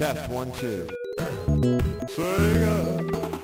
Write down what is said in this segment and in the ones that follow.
Test one, two. Sega.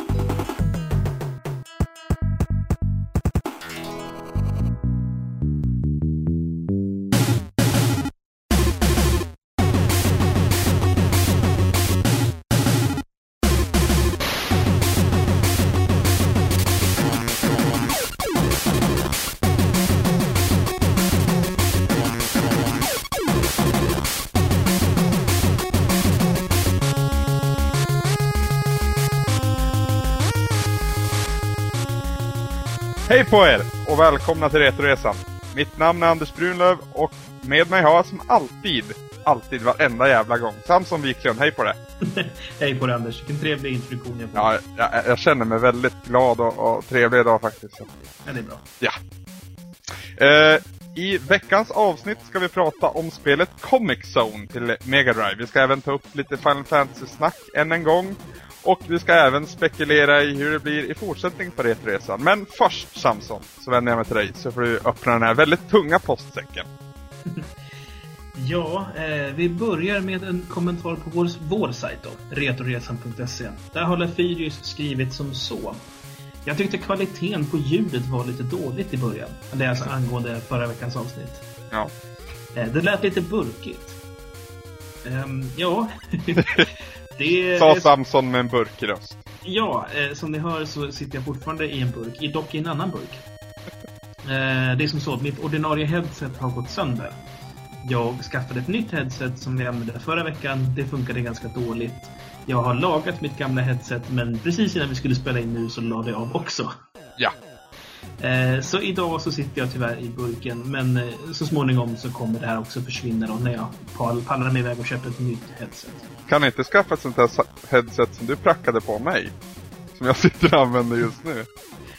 På er och välkomna till Retoresan. Mitt namn är Anders Brunlöv och med mig har jag som alltid, alltid varenda jävla gång, Samson Wiklund. Hej på det! Hej på dig Anders, vilken trevlig introduktion jag får. Ja, jag, jag känner mig väldigt glad och, och trevlig idag faktiskt. Ja, det är bra. Ja. Eh, I veckans avsnitt ska vi prata om spelet Comic Zone till Mega Drive. Vi ska även ta upp lite Final Fantasy-snack än en gång. Och vi ska även spekulera i hur det blir i fortsättning på Retoresan. Men först Samson, så vänder jag mig till dig så får du öppna den här väldigt tunga postsäcken. Ja, eh, vi börjar med en kommentar på vår, vår sajt då, retoresan.se. Där har Lefyrius skrivit som så. Jag tyckte kvaliteten på ljudet var lite dåligt i början. Det är alltså angående förra veckans avsnitt. Ja. Eh, det lät lite burkigt. Ehm, ja. det, Sa Samson med en burkröst. Ja, eh, som ni hör så sitter jag fortfarande i en burk, i- dock i en annan burk. Eh, det är som så att mitt ordinarie headset har gått sönder. Jag skaffade ett nytt headset som vi använde förra veckan. Det funkade ganska dåligt. Jag har lagat mitt gamla headset men precis innan vi skulle spela in nu så lade jag av också. Ja. Eh, så idag så sitter jag tyvärr i burken men eh, så småningom så kommer det här också försvinna då när jag pall- pallar mig iväg och köper ett nytt headset. Kan ni inte skaffa ett sånt här headset som du prackade på mig? Som jag sitter och använder just nu.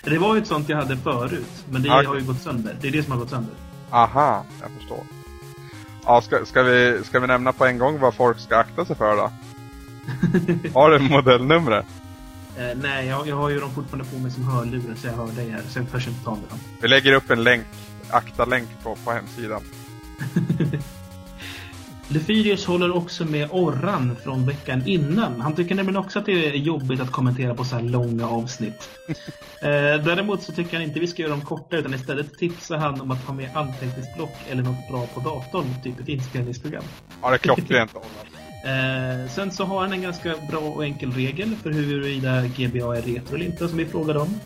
Det var ju ett sånt jag hade förut men det Okej. har ju gått sönder. Det är det som har gått sönder. Aha, jag förstår. Ja, ska, ska, vi, ska vi nämna på en gång vad folk ska akta sig för då? Har du modellnumret? Eh, nej, jag, jag har ju dem fortfarande på mig som hörlurar så jag hör dig här. Så jag törs inte ta med dem. Vi lägger upp en länk, akta-länk på, på hemsidan. Lefyrius håller också med Orran från veckan innan. Han tycker nämligen också att det är jobbigt att kommentera på så här långa avsnitt. eh, däremot så tycker han inte vi ska göra dem korta utan istället tipsar han om att ha med anteckningsblock eller något bra på datorn, typ ett inspelningsprogram. Ja, det är klockrent Orran. Eh, sen så har han en ganska bra och enkel regel för huruvida GBA är retro eller inte som vi frågade om.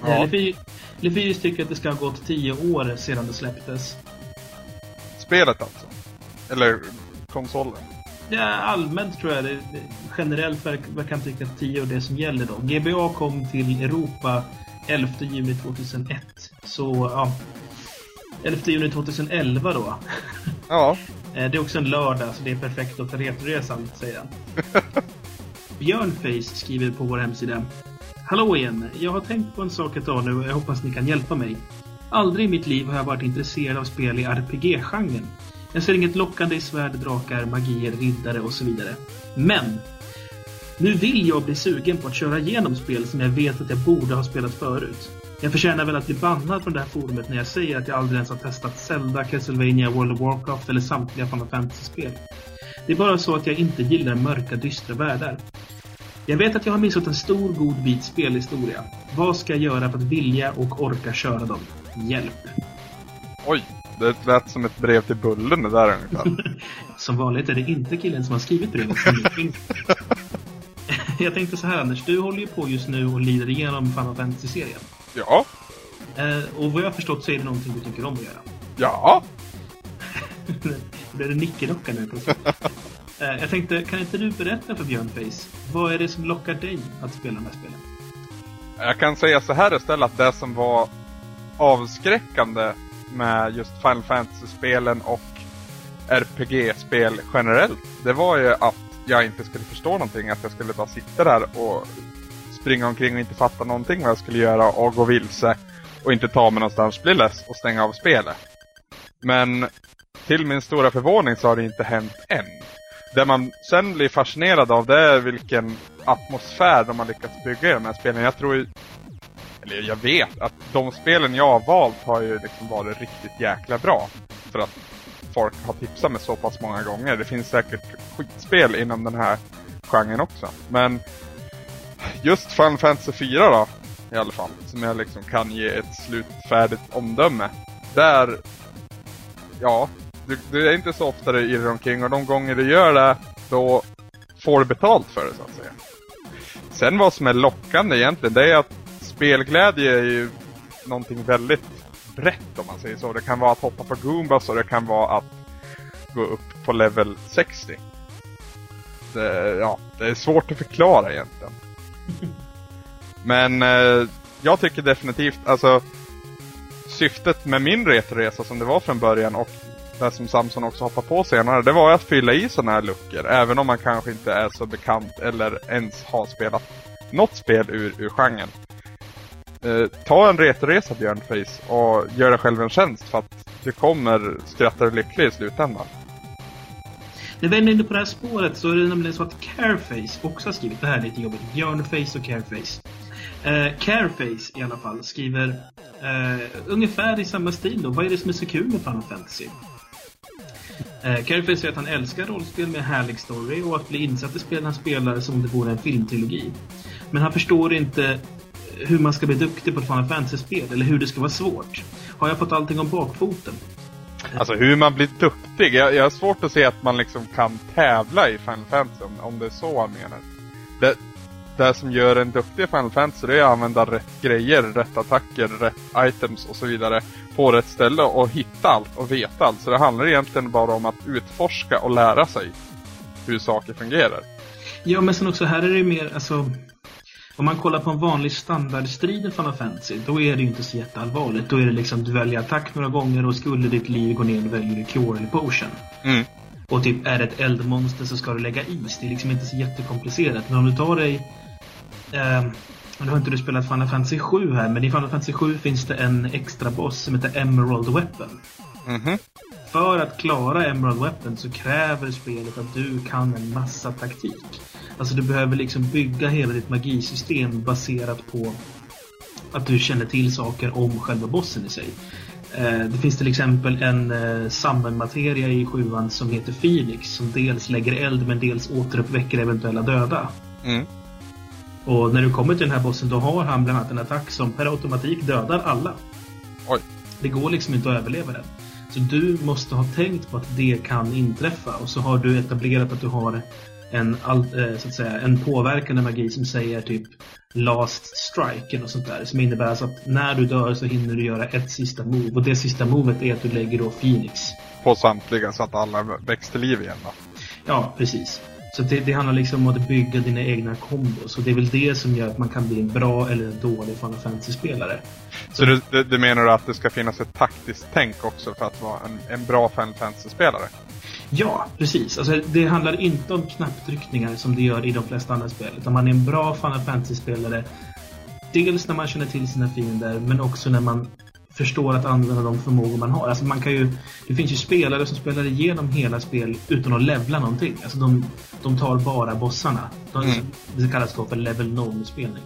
Ja. Eh, Lefyrius tycker att det ska ha gått 10 år sedan det släpptes. Spelet alltså? Eller konsolen? Ja, allmänt tror jag det, generellt verkar han tycka att 10 är det som gäller då. GBA kom till Europa 11 juni 2001. Så ja, 11 juni 2011 då. Ja, Eh, Det är också en lördag så det är perfekt för Retoresan, säger han. Björnface skriver på vår hemsida. Hallå igen! Jag har tänkt på en sak ett tag nu och jag hoppas ni kan hjälpa mig. Aldrig i mitt liv har jag varit intresserad av spel i RPG-genren. Jag ser inget lockande i svärd, drakar, magier, riddare och så vidare. Men! Nu vill jag bli sugen på att köra igenom spel som jag vet att jag borde ha spelat förut. Jag förtjänar väl att bli bannad från det här forumet när jag säger att jag aldrig ens har testat Zelda, Castlevania, World of Warcraft eller samtliga Final Fantasy-spel. Det är bara så att jag inte gillar mörka, dystra världar. Jag vet att jag har missat en stor, god bit spelhistoria. Vad ska jag göra för att vilja och orka köra dem? Hjälp! oj. Det lät som ett brev till Bullen det där ungefär. Som vanligt är det inte killen som har skrivit brevet som. Jag tänkte så här Anders, du håller ju på just nu och lider igenom Final Fantasy-serien. Ja, Eh, och vad jag har förstått så är det någonting du tycker om att göra. ja. Blir det nickedocka nu plötsligt? Eh, Jag tänkte, kan inte du berätta för Björnface? Vad är det som lockar dig att spela de här spelen? Jag kan säga så här istället att det som var avskräckande med just Final Fantasy-spelen och RPG-spel generellt, det var ju att jag inte skulle förstå någonting. Att jag skulle bara sitta där och springa omkring och inte fatta någonting vad jag skulle göra och gå vilse och inte ta mig någonstans, bli less och stänga av spelet. Men till min stora förvåning så har det inte hänt än. Det man sen blir fascinerad av det är vilken atmosfär de har lyckats bygga i de här spelen. Jag tror ju, eller jag vet att de spelen jag har valt har ju liksom varit riktigt jäkla bra. För att folk har tipsat mig så pass många gånger. Det finns säkert skitspel inom den här genren också. Men just Final Fantasy 4 då, i alla fall, som jag liksom kan ge ett slutfärdigt omdöme. Där, ja, det, det är inte så ofta det irrar omkring och de gånger det gör det, då får du betalt för det så att säga. Sen vad som är lockande egentligen, det är att spelglädje är ju någonting väldigt brett om man säger så. Det kan vara att hoppa på Goombas och det kan vara att gå upp på level 60. Det, ja, det är svårt att förklara egentligen. Men eh, jag tycker definitivt, alltså syftet med min retroresa som det var från början och det som Samson också hoppar på senare, det var att fylla i sådana här luckor. Även om man kanske inte är så bekant eller ens har spelat något spel ur, ur genren. Eh, ta en retroresa Björnface och gör dig själv en tjänst för att du kommer skratta lycklig i slutändan. När vi är inne på det här spåret så är det nämligen så att Careface också har skrivit det här lite jobbigt. Björnface och Careface. Eh, Careface i alla fall skriver eh, ungefär i samma stil då. Vad är det som är så kul med Final Fantasy? Eh, Careface säger att han älskar rollspel med härlig story och att bli insatt i spel han spelar som om det vore en filmtrilogi. Men han förstår inte hur man ska bli duktig på ett Final Fantasy-spel eller hur det ska vara svårt. Har jag fått allting om bakfoten? Alltså hur man blir duktig. Jag, jag har svårt att se att man liksom kan tävla i Final Fantasy om, om det är så han menar. Det, det som gör en duktig i Final Fantasy det är att använda rätt grejer, rätt attacker, rätt items och så vidare på rätt ställe och hitta allt och veta allt. Så det handlar egentligen bara om att utforska och lära sig hur saker fungerar. Ja, men sen också här är det mer, alltså om man kollar på en vanlig standardstrid i Final Fantasy, då är det ju inte så jätteallvarligt. Då är det liksom du väljer attack några gånger och skulle ditt liv gå ner väljer du cure eller potion. Mm. Och typ är det ett eldmonster så ska du lägga is. Det är liksom inte så jättekomplicerat. Men om du tar dig... Eh, nu har inte du spelat Final Fantasy 7 här, men i Final Fantasy 7 finns det en extra boss som heter Emerald Weapon. Mhm. För att klara Emerald Weapon så kräver spelet att du kan en massa taktik. Alltså du behöver liksom bygga hela ditt magisystem baserat på att du känner till saker om själva bossen i sig. Eh, det finns till exempel en eh, sammanmateria i sjuan som heter Phoenix som dels lägger eld men dels återuppväcker eventuella döda. Mm. Och när du kommer till den här bossen då har han bland annat en attack som per automatik dödar alla. Oj. Det går liksom inte att överleva den. Så du måste ha tänkt på att det kan inträffa och så har du etablerat att du har en, eh, så att säga, en påverkande magi som säger typ last strike och sånt där. Som innebär alltså att när du dör så hinner du göra ett sista move och det sista movet är att du lägger då Phoenix. På samtliga så att alla väcks till liv igen då. Ja, precis. Så det, det handlar liksom om att bygga dina egna kombos och det är väl det som gör att man kan bli en bra eller en dålig Final Fantasy-spelare. Så du, du, du menar att det ska finnas ett taktiskt tänk också för att vara en, en bra Final Fantasy-spelare? Ja, precis. Alltså, det handlar inte om knapptryckningar som det gör i de flesta andra spel. Utan man är en bra Final Fantasy-spelare. Dels när man känner till sina fiender, men också när man förstår att använda de förmågor man har. Alltså man kan ju, det finns ju spelare som spelar igenom hela spel utan att levla någonting. Alltså de, de tar bara bossarna. De, Mm. Det kallas då för level 0-spelning.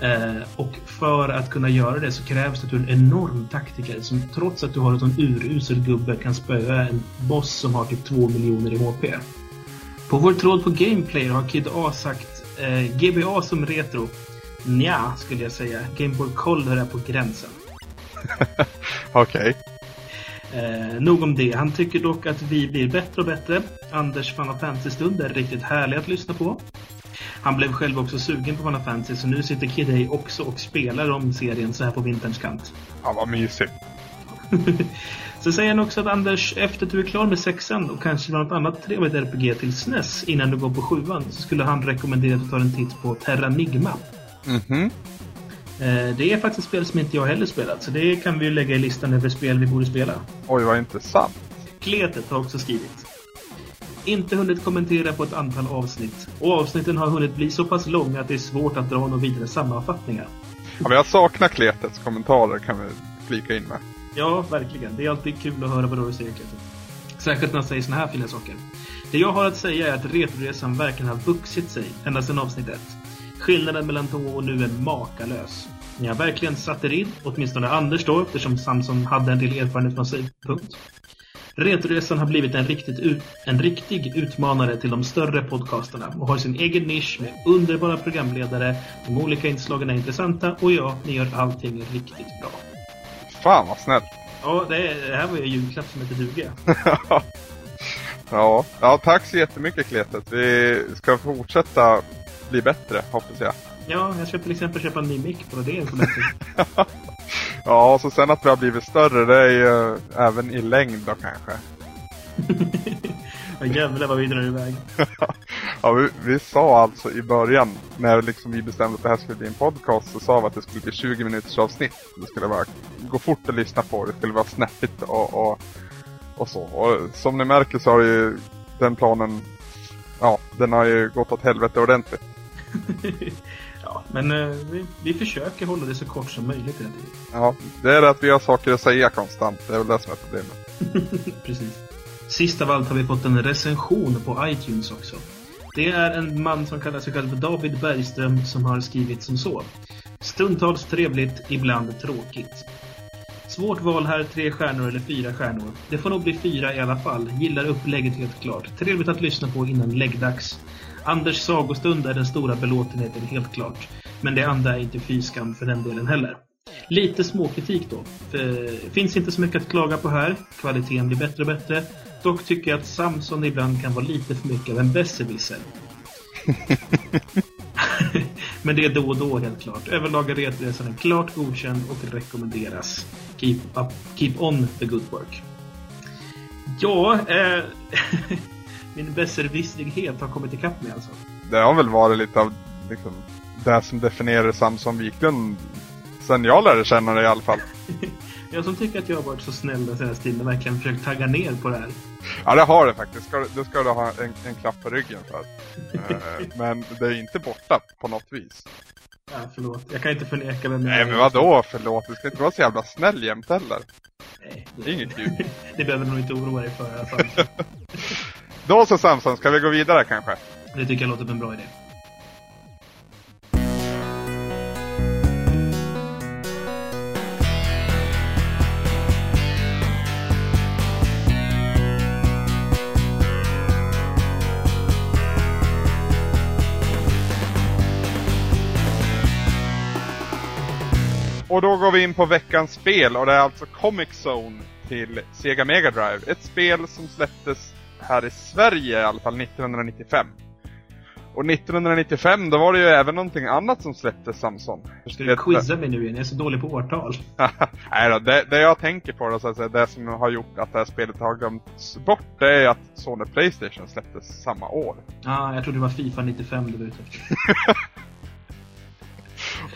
Eh, och för att kunna göra det så krävs det att du är en enorm taktiker som trots att du har en sån urusel gubbe kan spöa en boss som har typ 2 miljoner i HP. På vår tråd på Gameplayer har Kid A sagt eh, GBA som retro. Nja, skulle jag säga. Game Boy Color är på gränsen. Okej. Eh, nog om det. Han tycker dock att vi blir bättre och bättre. Anders Final Fantasy-stund är riktigt härlig att lyssna på. Han blev själv också sugen på Final Fantasy så nu sitter Kid A också och spelar om serien så här på vinterns kant. Ja, vad mysigt. Så säger han också att Anders, efter att du är klar med sexan och kanske något annat trevligt RPG till SNES innan du går på sjuan så skulle han rekommendera att du tar en titt på Terranigma. Mhm. Eh, det är faktiskt spel som inte jag heller spelat så det kan vi ju lägga i listan över spel vi borde spela. Oj, vad intressant. Kletet har också skrivit. Inte hunnit kommentera på ett antal avsnitt. Och avsnitten har hunnit bli så pass långa att det är svårt att dra några vidare sammanfattningar. Ja, men jag saknar Kletets kommentarer kan vi flika in med. Ja, verkligen. Det är alltid kul att höra vad du säger, Kletet. Särskilt när han säger såna här fina saker. Det jag har att säga är att Retroresan verkligen har vuxit sig ända sedan avsnitt 1. Skillnaden mellan då och nu är makalös. Ni har verkligen satt er in, åtminstone Anders då, eftersom Samson hade en del erfarenhet från sig. Punkt. Retroresan har blivit en, riktigt ut, en riktig utmanare till de större podcasterna och har sin egen nisch med underbara programledare. De olika inslagen är intressanta och ja, ni gör allting riktigt bra. Fan vad snällt. Ja, det, det här var ju en julklapp som heter duga. ja. ja, tack så jättemycket Kletet. Vi ska fortsätta bli bättre, hoppas jag. Ja, jag ska till exempel köpa en ny mick på det. Ja, och så sen att vi har blivit större, det är ju även i längd då kanske. ja, jävlar vad vi drar iväg. ja, vi, vi, sa alltså i början, när liksom vi bestämde att det här skulle bli en podcast, så sa vi att det skulle bli 20 minuters avsnitt. Det skulle vara, gå fort att lyssna på, det skulle vara snäppigt och, och, och så. Och som ni märker så har ju den planen, ja, den har ju gått åt helvete ordentligt. Ja, men eh, vi, vi försöker hålla det så kort som möjligt. Hela Ja, det är att vi har saker att säga konstant. Det är väl det som är problemet. Precis. Sist av allt har vi fått en recension på iTunes också. Det är en man som kallar sig själv David Bergström som har skrivit som så. Stundtals trevligt, ibland tråkigt. Svårt val här, tre stjärnor eller fyra stjärnor. Det får nog bli fyra i alla fall. Gillar upplägget helt klart. Trevligt att lyssna på innan läggdags. Anders sagostund är den stora belåtenheten helt klart. Men det andra är inte fyskam för den delen heller. Lite småkritik då. För, finns inte så mycket att klaga på här. Kvaliteten blir bättre och bättre. Dock tycker jag att Samson ibland kan vara lite för mycket av en besserwisser. Men det är då och då helt klart. Överlag är resan klart godkänd och rekommenderas. Keep, up, keep on the good work. Ja, eh, min besserwisserighet har kommit ikapp mig alltså. Det har väl varit lite av liksom, det som definierar Samson Wiklund sen jag lärde känna dig i alla fall. jag som tycker att jag har varit så snäll den senaste tiden och verkligen försökt tagga ner på det här. Ja, det har du faktiskt. Ska, det ska du ha en, en klapp på ryggen för. Eh, men det är inte borta på något vis. Ja, förlåt. Jag kan inte förneka vem. Nej, men vadå förlåt? Du ska inte vara så jävla snäll jämt heller. Nej. Det är inget kul. det behöver du nog inte oroa dig för i alla fall. Då så Samson, ska vi gå vidare kanske? Det tycker jag låter som en bra idé. Och då går vi in på veckans spel och det är alltså Comic Zone till Sega Mega Drive. Ett spel som släpptes här i Sverige i alla fall 1995. Och 1995 då var det ju även någonting annat som släpptes Samson. Ska du quizza mig nu igen? Jag är så dålig på årtal. Nej då, det, det, jag tänker på då, så att säga, det som har gjort att det här spelet har glömts bort, det är att Sony Playstation släpptes samma år. Ja, ah, jag trodde det var Fifa 95 du var ute.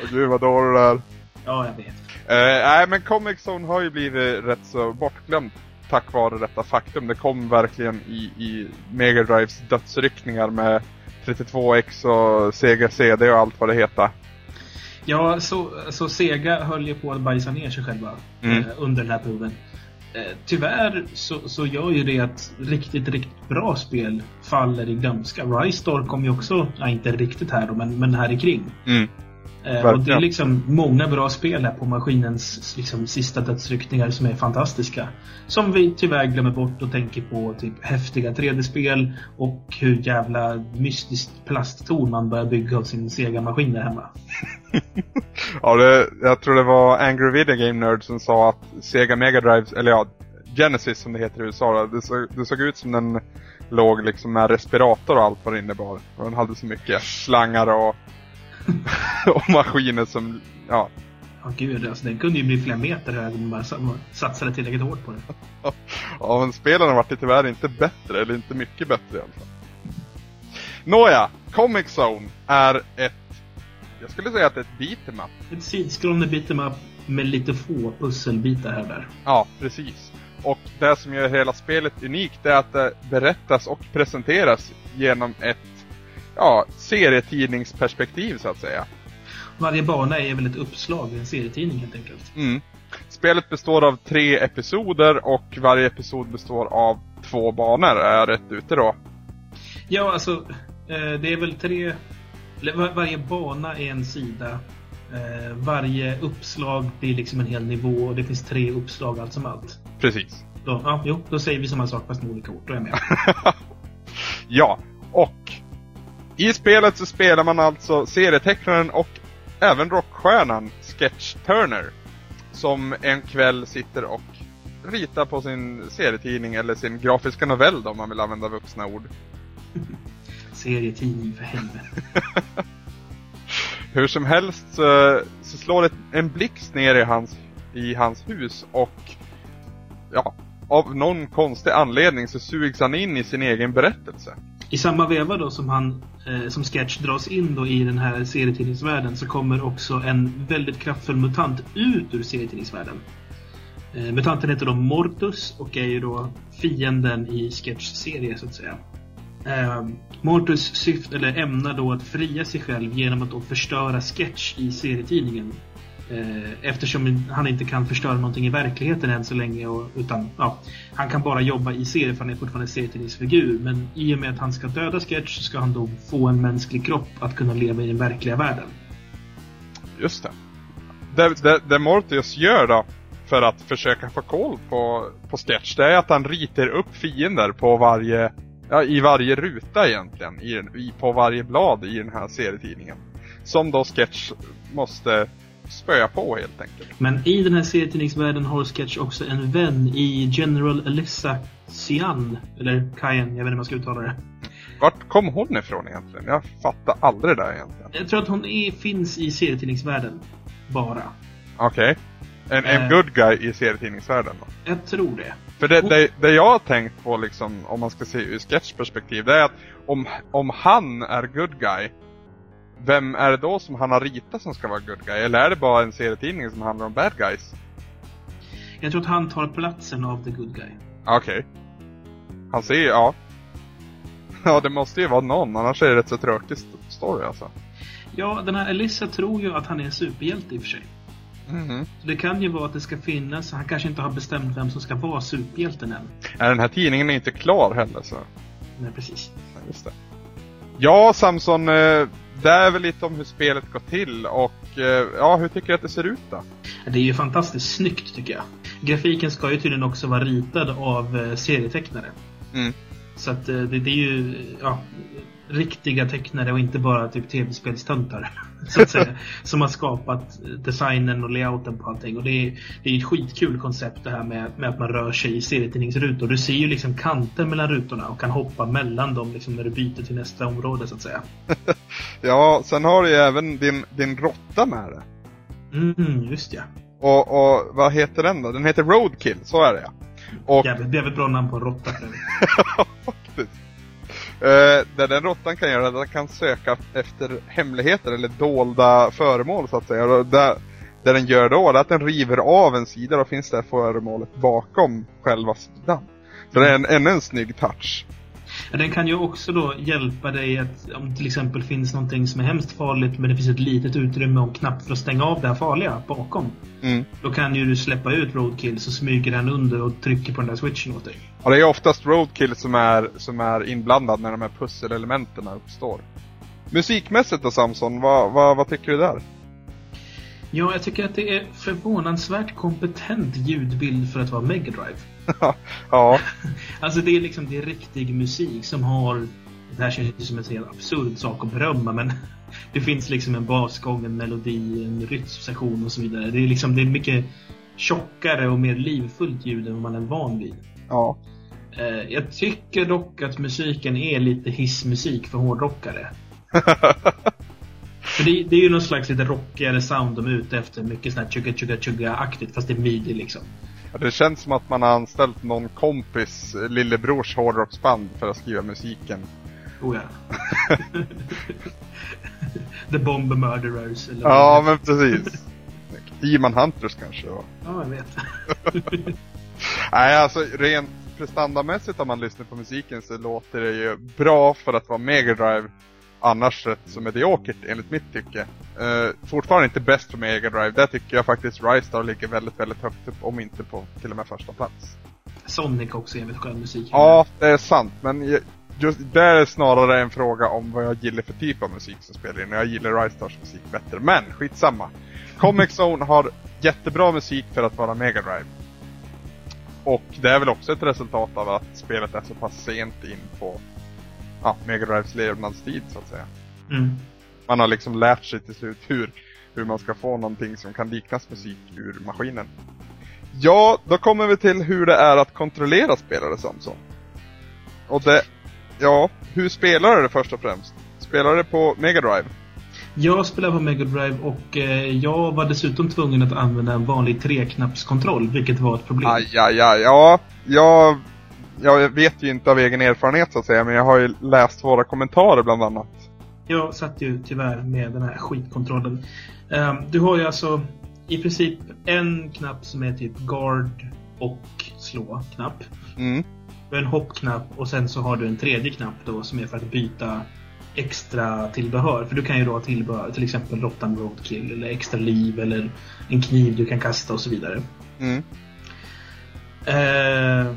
Åh gud vad dålig det är. Ja, jag vet. Uh, nej, men Comic Zone har ju blivit rätt så bortglömt tack vare detta faktum. Det kom verkligen i, i Mega Drives dödsryckningar med 32X och Sega CD och allt vad det heter. Ja, så, så Sega höll ju på att bajsa ner sig själva mm. eh, under den här proven. Eh, tyvärr så, så gör ju det att riktigt, riktigt bra spel faller i glömska. Rise Star kom ju också, ja, inte riktigt här då, men, men här i kring. Mm. Eh, och det är liksom många bra spel här på maskinens liksom, sista dödsryckningar som är fantastiska. Som vi tyvärr glömmer bort och tänker på typ häftiga 3D-spel och hur jävla mystiskt plasttorn man börjar bygga av sin Sega-maskin där hemma. ja, det, jag tror det var Angry Video Game Nerd som sa att Sega Mega Drives, eller ja, Genesis som det heter i USA, det såg, det såg ut som den låg liksom med respirator och allt vad det innebar. Och den hade så mycket slangar och och maskiner som, ja. Ja, gud, alltså den kunde ju bli flera meter hög om man bara satsade tillräckligt hårt på den. ja, men spelarna vart tyvärr inte bättre, eller inte mycket bättre i alla fall. Nåja, Comic Zone är ett, jag skulle säga att det är ett beat'em up. Ett sidskrollande beat'em up med lite få pusselbitar här och där. Ja, precis. Och det som gör hela spelet unikt är att det berättas och presenteras genom ett ja, serietidningsperspektiv så att säga. Varje bana är väl ett uppslag i en serietidning helt enkelt. Mm. Spelet består av tre episoder och varje episod består av två banor. Är jag rätt ute då? Ja, alltså eh, det är väl tre... varje bana är en sida. Eh, varje uppslag blir liksom en hel nivå och det finns tre uppslag allt som allt. Precis. Då, ja, jo, då säger vi samma sak fast med olika ord. Då är jag med. ja, och i spelet så spelar man alltså serietecknaren och även rockstjärnan Sketch Turner. Som en kväll sitter och ritar på sin serietidning eller sin grafiska novell då, om man vill använda vuxna ord. Serietidning för helvete. Hur som helst så, så slår det en blixt ner i hans, i hans hus och ja, av någon konstig anledning så sugs han in i sin egen berättelse. I samma veva då som han eh, som sketch dras in då i den här serietidningsvärlden så kommer också en väldigt kraftfull mutant ut ur serietidningsvärlden. Eh, mutanten heter då Mortus och är ju då fienden i Sketchs serie så att säga. Eh, Mortus syft, eller ämnar då att fria sig själv genom att då förstöra Sketch i serietidningen. Eh, eftersom han inte kan förstöra någonting i verkligheten än så länge. Och, utan ja, han kan bara jobba i serien för han är fortfarande serietidningsfigur. Men i och med att han ska döda Sketch ska han då få en mänsklig kropp att kunna leva i den verkliga världen. Just det. Det, det, det Mortius gör då, för att försöka få koll på, på Sketch, det är att han ritar upp fiender på varje, ja, i varje ruta egentligen, i, i, på varje blad i den här serietidningen. Som då Sketch måste spöa på helt enkelt. Men i den här serietidningsvärlden har Sketch också en vän i General Alyssa Cyan. Eller Cyan, jag vet inte hur man ska uttala det. Vart kom hon ifrån egentligen? Jag fattar aldrig det där egentligen. Jag tror att hon är, finns i serietidningsvärlden. Bara. Okej. Okay. En, en uh, good guy i serietidningsvärlden då? Jag tror det. För det, det, det, jag har tänkt på liksom, om man ska se ur sketchperspektiv, det är att om, om han är good guy vem är det då som han har ritat som ska vara good guy? Eller är det bara en serietidning som handlar om bad guys? Jag tror att han tar platsen av the good guy. Okej. Okay. Han ser ja. Ja, det måste ju vara någon, annars är det rätt så tråkig story alltså. Ja, den här Elissa tror ju att han är en superhjälte i och för sig. Mm. Så det kan ju vara att det ska finnas, han kanske inte har bestämt vem som ska vara superhjälten än. Är den här tidningen inte klar heller så? Nej, precis. Ja, just det. Ja, Samson, eh, det är väl lite om hur spelet går till och eh, ja, hur tycker du att det ser ut då? Det är ju fantastiskt snyggt tycker jag. Grafiken ska ju tydligen också vara ritad av eh, serietecknare. Mm. Så att det, det är ju ja, riktiga tecknare och inte bara typ tv-spelstöntar. Så att säga. som har skapat designen och layouten på allting. Och det är, det är ett skitkul koncept det här med, med att man rör sig i serietidningsrutor. Du ser ju liksom kanter mellan rutorna och kan hoppa mellan dem liksom när du byter till nästa område så att säga. ja, sen har du ju även din, din råtta med det. Mm, just ja. Och, och vad heter den då? Den heter Roadkill, så är det ja. Och... Jävligt, jävligt bra namn på en råtta. Uh, det den råttan kan göra är att den kan söka efter hemligheter eller dolda föremål så att säga. Och det, det den gör då är att den river av en sida och finns det föremålet bakom själva sidan. Så det är en, ännu en snygg touch. Den kan ju också då hjälpa dig att om till exempel finns någonting som är hemskt farligt men det finns ett litet utrymme och knapp för att stänga av det här farliga bakom. Mm. Då kan ju du släppa ut Roadkill så smyger den under och trycker på den där switchen åt dig. Ja, det är oftast Roadkill som är, som är inblandad när de här pusselelementen uppstår. Musikmässigt då Samson, vad, vad, vad tycker du där? Ja, jag tycker att det är förvånansvärt kompetent ljudbild för att vara Mega Drive. ja. alltså det är liksom, det är riktig musik som har det här känns ju som en helt absurd sak att berömma men det finns liksom en basgång, en melodi, en rytmsektion och så vidare. Det är liksom, det är mycket tjockare och mer livfullt ljud än vad man är van vid. Ja. Eh, jag tycker dock att musiken är lite hissmusik för hårdrockare. för det, det, är ju någon slags lite rockigare sound de är ute efter. Mycket sånt här chugga chugga chugga aktigt fast det är midi liksom. Ja, det känns som att man har anställt någon kompis lillebrors hårdrocksband för att skriva musiken. Oh ja. The Bomb Murderers. Eller ja, men precis. Demon Hunters kanske. Ja jag vet. Nej, alltså rent prestandamässigt om man lyssnar på musiken så låter det ju bra för att vara Mega Drive. Annars rätt så mediokert enligt mitt tycke. Uh, fortfarande inte bäst för Mega Drive. Där tycker jag faktiskt Rise Star ligger väldigt, väldigt högt upp. Om inte på till och med första plats. Sonic också jävligt skön musik. Ja, det är sant. Men just det är snarare en fråga om vad jag gillar för typ av musik som spelar in. Jag gillar Rise Stars musik bättre. Men skitsamma. Comic Zone har jättebra musik för att vara Mega Drive. Och det är väl också ett resultat av att spelet är så pass sent in på ja, Mega Drives levnadstid så att säga. Mm. Man har liksom lärt sig till slut hur, hur man ska få någonting som kan liknas musik ur maskinen. Ja, då kommer vi till hur det är att kontrollera spelare Samson. Och det, ja, hur spelar du det först och främst? Spelar du det på Mega Drive? Jag spelar på Mega Drive och eh, jag var dessutom tvungen att använda en vanlig treknappskontroll, vilket var ett problem. Aj, aj, aj, ja, jag, jag vet ju inte av egen erfarenhet så att säga, men jag har ju läst våra kommentarer bland annat. Jag satt ju tyvärr med den här skitkontrollen. Um, du har ju alltså i princip en knapp som är typ guard och slå-knapp. Mm. Du har en hoppknapp och sen så har du en tredje knapp då som är för att byta extra tillbehör. För du kan ju då ha tillbehör, till exempel Rotten Roadkill eller extra liv eller en kniv du kan kasta och så vidare. Mm. Eh,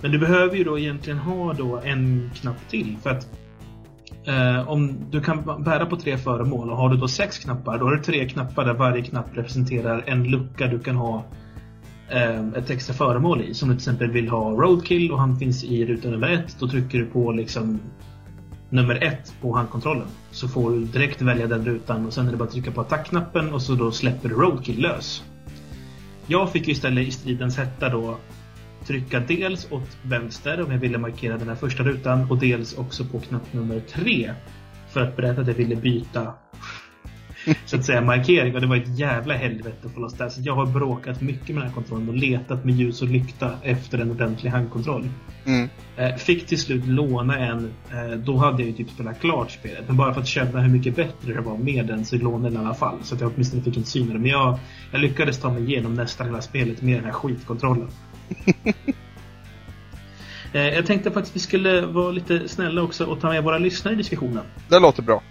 men du behöver ju då egentligen ha då en knapp till för att eh, om du kan bära på tre föremål och har du då sex knappar, då har du tre knappar där varje knapp representerar en lucka du kan ha eh, ett extra föremål i. Som du till exempel vill ha Roadkill och han finns i ruta nummer ett. Då trycker du på liksom nummer ett på handkontrollen. Så får du direkt välja den rutan och sen är det bara att trycka på attackknappen och så då släpper du Roadkill lös. Jag fick ju istället i stridens hetta då trycka dels åt vänster om jag ville markera den här första rutan och dels också på knapp nummer tre för att berätta att jag ville byta så att säga markering och det var ett jävla helvete loss det. Så jag har bråkat mycket med den här kontrollen och letat med ljus och lykta efter en ordentlig handkontroll. Mm. Eh, Fick till slut låna en. eh, Då hade jag ju typ spelat klart spelet. Men bara för att känna hur mycket bättre det var med den så lånade den i alla fall. Så att jag åtminstone fick en syn. Men jag, jag lyckades ta mig igenom nästan hela spelet med den här skitkontrollen. Eh, Jag tänkte faktiskt att vi skulle vara lite snälla också och ta med våra lyssnare i diskussionen. Det låter bra.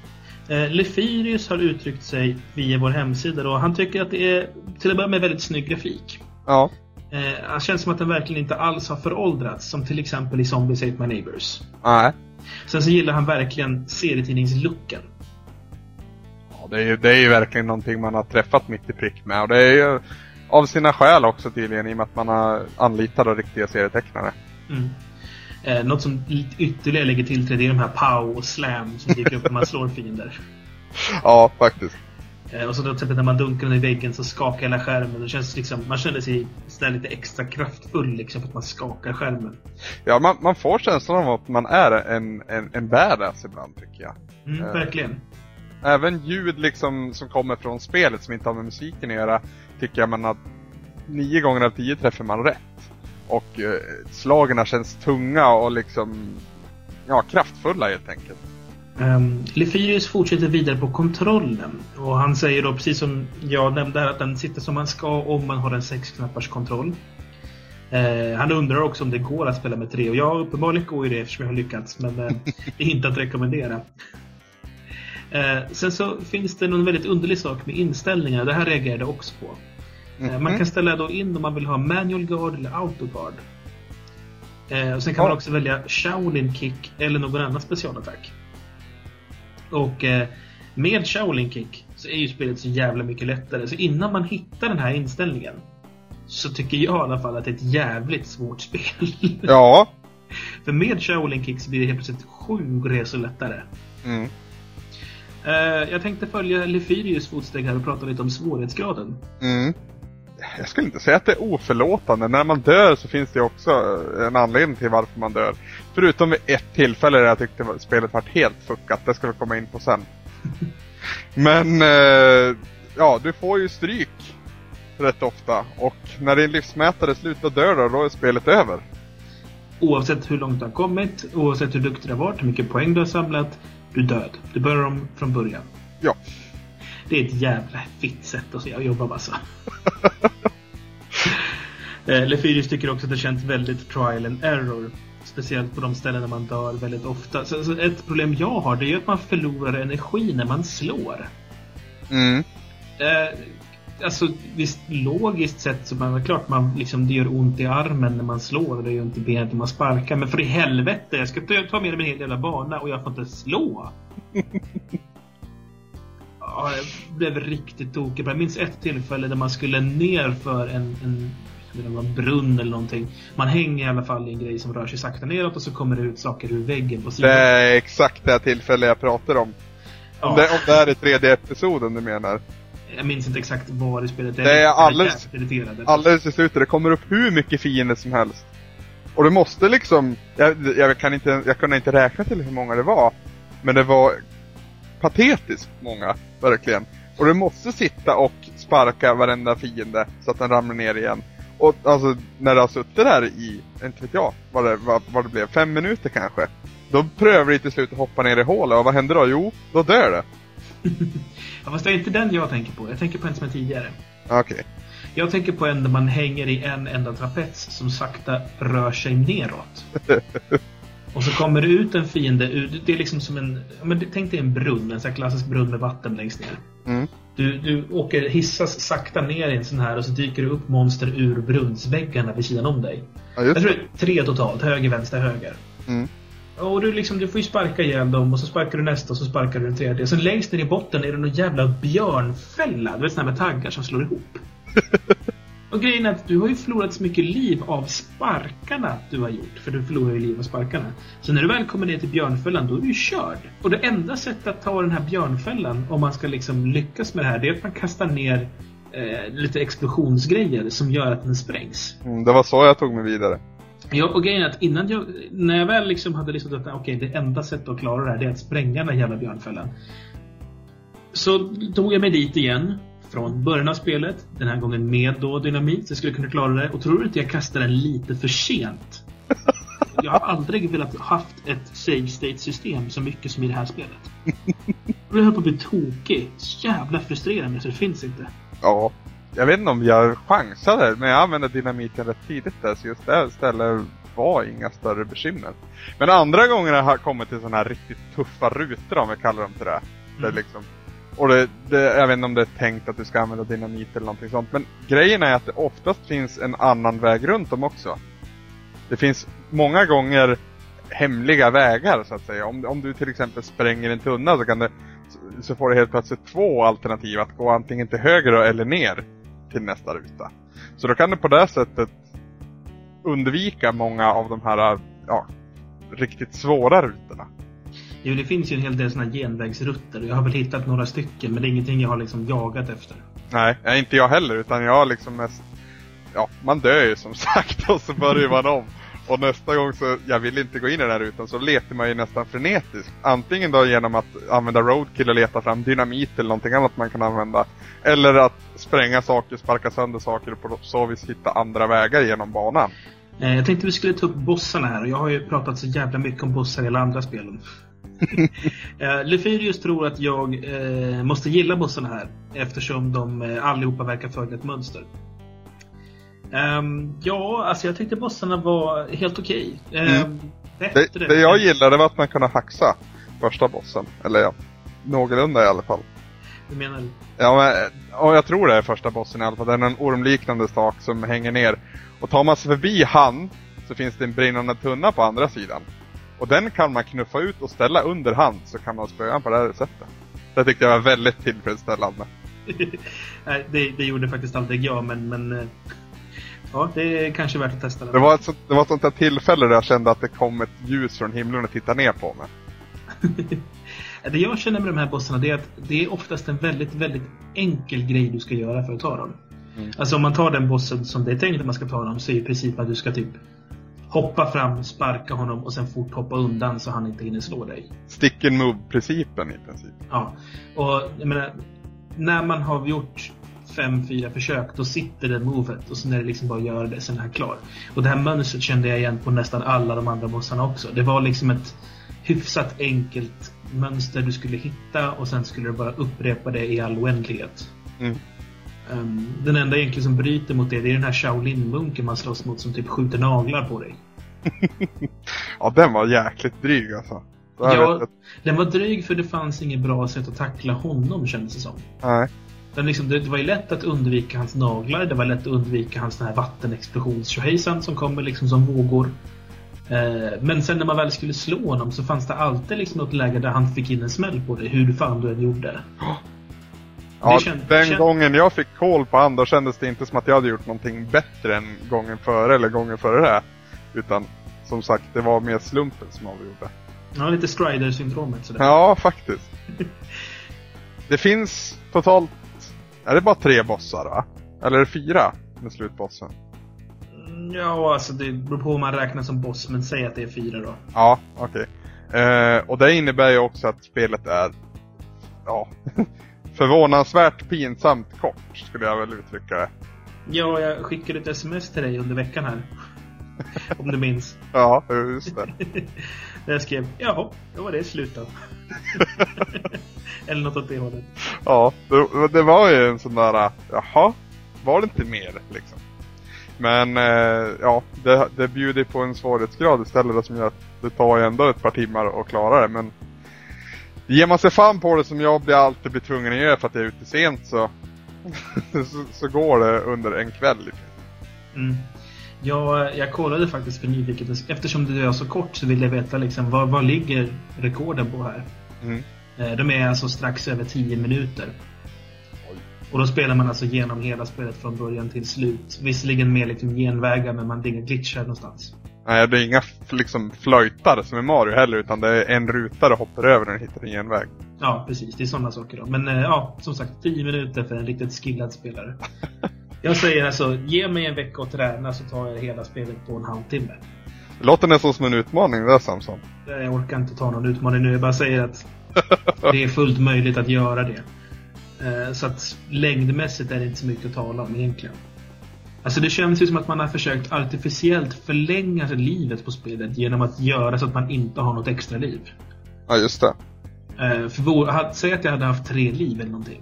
Eh, Lefirius har uttryckt sig via vår hemsida och han tycker att det är till att börja med väldigt snygg grafik. Ja. Eh, han känns som att den verkligen inte alls har föråldrats, som till exempel i Zombies Ate My Neighbors. Nej. Sen så gillar han verkligen serietidningslooken. Ja, det, är ju, det är ju verkligen någonting man har träffat mitt i prick med. Och det är ju av sina skäl också tydligen i och med att man har anlitat riktiga serietecknare. Mm. Eh, något som ytterligare lägger till till det är de här pow och slam som dyker upp när man slår fiender. Ja, faktiskt. Eh, och så då till exempel när man dunkar den i väggen så skakar hela skärmen. Det känns liksom, man känner sig sådär lite extra kraftfull liksom för att man skakar skärmen. Ja, man, man får känslan av att man är en, en, en badass ibland tycker jag. Mm, Eh. Verkligen. Även ljud liksom som kommer från spelet som inte har med musiken att göra tycker jag man har nio gånger av tio träffar man rätt. Och eh, slagen känns tunga och liksom ja, kraftfulla helt enkelt. Ehm, um, Lefirius fortsätter vidare på kontrollen. Och han säger då, precis som jag nämnde här, att den sitter som man ska om man har en sexknappars kontroll. Uh, han undrar också om det går att spela med tre. Och ja, uppenbarligen går ju det eftersom jag har lyckats. Men uh, det är inte att rekommendera. Uh, sen så finns det någon väldigt underlig sak med inställningar. Det här reagerade jag också på. Eh, Man Mhm. kan ställa då in om man vill ha manual guard eller auto guard. Eh, och sen kan man Ja. också välja Shaolin kick eller någon annan specialattack. Och eh, med Shaolin kick så är ju spelet så jävla mycket lättare. Så innan man hittar den här inställningen så tycker jag i alla fall att det är ett jävligt svårt spel. Ja. För med Shaolin kick så blir det helt plötsligt sju resor lättare. Mm. Eh, jag tänkte följa Lefyrius fotsteg här och prata lite om svårighetsgraden. Mm. Jag skulle inte säga att det är oförlåtande. När man dör så finns det också en anledning till varför man dör. Förutom vid ett tillfälle där jag tyckte spelet var helt fuckat. Det ska vi komma in på sen. Men, eh, ja, du får ju stryk rätt ofta. Och när din livsmätare slutar dö då, då är spelet över. Oavsett hur långt du har kommit, oavsett hur duktig du har varit, hur mycket poäng du har samlat, du är död. Du börjar om från början. Ja. Det är ett jävla fitt sätt att se- att jobba alltså. Eh, Lefyrius tycker också att det känns väldigt trial and error. Speciellt på de ställen där man dör väldigt ofta. Så, så ett problem jag har det är ju att man förlorar energi när man slår. Mm. Eh, alltså visst, logiskt sett så är det klart man liksom, det gör ont i armen när man slår och det gör ont i benet när man sparkar. Men för i helvete, jag ska ta ta med mig en hel jävla bana och jag får inte slå. Ja, jag blev riktigt tokig. Jag minns ett tillfälle där man skulle ner för en, en någon brunn eller någonting. Man hänger i alla fall i en grej som rör sig sakta neråt och så kommer det ut saker ur väggen på sidan. Det är exakt det tillfälle jag pratar om. Ja. Om, det, om det här är tredje episoden du menar. Jag minns inte exakt var i spelet Det är Jag alldeles- jävligt irriterad. Alldeles i slutet, det kommer upp hur mycket fiender som helst. Och du måste liksom, jag, jag kan inte, jag kunde inte räkna till hur många det var. Men det var patetiskt många, verkligen. Och du måste sitta och sparka varenda fiende så att den ramlar ner igen. Och alltså, när du har suttit där i, inte vet jag, vad det, vad, vad det blev, fem minuter kanske. Då prövar du till slut att hoppa ner i hålet och vad händer då? Jo, då dör det. Ja, fast det är inte den jag tänker på. Jag tänker på en som är tidigare. Okej. Jag tänker på en där man hänger i en enda trapets som sakta rör sig neråt. Och så kommer det ut en fiende det är liksom som en, men tänk dig en brunn, en sån här klassisk brunn med vatten längst ner. Mm. Du, du åker, hissas sakta ner i en sån här och så dyker det upp monster ur brunnsväggarna vid sidan om dig. Ja, Jag tror det. är tre totalt, höger, vänster, höger. Mm. Och du, liksom, du får ju sparka ihjäl dem och så sparkar du nästa och så sparkar du den tredje. Sen längst ner i botten är det någon jävla björnfälla. Du vet sån här med taggar som slår ihop. och grejen är att du har ju förlorat så mycket liv av sparkarna du har gjort. För du förlorar ju liv av sparkarna. Så när du väl kommer ner till björnfällan, då är du ju körd. Och det enda sättet att ta den här björnfällan, om man ska liksom lyckas med det här, det är att man kastar ner eh, lite explosionsgrejer som gör att den sprängs. Mm, det var så jag tog mig vidare. Ja, och grejen är att innan jag, när jag väl liksom hade listat att okej, det enda sättet att klara det här det är att spränga den här jävla björnfällan. Så tog jag mig dit igen. Från början av spelet. Den här gången med då dynamit. Så jag skulle kunna klara det. Och tror du inte jag kastade den lite för sent? Jag har aldrig velat haft ett save state system så mycket som i det här spelet. Jag höll på att bli tokig. Så jävla frustrerande så det finns inte. Ja. Jag vet inte om jag chansade, men jag använde dynamiten rätt tidigt där, så just det stället var inga större bekymmer. Men andra gånger har jag kommit till sådana här riktigt tuffa rutor om vi kallar dem till det. det är Mm. liksom, och det, det, jag vet inte om det är tänkt att du ska använda dynamit eller någonting sånt. Men grejen är att det oftast finns en annan väg runt dem också. Det finns många gånger hemliga vägar så att säga. Om, om du till exempel spränger en tunna så kan det så får du helt plötsligt två alternativ att gå antingen till höger eller ner till nästa ruta. Så då kan du på det sättet undvika många av de här ja, riktigt svåra rutorna. Jo, det finns ju en hel del såna genvägsrutter. och Jag har väl hittat några stycken, men det är ingenting jag har liksom jagat efter. Nej, inte jag heller utan jag har liksom mest Ja, man dör ju som sagt och så börjar man om. Och nästa gång så, jag vill inte gå in i den här rutan, så letar man ju nästan frenetiskt. Antingen då genom att använda roadkill och leta fram dynamit eller någonting annat man kan använda. Eller att spränga saker, sparka sönder saker och på så vis hitta andra vägar genom banan. Eh, Jag tänkte vi skulle ta upp bossarna här och jag har ju pratat så jävla mycket om bossar i alla andra spelen. Eh, Lefyrius tror att jag eh, måste gilla bossarna här eftersom de eh, allihopa verkar följa ett mönster. Ehm, ja, alltså jag tyckte bossarna var helt okej. Ehm, Mm. Det, det jag gillade var att man kunde haxa första bossen. Eller ja, någorlunda i alla fall. Hur menar du? Ja, men, och jag tror det är första bossen i alla fall. Det är en ormliknande sak som hänger ner. Och tar man sig förbi han så finns det en brinnande tunna på andra sidan. Och den kan man knuffa ut och ställa under hand så kan man spöa på det här sättet. Det tyckte jag var väldigt tillfredsställande. Nej, det, det gjorde faktiskt aldrig jag, men, men eh, ja, det är kanske värt att testa. Det Den. var, ett, sånt- det var ett sånt där tillfälle där jag kände att det kom ett ljus från himlen och tittade ner på mig. Det jag känner med de här bossarna det är att det är oftast en väldigt, väldigt enkel grej du ska göra för att ta dem. Mm. Alltså om man tar den bossen som det är tänkt att man ska ta dem så är i princip att du ska typ hoppa fram, sparka honom och sen fort hoppa undan så han inte hinner slå dig. Stick and move-principen i princip. Ja. Och jag menar, när man har gjort fem, fyra försök, då sitter det movet och sen är det liksom bara att göra det, sen är han klar. Och det här mönstret kände jag igen på nästan alla de andra bossarna också. Det var liksom ett hyfsat enkelt mönster du skulle hitta och sen skulle du bara upprepa det i all oändlighet. Mm. Um, den enda egentligen som bryter mot det, det är den här Shaolin-munken man slåss mot som typ skjuter naglar på dig. Ja, den var jäkligt dryg alltså. Ja. vet Den var dryg för det fanns inget bra sätt att tackla honom kändes det som. Nej. Men liksom, det, det var ju lätt att undvika hans naglar, det var lätt att undvika hans den här vattenexplosions som kommer liksom som vågor. Eh, men sen när man väl skulle slå honom så fanns det alltid liksom något läge där han fick in en smäll på dig, hur fan du än gjorde. Ja, känd- den känd- gången jag fick koll på han, då kändes det inte som att jag hade gjort någonting bättre än gången före eller gången före det. Utan som sagt, det var mer slumpen som avgjorde. Ja, lite Strider-syndromet sådär. Ja, faktiskt. Det finns totalt, är det bara tre bossar va? Eller är det fyra med slutbossen? Mm, Ja, alltså det beror på om man räknar som boss, men säg att det är fyra då. Ja, okej. Eh, och det innebär ju också att spelet är, ja, förvånansvärt pinsamt kort skulle jag väl uttrycka det. Ja, jag skickade ett sms till dig under veckan här. om du minns. Ja, just det. Där jag skrev ja, då var det slut då. Eller något åt det hållet. Ja, det, det var ju en sån där, jaha, var det inte mer liksom? Men eh, ja, det, det bjuder på en svårighetsgrad istället som gör att det tar ju ändå ett par timmar att klara det. Men ger man sig fan på det som jag blir alltid blir tvungen att göra för att jag är ute sent så, så, så går det under en kväll. Mm. Jag, jag kollade faktiskt för nyfiket. Eftersom det är så kort så vill jag veta liksom, vad, vad ligger rekorden på här? Mm. Eh, De är alltså strax över 10 minuter. Och då spelar man alltså genom hela spelet från början till slut. Visserligen med liksom genvägar men man inga glitchar någonstans. Nej, det är inga liksom flöjtar som i Mario heller utan det är en ruta du hoppar över när du hittar en genväg. Ja, precis. Det är sådana saker då. Men eh, ja, som sagt, 10 minuter för en riktigt skillad spelare. Jag säger alltså, ge mig en vecka att träna så tar jag hela spelet på en halvtimme. Det låter nästan som en utmaning det där Samson. Jag orkar inte ta någon utmaning nu. Jag bara säger att det är fullt möjligt att göra det. Eh, Så att längdmässigt är det inte så mycket att tala om egentligen. Alltså det känns ju som att man har försökt artificiellt förlänga livet på spelet genom att göra så att man inte har något extra liv. Ja, just det. Eh, För säg att jag hade haft tre liv eller någonting.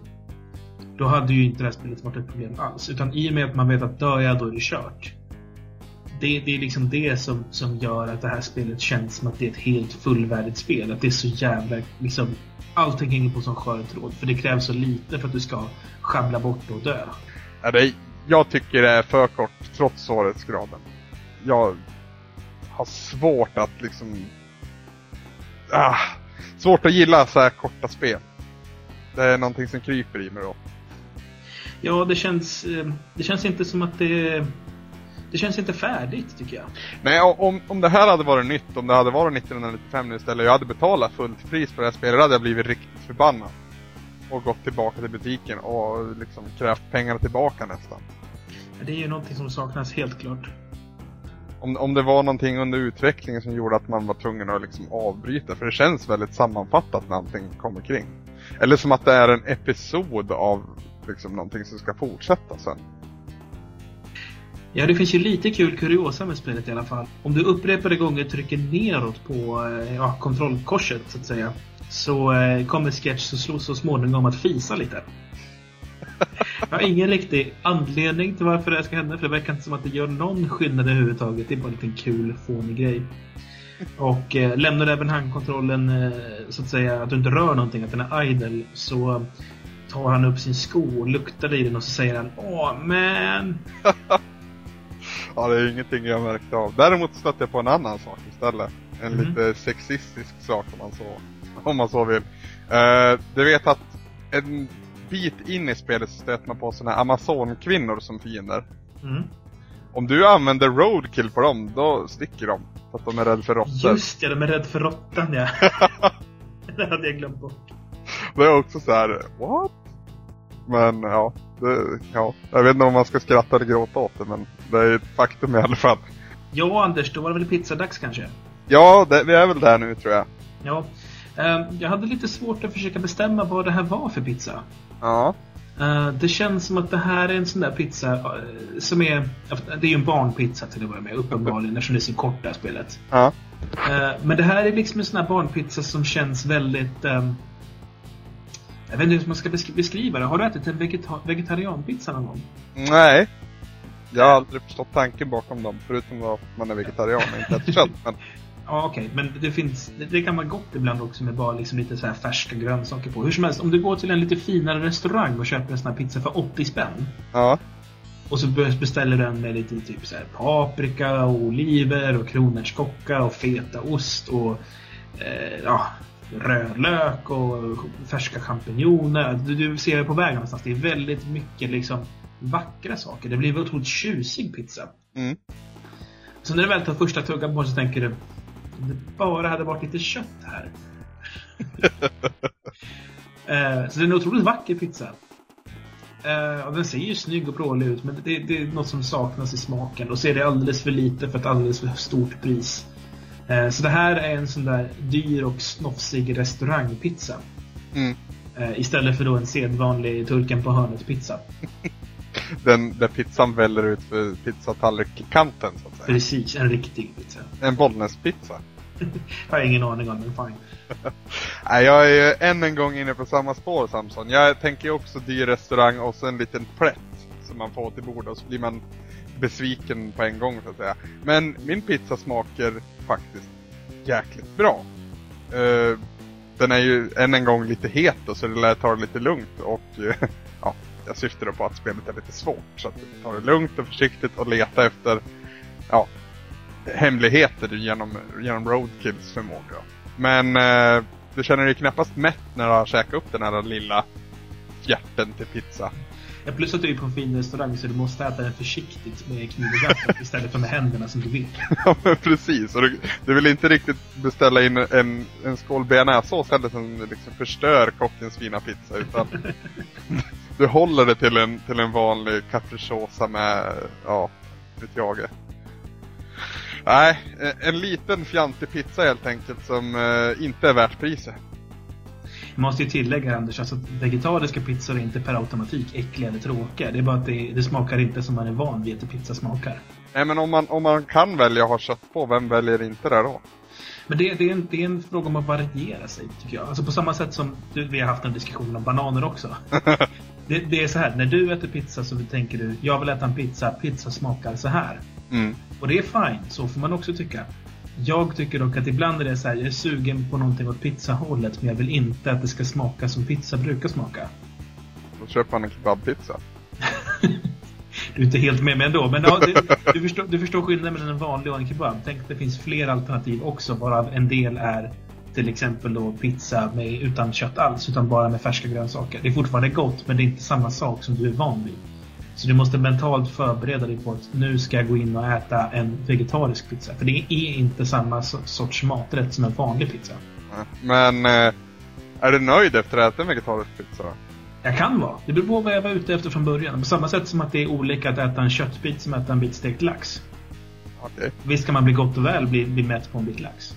Då hade ju inte det här spelet varit ett problem alls. Utan i och med att man vet att dör jag, då är det kört. Det, det är liksom det som, som gör att det här spelet känns som att det är ett helt fullvärdigt spel. Att det är så jävla, liksom, allting hänger på som skör tråd. För det krävs så lite för att du ska sjabbla bort och dö. Ja, det, jag tycker det är för kort trots svårighetsgraden. Jag har svårt att liksom... Ah, svårt att gilla så här korta spel. Det är någonting som kryper i mig då. Ja, det känns, eh, det känns inte som att det... Det känns inte färdigt, tycker jag. Nej, om, om det här hade varit nytt, om det hade varit 1995 nu istället jag hade betalat fullt pris på det här spelet, hade jag blivit riktigt förbannad. Och gått tillbaka till butiken och liksom krävt pengarna tillbaka nästan. Det är ju någonting som saknas helt klart. Om, om det var någonting under utvecklingen som gjorde att man var tvungen att liksom avbryta, för det känns väldigt sammanfattat när allting kommer kring. Eller som att det är en episod av liksom någonting som ska fortsätta sen. Ja, det finns ju lite kul kuriosa med spelet i alla fall. Om du upprepade gånger trycker neråt på eh, ja, kontrollkorset, så att säga, så eh, kommer Sketch så, så, så småningom att fisa lite. Jag har ingen riktig anledning till varför det här ska hända, för det verkar inte som att det gör någon skillnad överhuvudtaget. Det är bara en liten kul, fånig grej. Och eh, lämnar du även handkontrollen, eh, så att säga, att du inte rör någonting, att den är idle, så tar han upp sin sko och luktar i den och så säger han Åh, man! Ja, det är ingenting jag märkte av. Däremot stötte jag på en annan sak istället. En Mhm. lite sexistisk sak om man så, om man så vill. Uh, du vet att en bit in i spelet så stöter man på såna här amazonkvinnor som fiender. Mm. Om du använder roadkill på dem, då sticker de. För att de är rädda för råttor. Just ja, de är rädda för råttan ja. det hade jag glömt bort. Det är också så här, what? Men ja, det, ja, jag vet inte om man ska skratta eller gråta åt det, men det är ett faktum i alla fall. Ja, Anders, då var det väl pizzadags kanske? Ja, det, vi är väl där nu tror jag. Ja. Eh, jag hade lite svårt att försöka bestämma vad det här var för pizza. Ja. Eh, det känns som att det här är en sån där pizza eh, som är... Det är ju en barnpizza till att börja med, uppenbarligen, eftersom det är så kort det här spelet. Ja. Eh, men det här är liksom en sån här barnpizza som känns väldigt... jag vet inte hur man ska besk- beskriva det. Har du ätit en vegeta- vegetarianpizza någon gång? Nej. Jag har aldrig förstått tanken bakom dem, förutom att man är vegetarian och inte äter kött. Men Ja, okej. Men det finns... Det, det kan vara gott ibland också med bara liksom lite så här färska grönsaker på. Hur som helst, om du går till en lite finare restaurang och köper en sån här pizza för 80 spänn. ja. Och så be- beställer du den med lite typ så här paprika och oliver och kronärtskocka och fetaost och... Eh, ja, rödlök och färska champinjoner. Du, du ser på vägen någonstans. Det är väldigt mycket liksom vackra saker. Det blir en otroligt tjusig pizza. Mm. Så när du väl tar första tuggan på så tänker du om det bara hade varit lite kött här. Eh, så det är en otroligt vacker pizza. Eh, och den ser ju snygg och prålig ut men det, det, är något som saknas i smaken. Och så är det alldeles för lite för ett alldeles för stort pris. Eh, så det här är en sån där dyr och snofsig restaurangpizza. Mm. Istället för då en sedvanlig turken på hörnet-pizza. Den där pizzan väller ut för pizzatallrikskanten så att säga. Precis, en riktig pizza. En Bollnäs-pizza. har jag ingen aning om, men fine. Nej, jag är ju än en gång inne på samma spår Samson. Jag tänker ju också dyr restaurang och så en liten plätt som man får till bordet och så blir man besviken på en gång så att säga. Men min pizza smakar faktiskt jäkligt bra. Uh, den är ju än en gång lite het då, så det lär ta det lite lugnt och uh, ja, jag syftar då på att spelet är lite svårt. Så att ta det lugnt och försiktigt och leta efter ja, hemligheter genom, genom roadkills förmåga. Men uh, du känner dig knappast mätt när du har käkat upp den här lilla fjärten till pizza. Ja, plus att du är på en fin restaurang så du måste äta den försiktigt med kniv och gaffel istället för med händerna som du vill. ja, men precis. Och du, du vill inte riktigt beställa in en, en skål bearnaisesås heller som liksom förstör kockens fina pizza. Utan du håller det till en, till en vanlig capricciosa med, ja, vet jag. Nej, en liten fjantig pizza helt enkelt som uh, inte är värt priset. Jag måste ju tillägga Anders, alltså vegetariska pizzor är inte per automatik äckliga eller tråkiga. Det är bara att det, det smakar inte som man är van vid att pizza smakar. Nej men om man, om man kan välja att ha kött på, vem väljer inte det då? Men det, det, är en, det är en fråga om att variera sig, tycker jag. Alltså på samma sätt som du, vi har haft en diskussion om bananer också. det, det, är så här, när du äter pizza så tänker du, jag vill äta en pizza, pizza smakar så här. Mm. Och det är fine, så får man också tycka. Jag tycker dock att ibland är det så här, jag är sugen på någonting åt pizzahållet men jag vill inte att det ska smaka som pizza brukar smaka. Då köper man en kebabpizza. du är inte helt med mig ändå. Men ja, det, du, förstår, du förstår skillnaden mellan en vanlig och en kebab. Tänk att det finns fler alternativ också varav en del är till exempel då pizza med, utan kött alls utan bara med färska grönsaker. Det är fortfarande gott men det är inte samma sak som du är van vid. Så du måste mentalt förbereda dig på att nu ska jag gå in och äta en vegetarisk pizza. För det är inte samma sorts maträtt som en vanlig pizza. Men eh, är du nöjd efter att äta en vegetarisk pizza? Jag kan vara. Det beror på vad jag var ute efter från början. På samma sätt som att det är olika att äta en köttbit som att äta en bit stekt lax. Okay. Visst kan man bli gott och väl bli, bli mätt på en bit lax.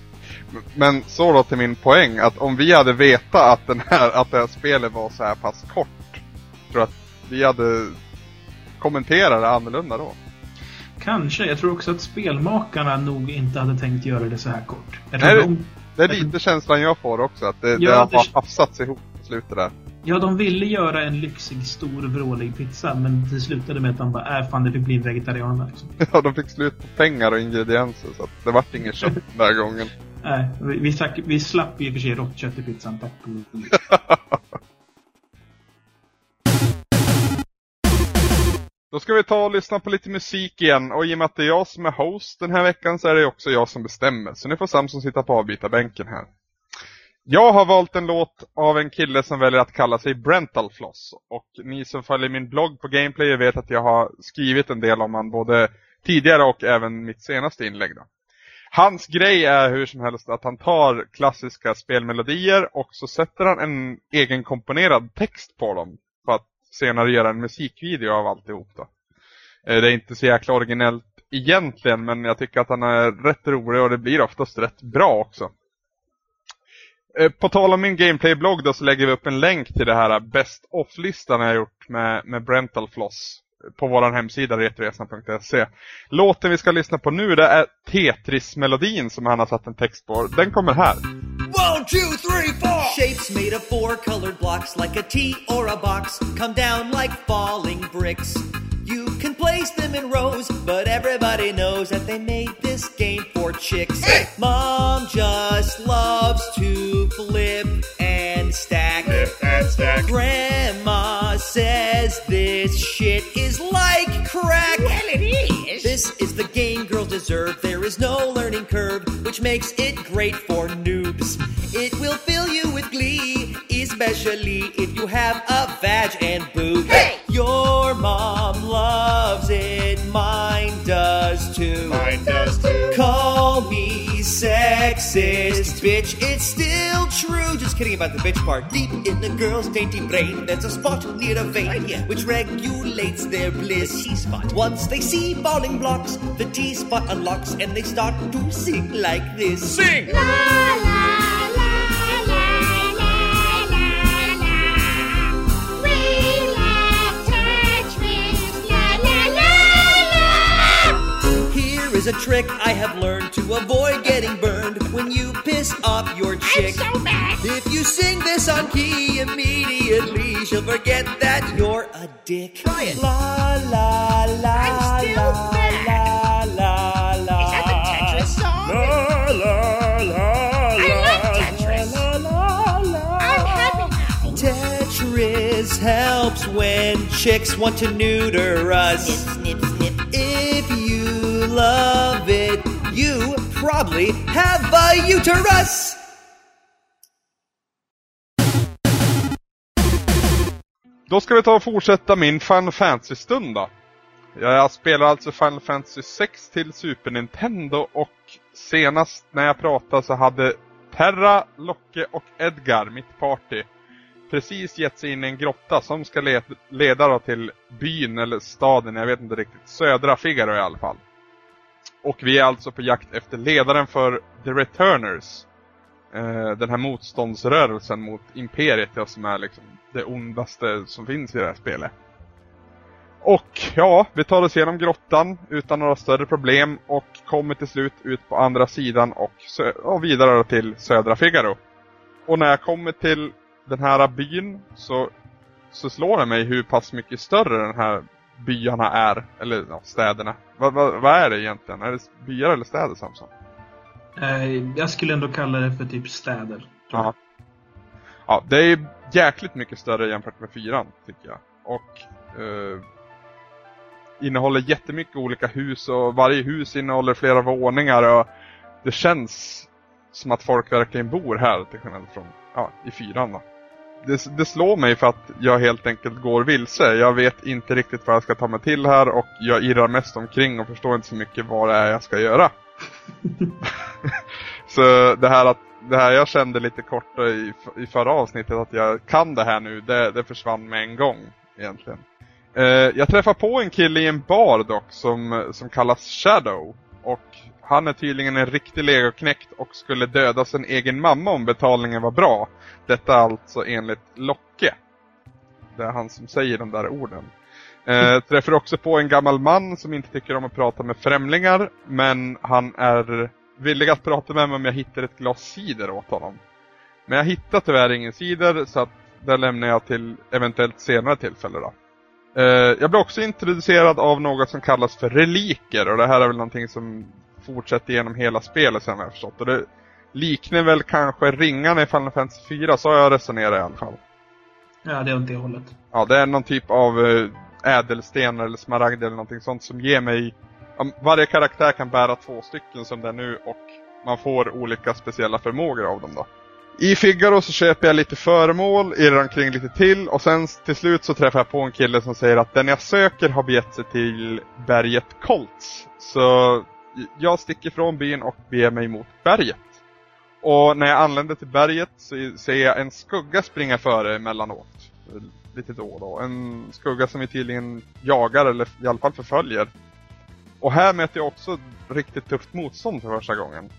Men så då till min poäng, att om vi hade vetat att, den här, att det här spelet var så här pass kort, tror att vi hade kommenterat det annorlunda då? Kanske. Jag tror också att spelmakarna nog inte hade tänkt göra det så här kort. Nej, de, det är lite känslan jag får också, att det, ja, det har det... hafsats ihop på slutet där. Ja, de ville göra en lyxig, stor, vrålig pizza, men det slutade med att de bara, äh fan, det fick bli vegetarianer. Liksom. Ja, de fick slut på pengar och ingredienser, så det vart inget kött den här gången. Nej, vi, vi, vi slapp i och för sig rått kött i pizzan, tack Då ska vi ta och lyssna på lite musik igen och i och med att det är jag som är host den här veckan så är det också jag som bestämmer. Så nu får Samson sitta på avbytarbänken här. Jag har valt en låt av en kille som väljer att kalla sig Brentalfloss. Och ni som följer min blogg på Gameplay vet att jag har skrivit en del om han både tidigare och även mitt senaste inlägg. Då. Hans grej är hur som helst att han tar klassiska spelmelodier och så sätter han en egen komponerad text på dem. För att senare göra en musikvideo av alltihop då. Eh, det är inte så jäkla originellt egentligen men jag tycker att han är rätt rolig och det blir oftast rätt bra också. Eh, på tal om min gameplay-blogg då så lägger vi upp en länk till det här Best Off-listan jag gjort med, med Brental Floss på vår hemsida retresan.se. Låten vi ska lyssna på nu det är Tetris-melodin som han har satt en text på. Den kommer här. Two, three, four! Shapes made of four colored blocks like a T or a box come down like falling bricks. You can place them in rows, but everybody knows that they made this game for chicks. Hey! Mom just loves to flip and stack. Flip and stack. Grandma says this shit is like deserve. There is no learning curve, which makes it great for noobs. It will fill fill you with glee, especially if you have a vag and boob. Hey! Your mom sexist, bitch. It's still true. Just kidding about the bitch part. Deep in the girl's dainty brain, there's a spot near a vein which regulates their bliss. T-spot. Once they see falling blocks, the T spot unlocks and they start to sing like this. Sing! La la la la is a trick I have learned to avoid getting burned when you piss off your chick. I'm so mad. If you sing this on key immediately, she'll forget that you're a dick. Try it. La la la I'm still la mad. la la la. Is that the Tetris song? La la la I love Tetris. La la la. I'm happy now. Tetris helps when chicks want to neuter us. Snip, snip. If you love it, you probably have a uterus. Då ska vi ta och fortsätta min Final Fantasy-stund då. Jag spelar alltså Final Fantasy 6 till Super Nintendo och senast när jag pratade så hade Terra, Locke och Edgar, mitt party, precis gett sig in i en grotta som ska leda till byn eller staden, jag vet inte riktigt, södra Figaro i alla fall. Och vi är alltså på jakt efter ledaren för The Returners. Eh, den här motståndsrörelsen mot Imperiet, ja, som är liksom det ondaste som finns i det här spelet. Och ja, vi tar oss igenom grottan utan några större problem och kommer till slut ut på andra sidan och, sö- och vidare till södra Figaro. Och när jag kommer till den här byn så, så slår det mig hur pass mycket större den här byarna är, eller ja, städerna. Vad vad- vad är det egentligen? Är det byar eller städer Samson? Eh, jag skulle ändå kalla det för typ städer. Ja. Ja, det är jäkligt mycket större jämfört med fyran, tycker jag. Och eh, innehåller jättemycket olika hus och varje hus innehåller flera våningar och det känns som att folk verkligen bor här till skillnad från ja, i fyran. Då. Det, det slår mig för att jag helt enkelt går vilse. Jag vet inte riktigt vad jag ska ta mig till här och jag irrar mest omkring och förstår inte så mycket vad det är jag ska göra. Så det här att det här jag kände lite kort i, i förra avsnittet att jag kan det här nu, det, det försvann med en gång egentligen. Eh, jag träffar på en kille i en bar dock som, som kallas Shadow. Och han är tydligen en riktig legoknäckt och skulle döda sin egen mamma om betalningen var bra. Detta alltså enligt Locke. Det är han som säger de där orden. Eh, träffar också på en gammal man som inte tycker om att prata med främlingar. Men han är villig att prata med mig om jag hittar ett glas cider åt honom. Men jag hittar tyvärr ingen cider så att det lämnar jag till eventuellt senare tillfälle då. Eh, jag blir också introducerad av något som kallas för reliker och det här är väl någonting som fortsätter genom hela spelet sen har jag förstått. Och det liknar väl kanske ringarna i Final Fantasy 4, så har jag resonerat i alla fall. Ja, det är åt det hållet. Ja, det är någon typ av eh, ädelsten eller smaragd eller någonting sånt som ger mig... Varje karaktär kan bära två stycken som det är nu och man får olika speciella förmågor av dem då. I Figaro så köper jag lite föremål, irrar omkring lite till och sen till slut så träffar jag på en kille som säger att den jag söker har begett sig till berget Koltz. Så jag sticker från byn och beger mig mot berget. Och när jag anländer till berget så ser jag en skugga springa före emellanåt. Lite då och då. En skugga som vi tydligen jagar eller i alla fall förföljer. Och här möter jag också riktigt tufft motstånd för första gången.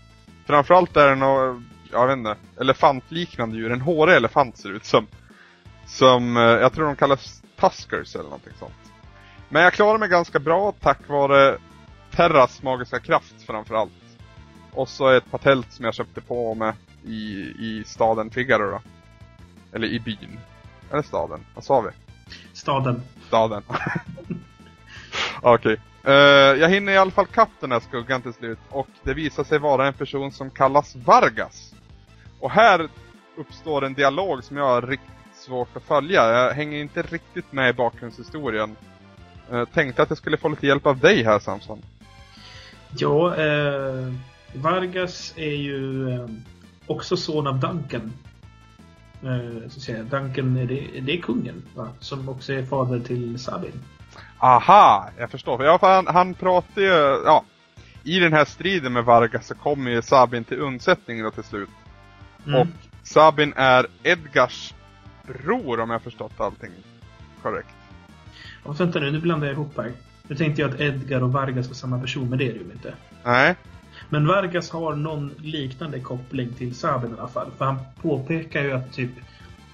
Framförallt är det något, jag vet inte, elefantliknande djur. En hårig elefant ser det ut som. Som, eh, jag tror de kallas tuskers eller någonting sånt. Men jag klarar mig ganska bra tack vare Terras magiska kraft framförallt. Och så ett patent som jag köpte på med i, i staden Figaro då. Eller i byn. Eller staden, vad sa vi? Staden. Staden. Okej. Eh, jag hinner i alla fall kapp den här skuggan till slut och det visar sig vara en person som kallas Vargas. Och här uppstår en dialog som jag har riktigt svårt att följa. Jag hänger inte riktigt med i bakgrundshistorien. Uh, tänkte att jag skulle få lite hjälp av dig här Samson. Ja, eh, Vargas är ju eh, också son av Duncan. Eh, så säger jag, Duncan, är det, det är kungen, va? Som också är fader till Sabin. Aha, jag förstår. För ja, för han, han pratar ju, ja. I den här striden med Vargas så kommer ju Sabin till undsättning då till slut. Mm. Och Sabin är Edgars bror om jag förstått allting korrekt. Och vänta nu, nu blandar jag ihop här. Nu tänkte jag att Edgar och Vargas var samma person, men det är det ju inte. Nej, Men Vargas har någon liknande koppling till Sabin i alla fall. För han påpekar ju att typ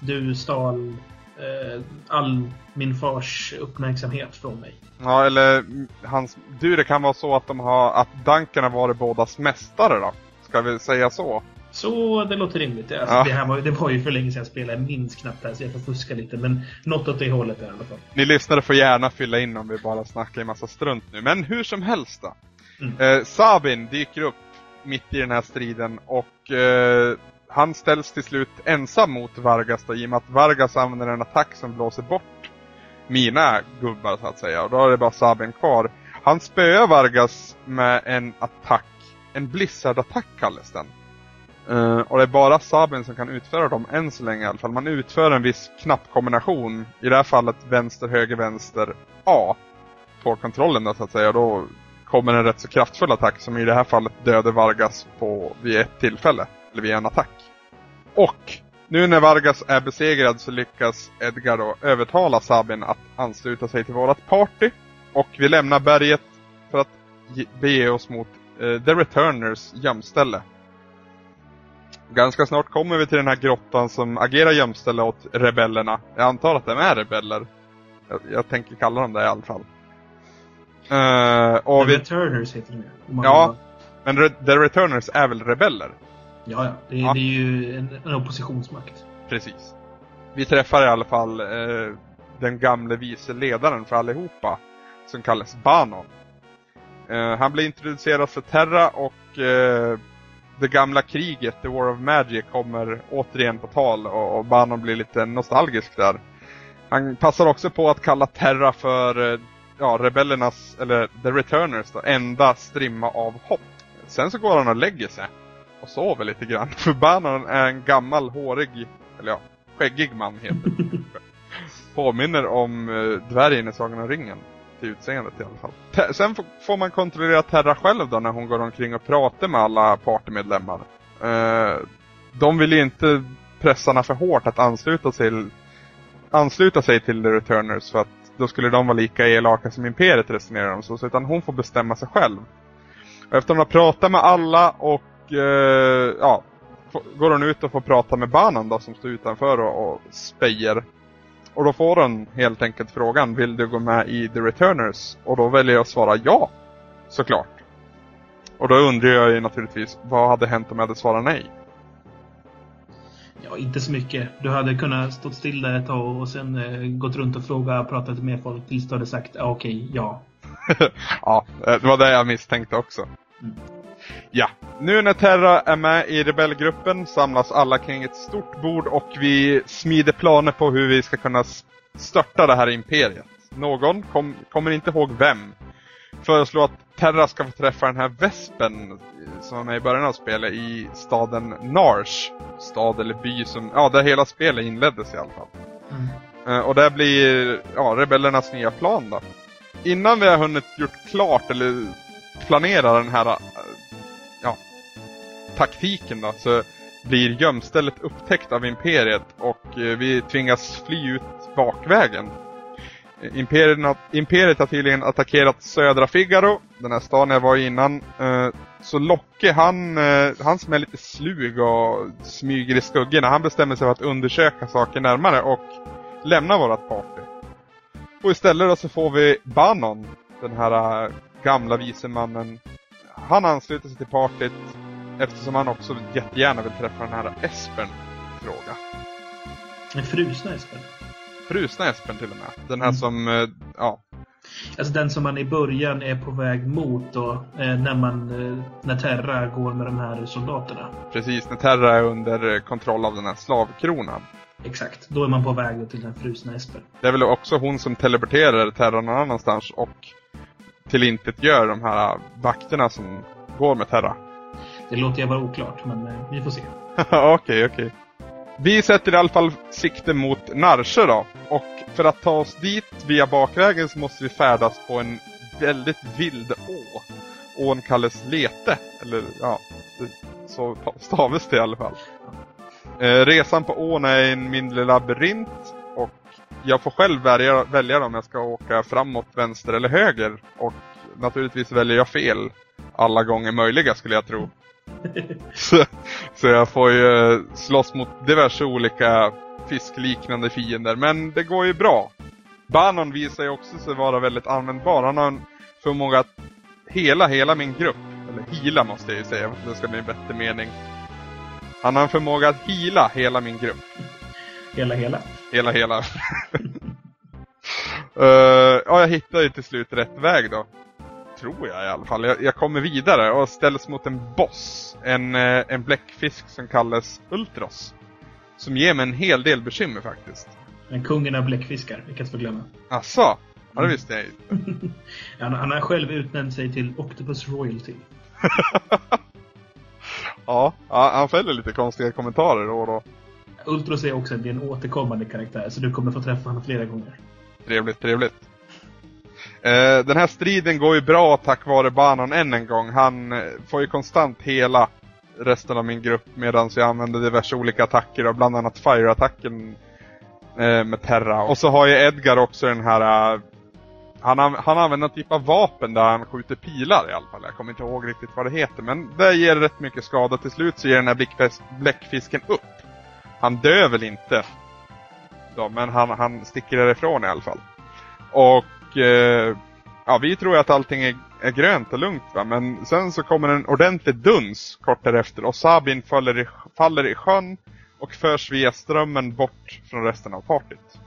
du stal eh, all min fars uppmärksamhet från mig. ja eller hans, du det kan vara så att de har, att Duncan har varit bådas mästare då? Ska vi säga så? Så det låter rimligt. Alltså, Ja. det, här var, det var ju för länge sedan jag spelade. Jag minns knappt det här så jag får fuska lite. Men något åt det hållet är i alla fall. Ni lyssnare får gärna fylla in om vi bara snackar en massa strunt nu. Men hur som helst då. Mm. Eh, Sabin dyker upp mitt i den här striden och eh, han ställs till slut ensam mot Vargas då, i och med att Vargas använder en attack som blåser bort mina gubbar så att säga. Och då är det bara Sabin kvar. Han spöar Vargas med en attack. En blizzard-attack kallas den. Uh, och det är bara Sabin som kan utföra dem än så länge i alla fall. Man utför en viss knappkombination. I det här fallet vänster, höger, vänster, A. På kontrollen då så att säga. Då kommer en rätt så kraftfull attack som i det här fallet dödar Vargas på, vid ett tillfälle. Eller vid en attack. Och nu när Vargas är besegrad så lyckas Edgar då övertala Sabin att ansluta sig till vårat party. Och vi lämnar berget för att bege oss mot uh, The Returners gömställe. Ganska snart kommer vi till den här grottan som agerar gömställe åt rebellerna. Jag antar att de är rebeller. Jag, jag tänker kalla dem det i alla fall. Eh, och The vi, Returners heter de ju. Ja. vill- men The Returners är väl rebeller? ja, ja. Det, Ja. det är ju en, en oppositionsmakt. Precis. Vi träffar i alla fall eh, den gamle vice ledaren för allihopa. Som kallas Banon. Eh, han blir introducerad för Terra och eh, det gamla kriget, The War of Magic, kommer återigen på tal och, och Banon blir lite nostalgisk där. Han passar också på att kalla Terra för eh, ja, rebellernas, eller The Returners då, enda strimma av hopp. Sen så går han och lägger sig. Och sover lite grann. För Banon är en gammal hårig, eller ja, skäggig man heter. Påminner om eh, dvärgen i Sagan om ringen. Till utseendet i alla fall. Te- sen får man kontrollera Terra själv då när hon går omkring och pratar med alla partymedlemmar. Eh, de vill ju inte pressa henne för hårt att ansluta sig till, ansluta sig till The Returners för att då skulle de vara lika elaka som Imperiet resonerar de så, så utan hon får bestämma sig själv. Och efter hon har pratat med alla och eh, ja, går hon ut och får prata med Banan då som står utanför och, och spejer. Och då får hon helt enkelt frågan, vill du gå med i The Returners? Och då väljer jag att svara ja, såklart. Och då undrar jag ju naturligtvis, vad hade hänt om jag hade svarat nej? Ja, inte så mycket. Du hade kunnat stå still där ett tag och sen eh, gått runt och frågat, pratat med folk tills du hade sagt ja, okej, ja. ja, eh, det var det jag misstänkte också. Mm. Ja, nu när Terra är med i rebellgruppen samlas alla kring ett stort bord och vi smider planer på hur vi ska kunna störta det här imperiet. Någon, kom, kommer inte ihåg vem, föreslår att Terra ska få träffa den här vespen eh, som var med i början av spelet i staden Narsh. Stad eller by som, ja där hela spelet inleddes i alla fall. Mm. Eh, Och det blir ja, rebellernas nya plan då. Innan vi har hunnit gjort klart eller planera den här eh, taktiken då så blir gömstället upptäckt av Imperiet och eh, vi tvingas fly ut bakvägen. Eh, imperiet, har- Imperiet har tydligen attackerat södra Figaro, den här staden jag var i innan. Eh, så Locke, han, han som är lite slug och smyger i skuggorna, han bestämmer sig för att undersöka saker närmare och lämna vårat party. Och istället då så får vi Bannon, den här gamla vise mannen. Han ansluter sig till partyt eftersom han också jättegärna vill träffa den här Espern fråga. En frusna Espen. Frusna Espern till och med. Den här Mm. som, äh, ja, Alltså den som man i början är på väg mot då, eh, när man, eh, när Terra går med de här soldaterna. precis när Terra är under eh, kontroll av den här slavkronan. Exakt. Då är man på väg till den frusna Espen. Det är väl också hon som teleporterar Terra någon annanstans och tillintetgör de här vakterna som går med Terra. Det låter jag vara oklart, men eh, vi får se. Okej, okej. Vi sätter i alla fall sikte mot Narsjö då. Och för att ta oss dit via bakvägen så måste vi färdas på en väldigt vild å. Ån kallas Lete. Eller ja, så stavas det i alla fall. Eh, resan på ån är en mindre labyrint. Och jag får själv välja, välja om jag ska åka framåt, vänster eller höger. Och naturligtvis väljer jag fel alla gånger möjliga skulle jag tro så, så jag får ju eh, slåss mot diverse olika fiskliknande fiender. Men det går ju bra. Banon visar ju också sig vara väldigt användbar. Han har en förmåga att hela, hela min grupp. Eller hila måste jag ju säga, det ska bli en bättre mening. Han har en förmåga att hila hela min grupp. Hela, hela. Hela, hela. Eh, ja, jag hittar ju till slut rätt väg då. Tror jag i alla fall. Jag, jag kommer vidare och ställs mot en boss. En, eh, en bläckfisk som kallas Ultros. Som ger mig en hel del bekymmer faktiskt. Men kungen av bläckfiskar, vilket får glömma. Asså? Ja, det visste jag inte. Han, han har själv utnämnt sig till Octopus Royalty. Ja, han fäller lite konstiga kommentarer då och då. Ultros är också en, en återkommande karaktär, så du kommer få träffa honom flera gånger. Trevligt, trevligt. Eh, den här striden går ju bra tack vare Banon än en gång. Han eh, får ju konstant hela resten av min grupp medan jag använder diverse olika attacker och bland annat Fire-attacken eh, med Terra. Och så har ju Edgar också den här eh, han, an- han använder en typ av vapen där han skjuter pilar i alla fall. Jag kommer inte ihåg riktigt vad det heter. Men det ger rätt mycket skada. Till slut så ger den här bläckfisken upp. Han dör väl inte. Då, men han, han sticker därifrån i alla fall. Och eh, ja, vi tror ju att allting är, är grönt och lugnt va. Men sen så kommer en ordentlig duns kort därefter och Sabin faller i, faller i sjön och förs via strömmen bort från resten av partyt.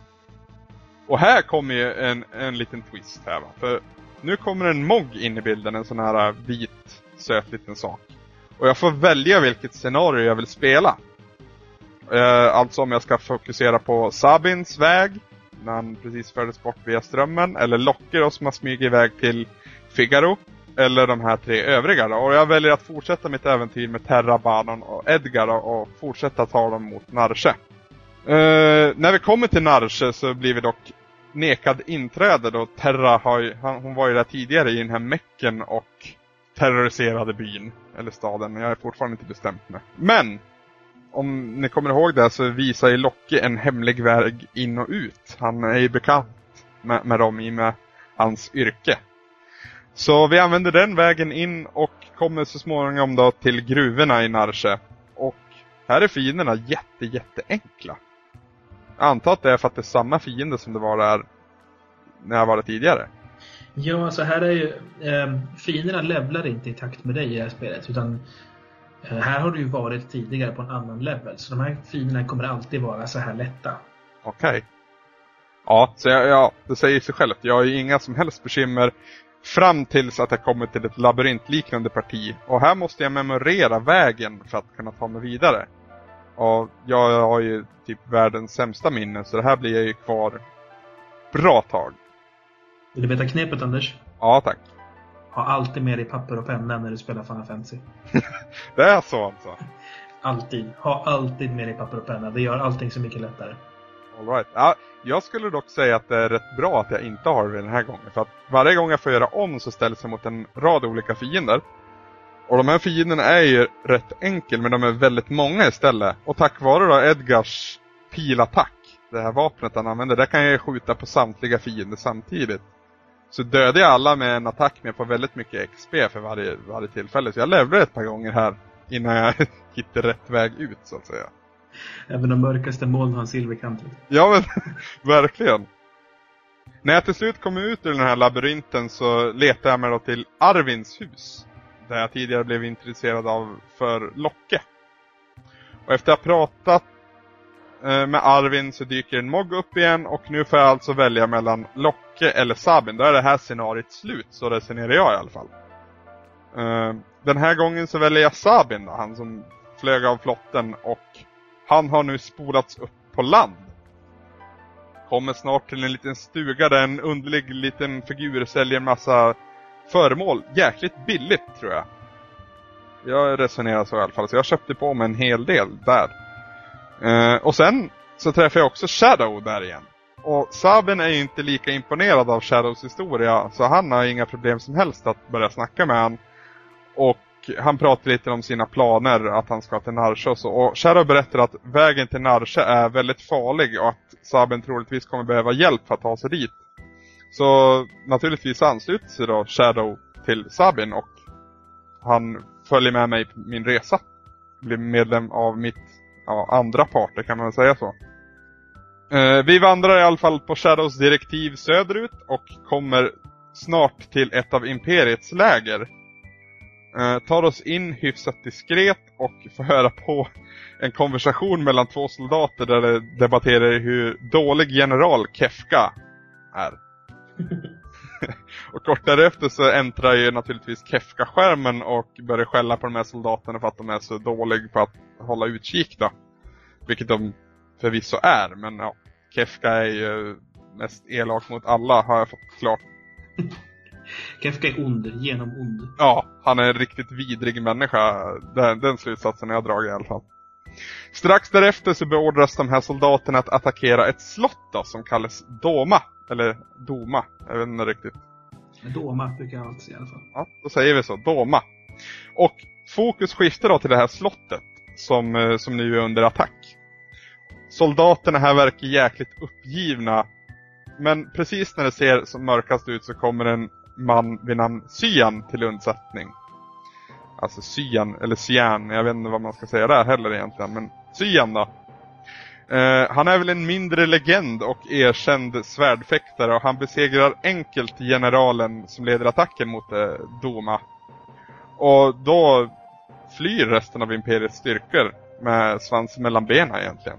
Och här kommer ju en, en liten twist här va. För nu kommer en Mog in i bilden, en sån här vit, söt liten sak. Och jag får välja vilket scenario jag vill spela. Eh, alltså om jag ska fokusera på Sabins väg, när han precis fördes bort via strömmen, eller Locke som har smugit iväg till Figaro, eller de här tre övriga då. Och jag väljer att fortsätta mitt äventyr med Terra, Banon och Edgar då, och fortsätta ta dem mot Narche. Uh, eh, när vi kommer till Narche så blir vi dock nekad inträde då Terra har ju, han, hon var ju där tidigare i den här mecken och terroriserade byn, eller staden. Jag är fortfarande inte bestämt mig. Men! Om ni kommer ihåg det så visar ju Locke en hemlig väg in och ut. Han är ju bekant med, med dem i och med hans yrke. Så vi använder den vägen in och kommer så småningom då till gruvorna i Narshe. Och här är fienderna jätte, jätteenkla. Jag antar att det är för att det är samma fiende som det var där när jag var där tidigare. Ja, alltså här är ju... Eh, fienderna levlar inte i takt med dig i det här spelet. Utan här har du ju varit tidigare på en annan level. Så de här fienderna kommer alltid vara så här lätta. Okej. Ja, så jag, ja, det säger sig självt. Jag har ju inga som helst bekymmer fram tills att jag kommer till ett labyrintliknande parti. Och här måste jag memorera vägen för att kunna ta mig vidare. Och jag har ju typ världens sämsta minne så det här blir jag ju kvar bra tag. Vill du veta knepet Anders? Ja, tack. Ha alltid med dig papper och penna när du spelar Final Fantasy. Det är så alltså. Alltid. Ha alltid med dig papper och penna. Det gör allting så mycket lättare. All right. ja, jag skulle dock säga att det är rätt bra att jag inte har det den här gången. För att varje gång jag får göra om så ställs jag mot en rad olika fiender. Och de här fienderna är ju rätt enkel men de är väldigt många istället. Och tack vare då Edgars pilattack, det här vapnet han använder, där kan jag ju skjuta på samtliga fiender samtidigt. Så dödar jag alla med en attack med på väldigt mycket XP för varje, varje tillfälle. Så jag levlar ett par gånger här innan jag hittar rätt väg ut så att säga. Även de mörkaste moln har en silverkant. Ja men, verkligen. När jag till slut kom ut ur den här labyrinten så letade jag mig då till Arvins hus. Där jag tidigare blev intresserad av för Locke. Och efter att ha pratat Eh, med Arvin så dyker en Mog upp igen och nu får jag alltså välja mellan Locke eller Sabin. Då är det här scenariot slut, så resonerar jag i alla fall. Eh, den här gången så väljer jag Sabin då, han som flög av flotten och han har nu spolats upp på land. Kommer snart till en liten stuga där en underlig liten figur säljer massa föremål. Jäkligt billigt tror jag. Jag resonerar så i alla fall, så jag köpte på mig en hel del där. Eh, och sen så träffar jag också Shadow där igen. Och Sabin är ju inte lika imponerad av Shadows historia så han har inga problem som helst att börja snacka med han. Och han pratar lite om sina planer att han ska till Narsha och så. Och Shadow berättar att vägen till Narsha är väldigt farlig och att Sabin troligtvis kommer behöva hjälp för att ta sig dit. Så naturligtvis ansluter sig då Shadow till Sabin och han följer med mig på min resa. Blir medlem av mitt ja, andra parter kan man väl säga så. Eh, vi vandrar i alla fall på Shadows direktiv söderut och kommer snart till ett av Imperiets läger. Eh, tar oss in hyfsat diskret och får höra på en konversation mellan två soldater där de debatterar hur dålig general Kefka är. och kort därefter så äntrar ju naturligtvis Kefka-skärmen och börjar skälla på de här soldaterna för att de är så dåliga på att hålla utkik då. Vilket de förvisso är, men ja. Kefka är ju mest elak mot alla har jag fått klart. Kefka är ond, genom ond. Ja, han är en riktigt vidrig människa. Den, den slutsatsen har jag dragit i alla fall. Strax därefter så beordras de här soldaterna att attackera ett slott då, som kallas Doma. Eller Doma, jag vet inte riktigt. Doma brukar jag alltid säga i alla fall. Ja, då säger vi så. Doma. Och fokus skiftar då till det här slottet som, eh, som nu är under attack. Soldaterna här verkar jäkligt uppgivna. Men precis när det ser som mörkast ut så kommer en man vid namn Cyan till undsättning. Alltså Cyan, eller Cyan, jag vet inte vad man ska säga där heller egentligen, men Cyan då. Eh, han är väl en mindre legend och erkänd svärdfäktare och han besegrar enkelt generalen som leder attacken mot eh, Doma. Och då flyr resten av Imperiets styrkor med svansen mellan benen egentligen.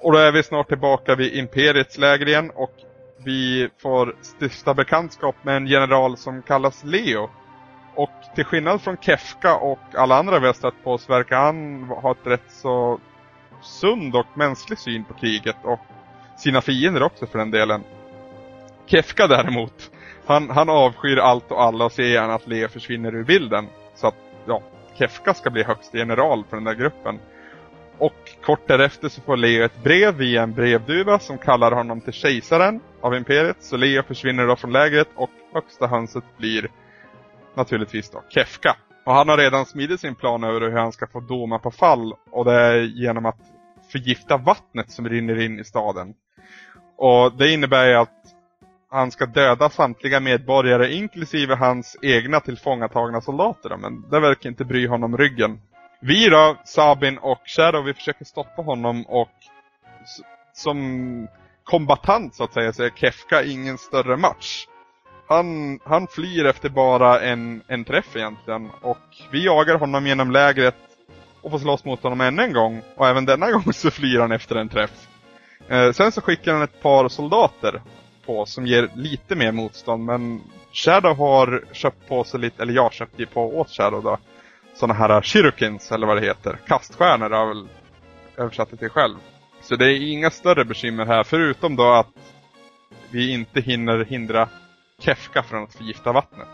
Och då är vi snart tillbaka vid Imperiets läger igen och vi får stifta bekantskap med en general som kallas Leo. Och till skillnad från Kefka och alla andra vi har stött på så verkar han ha ett rätt så sund och mänsklig syn på kriget och sina fiender också för den delen. Kefka däremot, han, han avskyr allt och alla och ser gärna att Leo försvinner ur bilden. Så att, ja, Kefka ska bli högste general för den där gruppen. Och kort därefter så får Leo ett brev via en brevduva som kallar honom till kejsaren av imperiet. Så Leo försvinner då från lägret och högsta hönset blir naturligtvis då Kefka. Och han har redan smidit sin plan över hur han ska få Doma på fall och det är genom att förgifta vattnet som rinner in i staden. Och det innebär ju att han ska döda samtliga medborgare inklusive hans egna tillfångatagna soldater. Men det verkar inte bry honom ryggen. Vi då, Sabin och Shadow, vi försöker stoppa honom och som kombatant så att säga så är Kefka ingen större match. Han, han flyr efter bara en, en träff egentligen och vi jagar honom genom lägret och får slåss mot honom ännu en gång och även denna gång så flyr han efter en träff. Eh, sen så skickar han ett par soldater på som ger lite mer motstånd men Shadow har köpt på sig lite, eller jag köpte ju på åt Shadow då såna här shirukins eller vad det heter. Kaststjärnor har jag väl översatt det till själv. Så det är inga större bekymmer här förutom då att vi inte hinner hindra Kefka från att förgifta vattnet.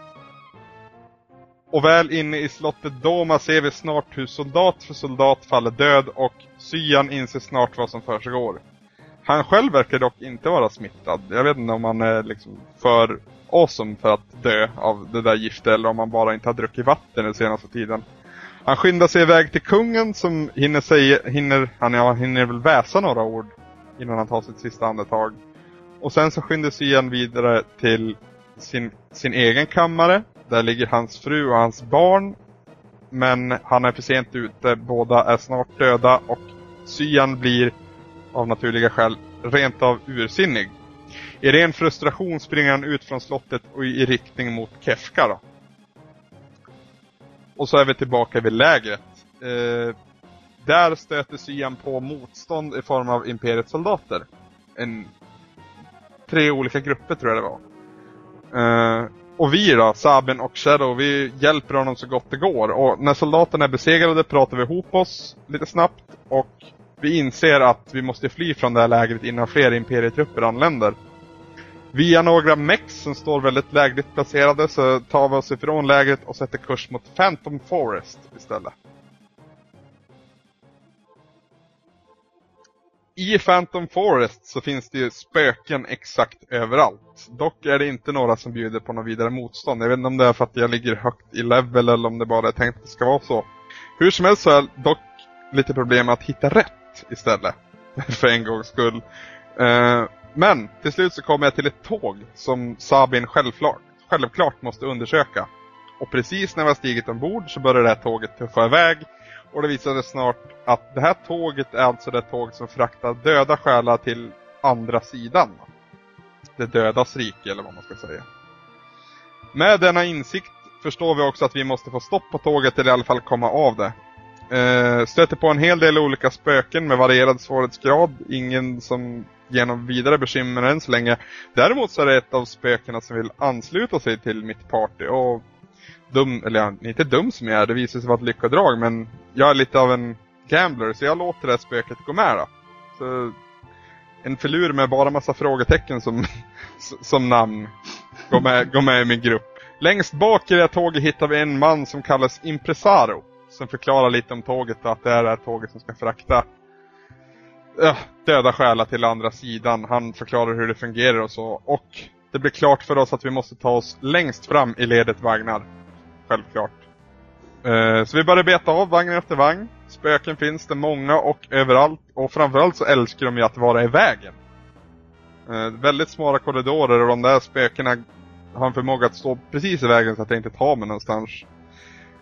Och väl inne i slottet Doma ser vi snart hur soldat för soldat faller död och Syan inser snart vad som försiggår. Han själv verkar dock inte vara smittad. Jag vet inte om han är liksom för awesome för att dö av det där giftet eller om han bara inte har druckit vatten den senaste tiden. Han skyndar sig iväg till kungen som hinner säga, hinner, han ja, hinner väl väsa några ord innan han tar sitt sista andetag. Och sen så skyndar sig igen vidare till sin, sin egen kammare. Där ligger hans fru och hans barn. Men han är för sent ute, båda är snart döda och Cyan blir av naturliga skäl rent av ursinnig. I ren frustration springer han ut från slottet och i riktning mot Kefka då. Och så är vi tillbaka vid lägret. Eh, där stöter Cyan på motstånd i form av Imperiets soldater. En, tre olika grupper tror jag det var. Eh, och vi då, Sabin och Shadow, vi hjälper honom så gott det går. Och när soldaterna är besegrade pratar vi ihop oss lite snabbt och vi inser att vi måste fly från det här lägret innan fler imperietrupper anländer. Via några mex som står väldigt lägligt placerade så tar vi oss ifrån lägret och sätter kurs mot Phantom Forest istället. I Phantom Forest så finns det ju spöken exakt överallt. Dock är det inte några som bjuder på något vidare motstånd. Jag vet inte om det är för att jag ligger högt i level eller om det bara är tänkt att det ska vara så. Hur som helst så är dock lite problem med att hitta rätt istället. för en gångs skull. Eh, men till slut så kommer jag till ett tåg som Sabin självklart, självklart måste undersöka. Och precis när vi har stigit ombord så börjar det här tåget tuffa iväg. Och det visade sig snart att det här tåget är alltså det tåg som fraktar döda själar till andra sidan. Det dödas rike eller vad man ska säga. Med denna insikt förstår vi också att vi måste få stopp på tåget eller i alla fall komma av det. Eh, stöter på en hel del olika spöken med varierad svårighetsgrad. Ingen som ger någon vidare bekymmer än så länge. Däremot så är det ett av spökena som vill ansluta sig till mitt party och dum, eller ja, inte dum som jag är, det visar sig vara ett lyckodrag men jag är lite av en gambler så jag låter det här spöket gå med då. Så en filur med bara massa frågetecken som, som namn går med, går med i min grupp. Längst bak i det här tåget hittar vi en man som kallas Impresaro. Som förklarar lite om tåget och att det är det här tåget som ska frakta döda själar till andra sidan. Han förklarar hur det fungerar och så. Och det blir klart för oss att vi måste ta oss längst fram i ledet vagnar. Självklart. Eh, så vi börjar beta av vagn efter vagn. Spöken finns det många och överallt. Och framförallt så älskar de ju att vara i vägen. Eh, väldigt smala korridorer och de där spökena har en förmåga att stå precis i vägen så att jag inte tar mig någonstans.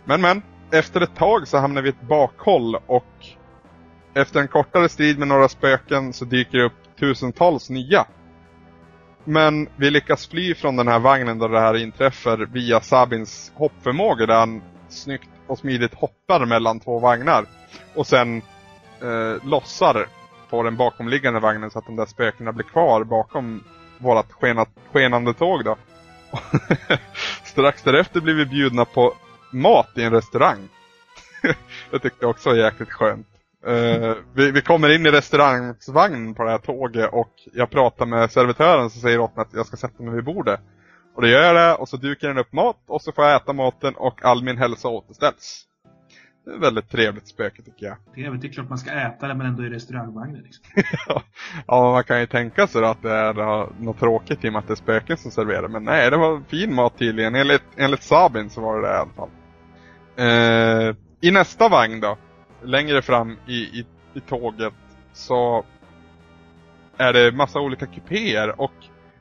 Men men, efter ett tag så hamnar vi i ett bakhåll och efter en kortare strid med några spöken så dyker det upp tusentals nya. Men vi lyckas fly från den här vagnen då det här inträffar via Sabins hoppförmåga där han snyggt och smidigt hoppar mellan två vagnar. Och sen eh, lossar på den bakomliggande vagnen så att de där spökena blir kvar bakom vårat skenat, skenande tåg då. Strax därefter blir vi bjudna på mat i en restaurang. det tyckte jag också var jäkligt skönt. Uh, vi, vi, kommer in i restaurangvagnen på det här tåget och jag pratar med servitören som säger åt mig att jag ska sätta mig vid bordet. Och det gör jag det och så dukar den upp mat och så får jag äta maten och all min hälsa återställs. Det är ett väldigt trevligt spöke tycker jag. Väl, det är klart man ska äta det men ändå i restaurangvagnen. Liksom. ja, man kan ju tänka sig att det är något tråkigt i och med att det är spöken som serverar. Men nej, det var fin mat tydligen. Enligt, enligt Sabin så var det det i alla fall. Uh, I nästa vagn då, längre fram i, i, i tåget, så är det massa olika kupéer och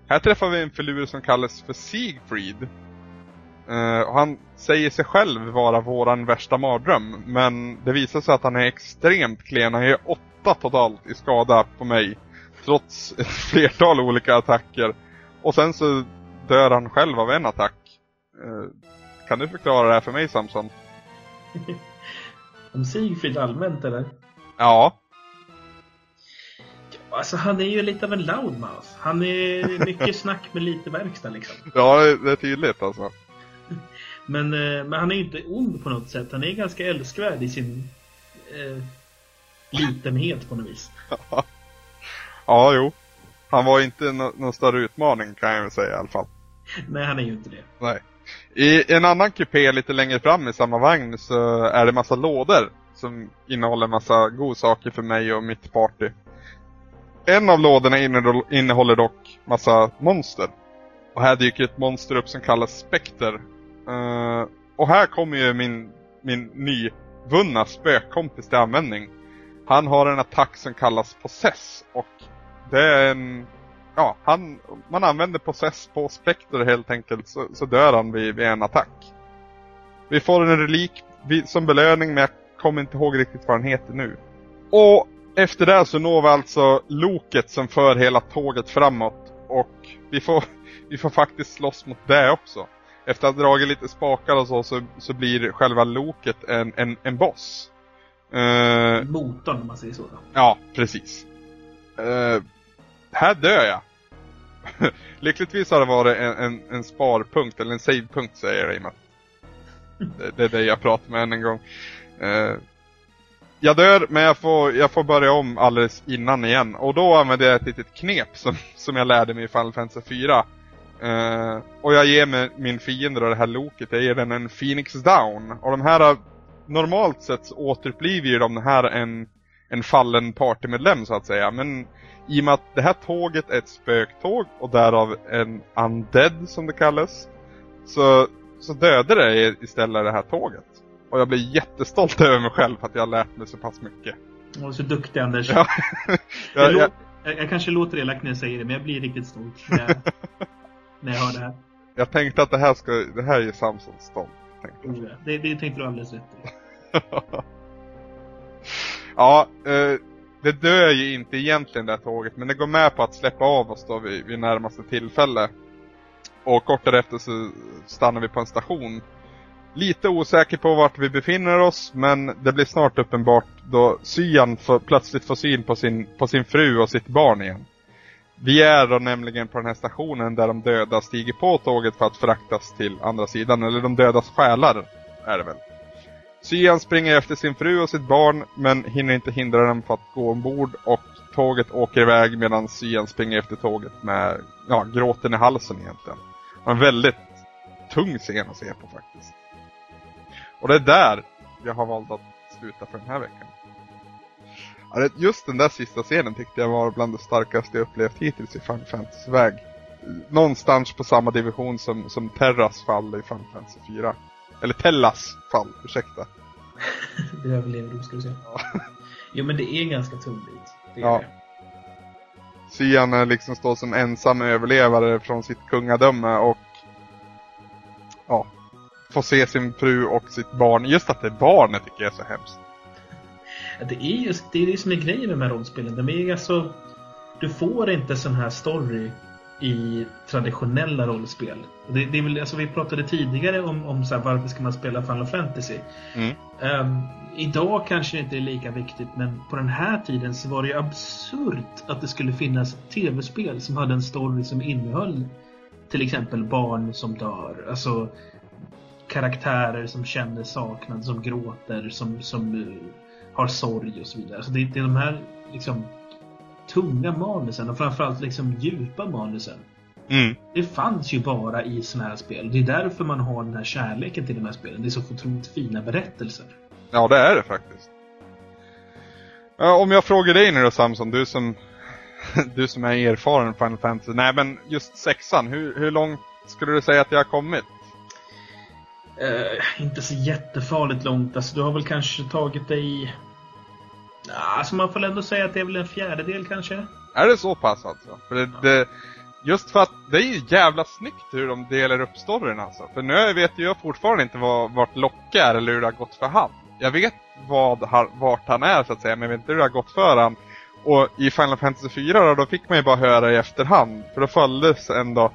här träffar vi en filur som kallas för Siegfried. Uh, han säger sig själv vara våran värsta mardröm, men det visar sig att han är extremt klen. Han gör åtta totalt i skada på mig, trots ett flertal olika attacker. Och sen så dör han själv av en attack. Uh, kan du förklara det här för mig Samson? Om Sigfrid allmänt eller? Ja. Alltså han är ju lite av en loudmouth. Han är mycket snack med lite verkstad liksom. Ja, det är tydligt alltså. Men, eh, men han är ju inte ond på något sätt. Han är ganska älskvärd i sin eh, litenhet på något vis. ja, jo. Han var inte nå någon större utmaning kan jag väl säga i alla fall. Nej, han är ju inte det. Nej. I en annan kupé lite längre fram i samma vagn så är det massa lådor som innehåller massa godsaker för mig och mitt party. En av lådorna innehåller dock massa monster. Och här dyker ett monster upp som kallas Spekter. Uh, eh, och här kommer ju min, min nyvunna spökkompis till användning. Han har en attack som kallas Possess och det är en ja, han, man använder Possess på Spectre helt enkelt så, så dör han vid, vid, en attack. Vi får en relik som belöning men jag kommer inte ihåg riktigt vad den heter nu. Och efter det så når vi alltså loket som för hela tåget framåt och vi får, vi får faktiskt slåss mot det också. Efter att ha dragit lite spakar och så, så, så blir själva loket en, en, en boss. Uh, Motorn om man säger så. Då. Ja, precis. Uh, här dör jag. Lyckligtvis har det varit en, en, en sparpunkt, eller en savepunkt säger jag i det, det är det jag pratar med än en gång. Uh, jag dör, men jag får, jag får börja om alldeles innan igen. Och då använder jag ett litet knep som, som jag lärde mig i Final Fantasy 4. Uh, eh, och jag ger mig min fiende det här loket, jag ger den en Phoenix Down. Och de här, normalt sett så återupplivar ju de här en, en fallen partymedlem så att säga. Men i och med att det här tåget är ett spöktåg och därav en undead som det kallas. Så, så dödade det istället det här tåget. Och jag blir jättestolt över mig själv för att jag har lärt mig så pass mycket. Och så duktig Anders. Ja. jag, jag, jag, jag, kanske låter elak när jag säger det, men jag blir riktigt stolt när jag, när jag hör det här. jag tänkte att det här, ska, det här är Samson stolt. Tänkte. Oh. Det, det tänkte du alldeles rätt i ja, eh, det dör ju inte egentligen det här tåget, men det går med på att släppa av oss då vid, vid närmaste tillfälle. Och kort därefter så stannar vi på en station. Lite osäker på vart vi befinner oss, men det blir snart uppenbart då Syan får, plötsligt får syn på sin, på sin fru och sitt barn igen. Vi är då nämligen på den här stationen där de döda stiger på tåget för att fraktas till andra sidan, eller de dödas själar är det väl. Syan springer efter sin fru och sitt barn men hinner inte hindra dem från att gå ombord och tåget åker iväg medan Syan springer efter tåget med ja, gråten i halsen egentligen. Och en väldigt tung scen att se på faktiskt. Och det är där jag har valt att sluta för den här veckan. Just den där sista scenen tyckte jag var bland det starkaste jag upplevt hittills i Final Fantasy-väg. Någonstans på samma division som, som Terras fall i Final Fantasy 4. Eller Tellas fall, ursäkta. Det överlever du, ska du säga. Jo, men det är en ganska tung bit. Det är Ja. det. Sian liksom står som ensam överlevare från sitt kungadöme och ja, får se sin fru och sitt barn. Just att det är barnet tycker jag är så hemskt. Ja, Det är just det, är det som är grejen med de här rollspelen. De är alltså... Du får inte sån här story i traditionella rollspel. Det, det är väl, alltså vi pratade tidigare om, om så här, varför ska man spela Final Fantasy. Mm. Ehm, idag kanske det inte är lika viktigt, men på den här tiden så var det ju absurt att det skulle finnas tv-spel som hade en story som innehöll till exempel barn som dör. Alltså karaktärer som känner saknad, som gråter, som, som eh, har sorg och så vidare. Alltså det, det är de här liksom tunga manusen och framförallt liksom djupa manusen. Mm. Det fanns ju bara i sådana här spel. Det är därför man har den här kärleken till de här spelen. Det är så otroligt fina berättelser. Ja, det är det faktiskt. Ja, om jag frågar dig nu då Samson, du som, du som är erfaren Final Fantasy. Nej men just sexan, hur, hur långt skulle du säga att jag har kommit? Eh, inte så jättefarligt långt. Alltså, du har väl kanske tagit dig... Alltså man får ändå säga att det är väl en fjärdedel kanske. Är det så pass alltså? För det, det, just för att det är ju jävla snyggt hur de delar upp storyn alltså. För nu vet ju jag fortfarande inte vad, vart Locke är eller hur det har gått för han. Jag vet vad, vart han är så att säga, men jag vet inte hur det har gått för han. Och i Final Fantasy 4 då, då fick man ju bara höra i efterhand. För då följdes ändå,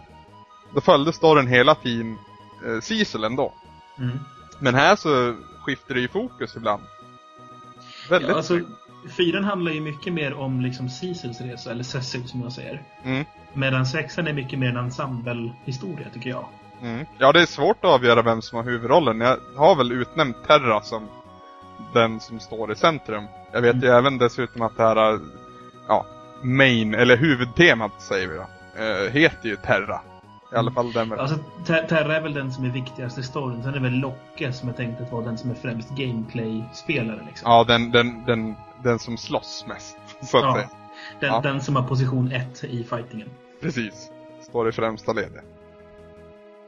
då följde storyn hela tiden eh, Cecil ändå. Mm. Men här så skiftar det ju fokus ibland. Väldigt Ja, alltså, fyran handlar ju mycket mer om liksom Cecils resa, eller Cecil som jag säger. Mm. Medan sexan är mycket mer en ensemble-historia tycker jag. Mm. Ja, det är svårt att avgöra vem som har huvudrollen. Jag har väl utnämnt Terra som den som står i centrum. Jag vet ju även dessutom att det här, ja, main, eller huvudtemat säger vi då, eh, heter ju Terra. I alla fall den. Alltså, Ter- Terra är väl den som är viktigast i storyn. Sen är det väl Locke som är tänkt att vara den som är främst gameplay-spelare. Liksom. Ja, den, den, den, den som slåss mest, så att Ja. säga. Den, Ja. den som har position 1 i fightingen. Precis. Står i främsta ledet.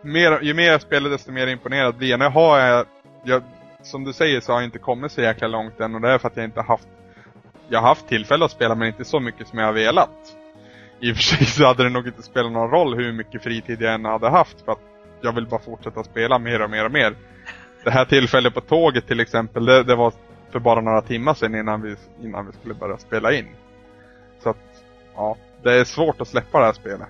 Mer, ju mer jag spelar desto mer imponerad blir jag. Nu har jag, jag, som du säger så har jag inte kommit så jäkla långt än och det är för att jag inte haft Jag har haft tillfälle att spela men inte så mycket som jag har velat. I och för sig så hade det nog inte spelat någon roll hur mycket fritid jag än hade haft för att jag vill bara fortsätta spela mer och mer och mer. Det här tillfället på tåget till exempel, det, det var för bara några timmar sedan innan vi, innan vi skulle börja spela in. Så att, ja, det är svårt att släppa det här spelet.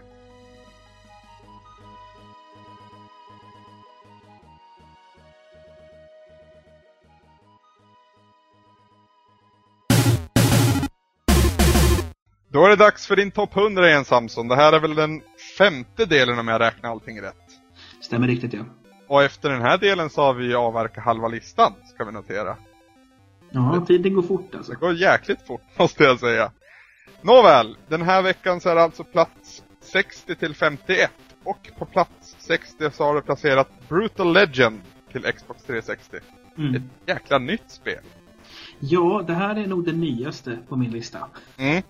Då är det dags för din topp 100 igen Samson. Det här är väl den femte delen om jag räknar allting rätt. Stämmer riktigt ja. Och efter den här delen så har vi avverkat halva listan, ska vi notera. Ja, tiden går fort alltså. Det går jäkligt fort, måste jag säga. Nåväl, den här veckan så är det alltså plats 60 till 51. Och på plats 60 så har du placerat Brutal Legend till Xbox 360. Mm. Ett jäkla nytt spel. Ja, det här är nog det nyaste på min lista. Mm.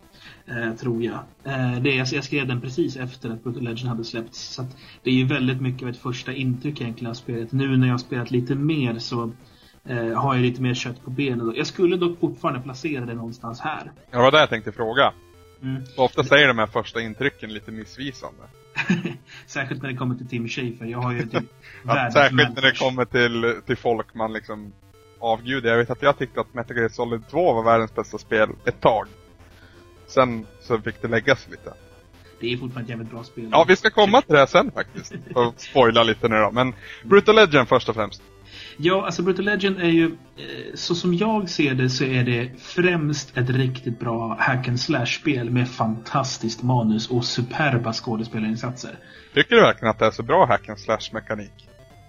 Eh, tror jag. Eh, det, är- jag skrev den precis efter att Brutal Legend hade släppts. Så att det är ju väldigt mycket av ett första intryck egentligen av spelet. Nu när jag har spelat lite mer så eh, har jag lite mer kött på benen. Jag skulle dock fortfarande placera det någonstans här. Det var det jag tänkte fråga. Mm. Så ofta säger de här första intrycken lite missvisande. Särskilt när det kommer till Tim Schafer. Jag har ju typ världens särskilt när det kommer till, till folk man liksom avgudar. Jag vet att jag tyckte att Metal Gear Solid 2 var världens bästa spel ett tag. Sen så fick det läggas lite. Det är fortfarande ett jävligt bra spel. Ja, vi ska komma till det här sen faktiskt. Och spoila lite nu då. Men Brutal Legend först och främst. Ja, alltså Brutal Legend är ju, eh, så som jag ser det så är det främst ett riktigt bra hack and slash-spel med fantastiskt manus och superba skådespelarinsatser. Tycker du verkligen att det är så bra hack and slash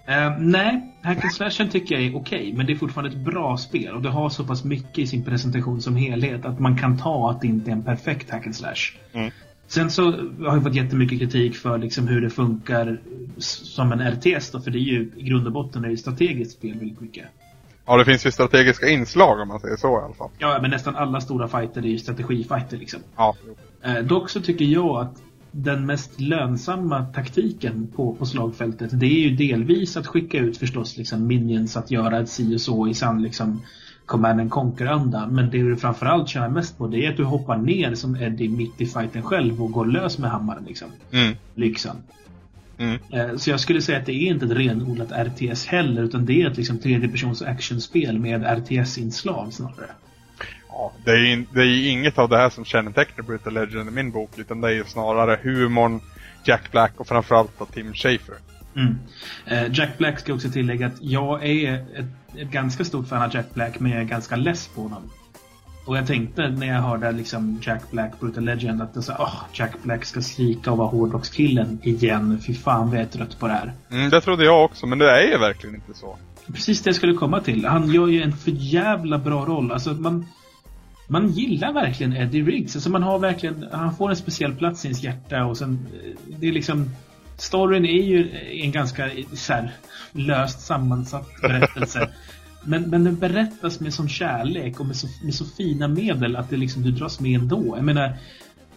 Eh, nej, hack and slashen tycker jag är okej, men det är fortfarande ett bra spel och det har så pass mycket i sin presentation som helhet att man kan ta att det inte är en perfekt hack and slash. Mm. Sen så har jag fått jättemycket kritik för liksom hur det funkar som en RTS då, för det är ju i grund och botten är det strategiskt spel väldigt mycket. Ja, det finns ju strategiska inslag om man säger så i alla fall. Ja, men nästan alla stora fighter är ju strategifighter liksom. Ja. Eh, dock så tycker jag att den mest lönsamma taktiken på, på slagfältet det är ju delvis att skicka ut förstås liksom minions att göra ett si och så i sann liksom command and conquer-anda. Men det du framförallt tjänar mest på det är att du hoppar ner som Eddie mitt i fighten själv och går lös med hammaren liksom. Mm. Lyxan. Mm. Eh, Så jag skulle säga att det är inte ett renodlat RTS heller utan det är ett liksom tredjepersons actionspel med RTS-inslag snarare. Ja, det är ju det är inget av det här som kännetecknar Brutal Legend i min bok. Utan det är ju snarare humorn, Jack Black och framförallt då Tim Schafer. Mm. Eh, Jack Black ska också tillägga att jag är ett, ett ganska stort fan av Jack Black men jag är ganska less på honom. Och jag tänkte när jag hörde liksom Jack Black Brutal Legend att så, oh, Jack Black ska skrika och vara hårdrockskillen igen. Fy fan vad jag är trött på det här. Mm, det trodde jag också, men det är ju verkligen inte så. Precis det jag skulle komma till. Han gör ju en för jävla bra roll. Alltså man, man gillar verkligen Eddie Riggs. Alltså man har verkligen, han får en speciell plats i ens hjärta och sen, eh, det är liksom Storyn är ju en ganska så här, löst sammansatt berättelse. men, men den berättas med sån kärlek och med så, med så fina medel att det liksom, du dras med ändå. Jag menar,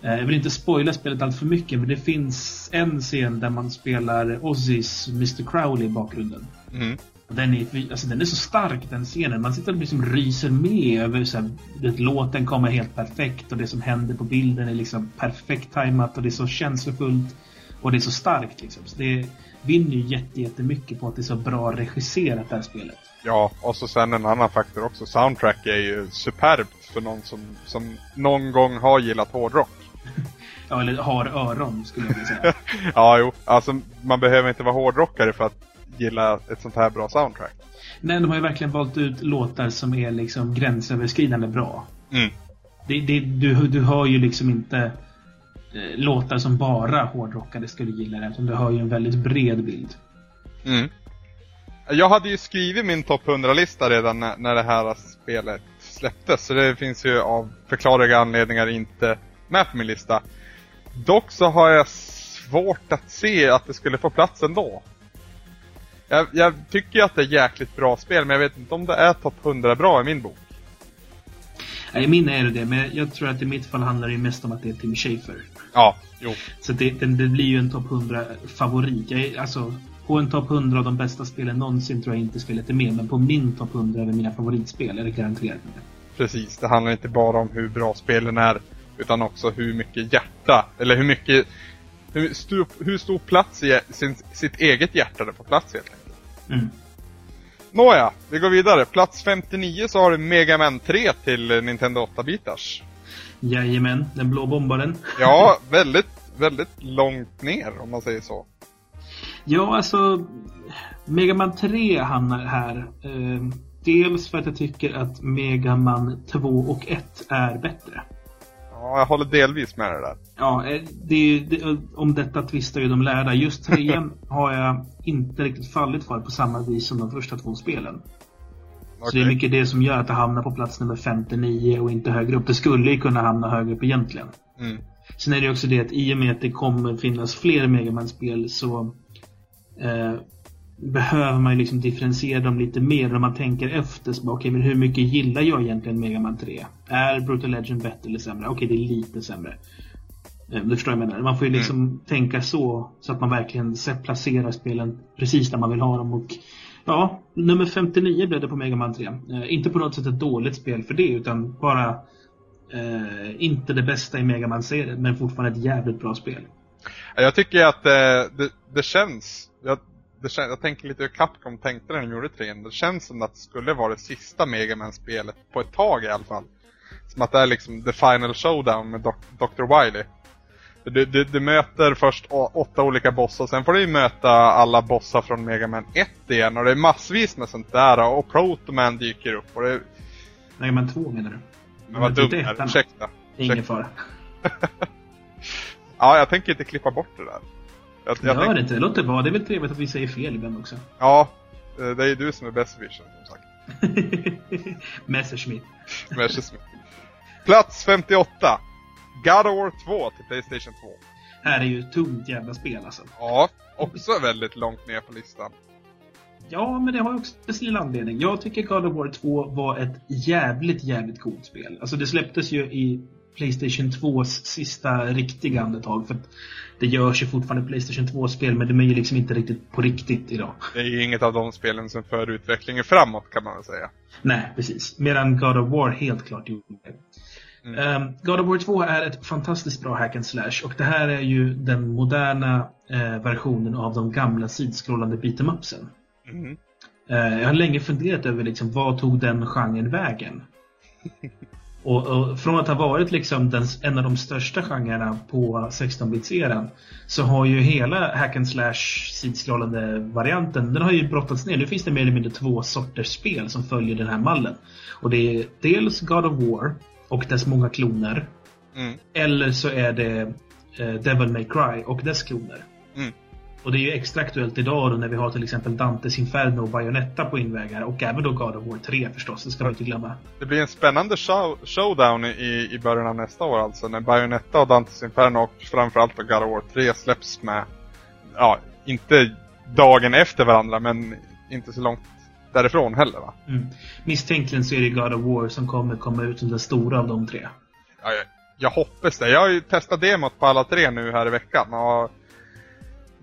eh, jag vill inte spoila spelet allt för mycket men det finns en scen där man spelar Ozzys Mr Crowley i bakgrunden. Mm. Och Den är, alltså den är så stark den scenen. Man sitter och liksom ryser med över så här, det, låten kommer helt perfekt och det som händer på bilden är liksom perfekt tajmat och det är så känslofullt och det är så starkt liksom. Så det vinner ju jätte, jättemycket på att det är så bra regisserat det här spelet. Ja, och så sen en annan faktor också. Soundtrack är ju superbt för någon som, som någon gång har gillat hårdrock. Ja, eller har öron skulle jag vilja säga. Ja, jo. Alltså, man behöver inte vara hårdrockare för att gilla ett sånt här bra soundtrack. Nej, de har ju verkligen valt ut låtar som är liksom gränsöverskridande bra. Mm. Det, det, du, du hör ju liksom inte eh, låtar som bara hårdrockare skulle gilla det, utan du hör ju en väldigt bred bild. Mm. Jag hade ju skrivit min topp 100-lista redan när, när det här spelet släpptes. Så det finns ju av förklarliga anledningar inte med på min lista. Dock så har jag svårt att se att det skulle få plats ändå. Jag, jag tycker ju att det är jäkligt bra spel, men jag vet inte om det är topp 100 bra i min bok. Nej, min är det, men jag tror att i mitt fall handlar det mest om att det är Tim Schafer. Ja, jo. Så det, det, det blir ju en topp 100-favorit. Jag är, alltså, på en topp 100 av de bästa spelen någonsin tror jag inte spelet är med, men på min topp 100 över mina favoritspel är det garanterat med. Precis, det handlar inte bara om hur bra spelen är, utan också hur mycket hjärta, eller hur mycket, hur stor, hur stor plats i sin, sitt eget hjärta det får plats helt enkelt. Mm. Nåja, vi går vidare. Plats 59 så har du Mega Man 3 till Nintendo 8-bitars. Jajamän, den blå bombaren. Ja, väldigt, väldigt långt ner om man säger så. Ja, alltså Mega Man 3 hamnar här. Eh, dels för att jag tycker att Mega Man 2 och 1 är bättre. Ja, jag håller delvis med dig där. Ja, eh, det, det, om detta tvistar ju de lärda. Just trean har jag inte riktigt fallit för på samma vis som de första två spelen. Så det är mycket det som gör att det hamnar på plats nummer 59 och inte högre upp. Det skulle ju kunna hamna högre upp egentligen. Mm. Sen är det också det att i och med att det kommer finnas fler Mega Man-spel så eh, behöver man ju liksom differentiera dem lite mer när man tänker efter. Så Okej, men hur mycket gillar jag egentligen Mega Man 3? Är Brutal Legend bättre eller sämre? Okej, det är lite sämre. Eh, Du förstår vad jag menar. Man får ju liksom tänka så, så att man verkligen placerar spelen precis där man vill ha dem. Och ja, nummer 59 blev det på Mega Man 3. Eh, inte på något sätt ett dåligt spel för det, utan bara eh, inte det bästa i Mega Man-serien, men fortfarande ett jävligt bra spel. Jag tycker att eh, det, det känns, jag, det jag tänker lite hur Capcom tänkte när de gjorde trean. Det känns som att det skulle vara det sista Mega Man-spelet på ett tag i alla fall. Som att det är liksom the final showdown med Dr. Wily. Du, du, du möter först åtta olika bossar, sen får du möta alla bossar från Mega Man 1 igen och det är massvis med sånt där och Protoman dyker upp och det Mega Man 2 menar du? men vad är inte här, ettan. ursäkta. Ingen fara. Ja, jag tänker inte klippa bort det där. Jag, jag Gör tänk, inte, låt det vara. Det är väl trevligt att vi säger fel ibland också. ja, eh, det är ju du som är bäst vision som sagt. Messerschmitt. Messerschmitt. Plats 58. God of War 2 till Playstation 2. Här är ju ett tungt jävla spel alltså. Ja, också väldigt långt ner på listan. Ja, men det har ju också sin anledning. Jag tycker God of War 2 var ett jävligt, jävligt coolt spel. Alltså det släpptes ju i Playstation 2s sista riktiga andetag. För att det görs ju fortfarande Playstation 2-spel, men de är ju liksom inte riktigt på riktigt idag. Det är ju inget av de spelen som för utvecklingen framåt kan man väl säga. Nej, precis. Medan God of War helt klart gjorde det. Mm. Um, God of War 2 är ett fantastiskt bra hack and slash och det här är ju den moderna eh, versionen av de gamla sidskrollande beat'em upsen. Mm. Eh, jag har länge funderat över liksom, vad tog den genren vägen? Och, och från att ha varit liksom den, en av de största genrerna på 16-bitseran så har ju hela hack and slash sidskrollande varianten, den har ju brottats ner. Nu finns det mer eller mindre två sorters spel som följer den här mallen. Och det är dels God of War och dess många kloner. Mm. Eller så är det eh, Devil May Cry och dess kloner. Mm. Och det är ju extra aktuellt idag då när vi har till exempel Dantes Inferno och Bayonetta på invägar och även då God of War 3 förstås, det ska man inte glömma. Det blir en spännande show, showdown i, i början av nästa år alltså. När Bayonetta och Dantes Inferno och framförallt God of War 3 släpps med, ja, inte dagen efter varandra men inte så långt därifrån heller va? Mm. Misstänkligen så är det God of War som kommer komma ut som den stora av de tre. Ja, jag, jag hoppas det. Jag har ju testat demot på alla tre nu här i veckan och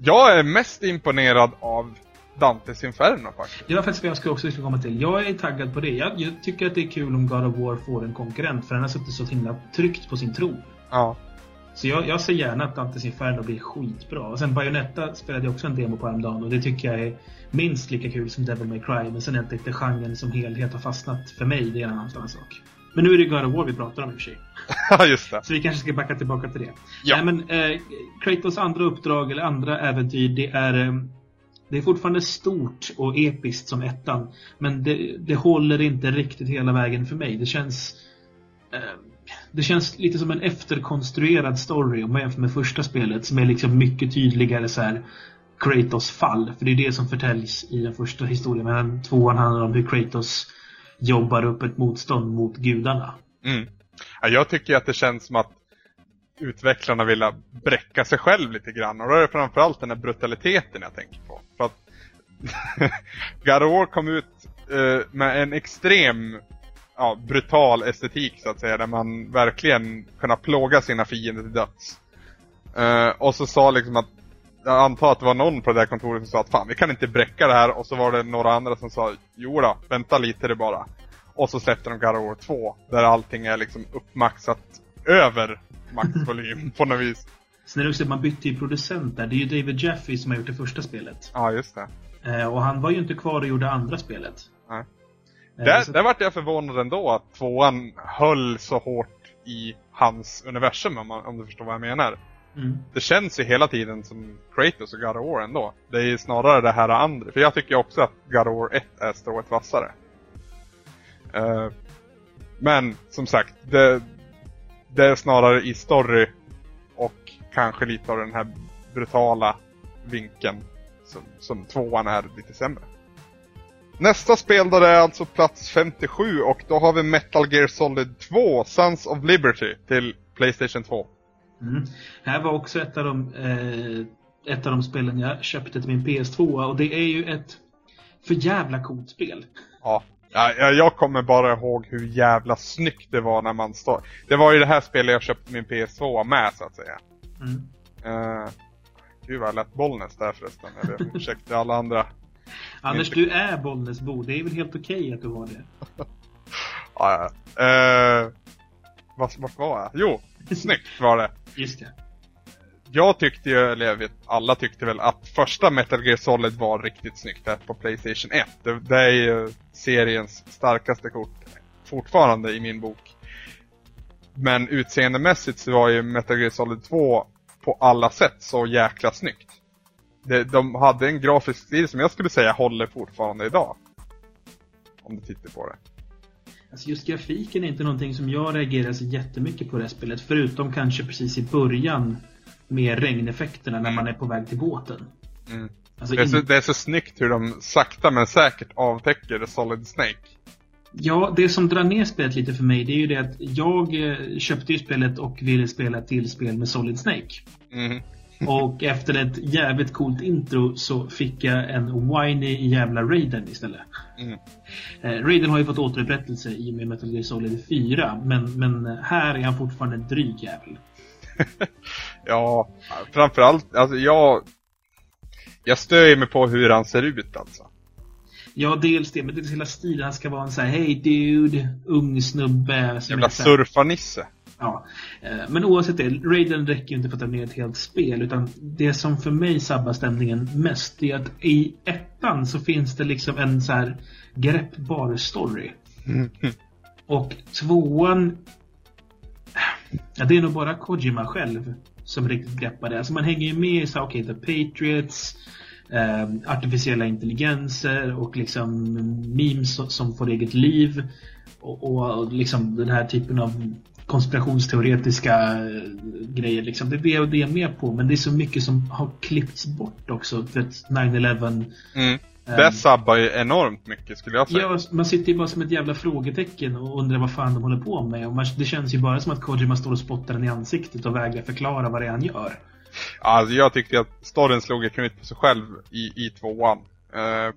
jag är mest imponerad av Dantes Inferno faktiskt. Det var faktiskt vad jag också skulle komma till. Jag är taggad på det. Jag, jag tycker att det är kul om God of War får en konkurrent för den har suttit så himla tryggt på sin tro. Ja. Så jag, jag ser gärna att Dantes Inferno blir skitbra. Och sen Bayonetta spelade jag också en demo på häromdagen och det tycker jag är minst lika kul som Devil May Cry. Men sen är inte genren som helhet har fastnat för mig. Det är en annan sak. Men nu är det God of War vi pratar om i och för sig. Ja, just det. Så vi kanske ska backa tillbaka till det. Ja. Nej, men eh, Kratos andra uppdrag eller andra äventyr, det är eh, det är fortfarande stort och episkt som ettan. Men det, det håller inte riktigt hela vägen för mig. Det känns eh, det känns lite som en efterkonstruerad story om man jämför med första spelet som är liksom mycket tydligare så här Kratos fall. För det är det som förtäljs i den första historien. Men tvåan handlar om hur Kratos jobbar upp ett motstånd mot gudarna. Mm. Ja, jag tycker att det känns som att utvecklarna vill bräcka sig själv lite grann. Och då är det framförallt den här brutaliteten jag tänker på. För att God of War kom ut eh, med en extrem ja, brutal estetik så att säga. Där man verkligen kunde plåga sina fiender till döds. Eh, och så sa liksom att jag antar att det var någon på det där kontoret som sa att fan vi kan inte bräcka det här. Och så var det några andra som sa jo då, vänta lite det bara. Och så släppte de God of War 2 där allting är liksom uppmaxat över maxvolym på något vis. Sen är det också att man bytte ju producent där. Det är ju David Jaffe som har gjort det första spelet. Ja, just det. Eh, och han var ju inte kvar och gjorde andra spelet. Nej. Eh, Där, så- där vart jag förvånad ändå att tvåan höll så hårt i hans universum om, man, om du förstår vad jag menar mm. Det känns ju hela tiden som Kratos och God of War ändå. Det är ju snarare det här andra. För jag tycker också att God of War 1 är strået vassare. Uh, men som sagt, det, det är snarare i story och kanske lite av den här brutala vinkeln som, som tvåan är lite sämre. Nästa spel då det är alltså plats 57 och då har vi Metal Gear Solid 2, Sons of Liberty till Playstation 2. Mm. Här var också ett av de eh, ett av de spelen jag köpte till min PS2 och det är ju ett för jävla coolt spel. Ja. Ja, ja, jag kommer bara ihåg hur jävla snyggt det var när man stod. Det var ju det här spelet jag köpte min PS2 med så att säga. Mm. Uh, gud vad jag lät Bollnäs där förresten. Eller ursäkta alla andra. Anders, du är Bollnäsbo. Det är väl helt okej att du har det? Ja, ja. Uh, vart var jag? Jo, snyggt var det. Just det. Jag tyckte ju, eller jag vet, alla tyckte väl att första Metal Gear Solid var riktigt snyggt där på Playstation 1. Det, det är ju seriens starkaste kort fortfarande i min bok. Men utseendemässigt så var ju Metal Gear Solid 2 på alla sätt så jäkla snyggt. Det, de hade en grafisk stil som jag skulle säga håller fortfarande idag. Om du tittar på det. Alltså just grafiken är inte någonting som jag reagerar så jättemycket på det här spelet. Förutom kanske precis i början med regneffekterna när man är på väg till båten. Mm. Alltså Det, är så, in... det är så snyggt hur de sakta men säkert avtäcker Solid Snake. Ja, det som drar ner spelet lite för mig det är ju det att jag eh, köpte ju spelet och ville spela till spel med Solid Snake. Mm. Och efter ett jävligt coolt intro så fick jag en whiny jävla Raiden istället. Mm. Eh, Raiden har ju fått återupprättelse i och med Metal Gear Solid 4, men, men här är han fortfarande en dryg jävel. Ja, framförallt, alltså jag... Jag stör mig på hur han ser ut alltså. Ja, dels det, men det är hela stilen. Han ska vara en sån här Hey dude, ung snubbe. Jävla surfarnisse. Ja. Eh, Men oavsett det, Raiden räcker inte för att ta ner ett helt spel. Utan det som för mig sabbar stämningen mest är att i ettan så finns det liksom en så här greppbar story. Och tvåan... Ja, det är nog bara Kojima själv som riktigt greppar det. Alltså man hänger ju med i så okej, The Patriots, eh, artificiella intelligenser och liksom memes som får eget liv. Och, och liksom den här typen av konspirationsteoretiska eh, grejer. Liksom. Det är är med på, men det är så mycket som har klippts bort också. För att 9-11 Mm. Ehm. Det sabbar ju enormt mycket skulle jag säga. Ja, man sitter ju bara som ett jävla frågetecken och undrar vad fan de håller på med. Och man, det känns ju bara som att Kojima står och spottar den i ansiktet och vägrar förklara vad det är han gör. Alltså jag tyckte att storyn slog ett knut på sig själv i, i tvåan. Uh,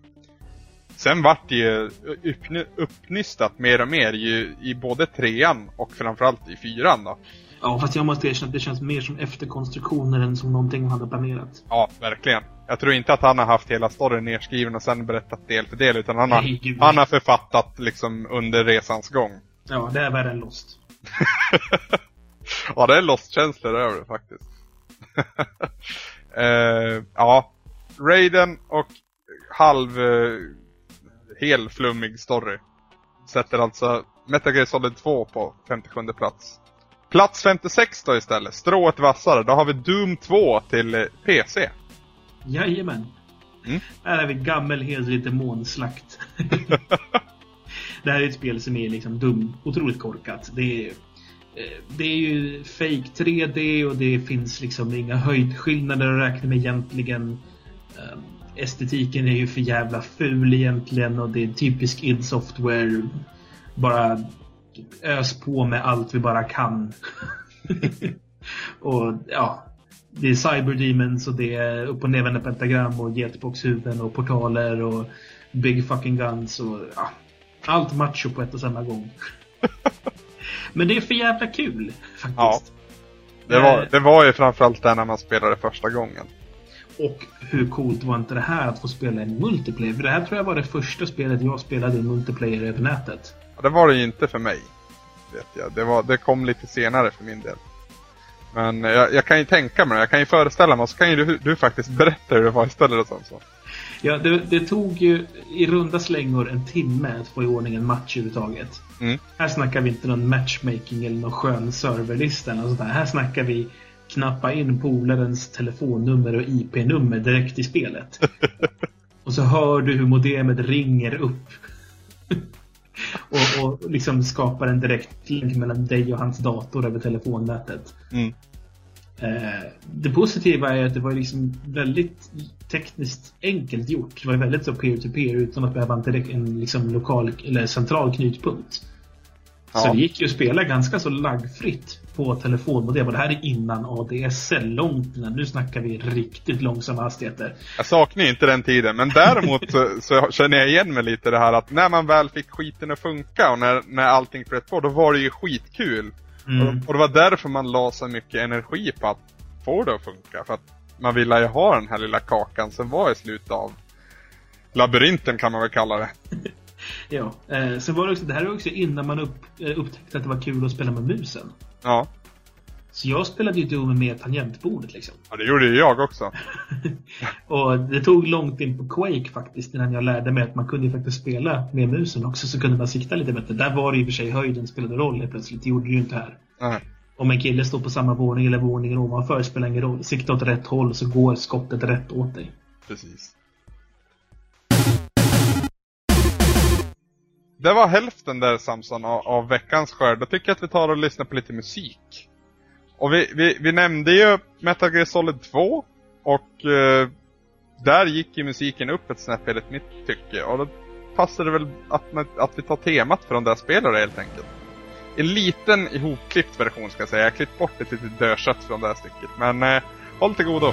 sen vart det ju uppny, uppnystat mer och mer ju, i både trean och framförallt i fyran då. Ja, fast jag måste erkänna att det känns mer som efterkonstruktioner än som någonting han hade planerat. Ja, verkligen. Jag tror inte att han har haft hela storyn nedskriven och sen berättat del för del, utan han har, Nej, han har författat liksom under resans gång. Ja, det är värre än Lost. Ja, det är Lost-känslor över det faktiskt. Eh, ja, Raiden och halv, uh, hel flummig story. Sätter alltså Metal Gear Solid 2 på 57 plats. Plats 56 då istället, strået vassare. Då har vi Doom 2 till eh, PC. Jajamän. Mm. Här är vi gammelhederlig demonslakt. det här är ett spel som är liksom dum, otroligt korkat. Det är, eh, det är ju fake 3D och det finns liksom inga höjdskillnader att räkna med egentligen. Estetiken är ju för jävla ful egentligen och det är typisk id Software. Bara ös på med allt vi bara kan. och ja, det är Cyberdemons och det är upp och nervända pentagram och jetboxhuvuden och portaler och big fucking guns och ja, allt macho på ett och samma gång. Men det är för jävla kul faktiskt. Ja. Det var, Eh. det var ju framförallt där när man spelade första gången. Och hur coolt var inte det här att få spela i multiplayer? För det här tror jag var det första spelet jag spelade i multiplayer över nätet. Ja, det var det ju inte för mig. Vet jag. Det, var, det kom lite senare för min del. Men jag, jag kan ju tänka mig det, jag kan ju föreställa mig och så kan ju du, du faktiskt berätta hur det var istället. Och sånt, så. Ja, det, det tog ju i runda slängor en timme att få i ordning en match överhuvudtaget. Mm. Här snackar vi inte någon matchmaking eller någon skön serverlista eller sånt där. Här snackar vi knappa in polarens telefonnummer och IP-nummer direkt i spelet. och så hör du hur modemet ringer upp. och, och liksom skapar en direkt länk mellan dig och hans dator över telefonnätet. Mm. Eh, det positiva är att det var liksom väldigt tekniskt enkelt gjort. Det var väldigt så peer-to-peer utan att behöva en, direkt, en liksom lokal eller central knutpunkt. Så Ja. det gick ju att spela ganska så laggfritt på telefonmodem. Och det här är innan ADSL, långt innan. Nu snackar vi riktigt långsamma hastigheter. Jag saknar inte den tiden, men däremot så, så känner jag igen mig lite det här att när man väl fick skiten att funka och när, när allting flöt på, då var det ju skitkul. Mm. Och, och det var därför man la så mycket energi på att få det att funka. För att man ville ju ha den här lilla kakan som var i slutet av labyrinten kan man väl kalla det. Ja. Eh, sen var det också, det här var också innan man upp, eh, upptäckte att det var kul att spela med musen. Ja, Så jag spelade ju Doom med tangentbordet liksom. ja det gjorde ju jag också. Och det tog långt in på Quake faktiskt innan jag lärde mig att man kunde ju faktiskt spela med musen också så kunde man sikta lite bättre. Där var det i och för sig höjden spelade roll helt plötsligt. Det gjorde det ju inte här. Nej. Om en kille står på samma våning eller våningen ovanför spelar ingen roll. Sikta åt rätt håll så går skottet rätt åt dig. Precis. Det var hälften där Samson av, av veckans skörd. Då tycker jag att vi tar och lyssnar på lite musik. Och vi, vi, vi nämnde ju Metal Gear Solid 2 och eh, där gick ju musiken upp ett snäpp enligt mitt tycke. Och då passar det väl att, att vi tar temat från det där spelare helt enkelt. En liten ihopklippt version ska jag säga. Jag har klippt bort ett litet dödkött från det här stycket. Men eh, håll till godo.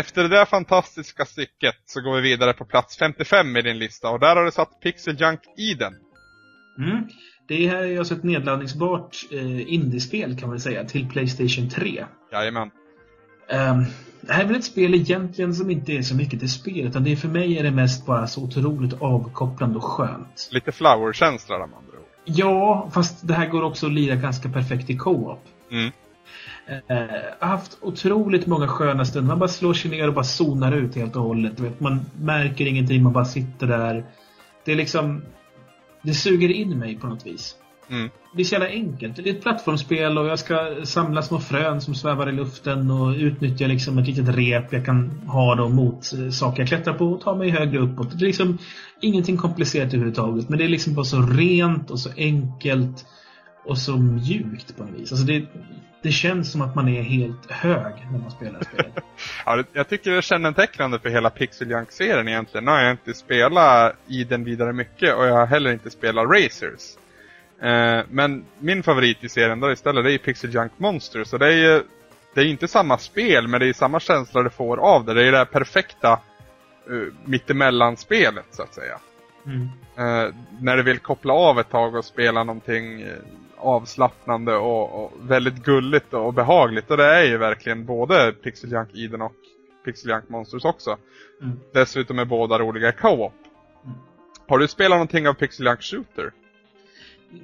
Efter det där fantastiska stycket så går vi vidare på plats 55 i din lista och där har du satt Pixel Junk Eden. Mm. Det här är alltså ett nedladdningsbart eh, indiespel kan man säga till Playstation 3. Jajamän. Ehm, det här är väl ett spel egentligen som inte är så mycket till spel utan det är för mig är det mest bara så otroligt avkopplande och skönt. Lite flower-känsla där med andra ord. Ja, fast det här går också att lira ganska perfekt i co-op. Mm. Eh, haft otroligt många sköna stunder. Man bara slår sig ner och bara zonar ut helt och hållet. Vet, man märker ingenting, man bara sitter där. Det är liksom... Det suger in mig på något vis. Mm. Det är så jävla enkelt. Det är ett plattformsspel och jag ska samla små frön som svävar i luften och utnyttja liksom ett litet rep jag kan ha då mot eh, saker jag klättrar på och ta mig högre uppåt. Det är liksom ingenting komplicerat överhuvudtaget. Men det är liksom bara så rent och så enkelt och så mjukt på något vis. Alltså det, det känns som att man är helt hög när man spelar spelet. Ja, jag tycker det är kännetecknande för hela Pixel Junk-serien egentligen. Nu har jag inte spelat i den vidare mycket och jag har heller inte spelat Racers. Eh, men min favorit i serien då istället det är Pixel Junk Monsters. Och det är ju det är inte samma spel men det är samma känsla du får av det. Det är det här perfekta uh, mittemellan-spelet så att säga. Mm. Eh, när du vill koppla av ett tag och spela någonting eh, avslappnande och, och väldigt gulligt och behagligt. Och det är ju verkligen både Pixel Junk Eden och Pixel Junk Monsters också. Mm. Dessutom är båda roliga co-op. Mm. Har du spelat någonting av Pixel Junk Shooter?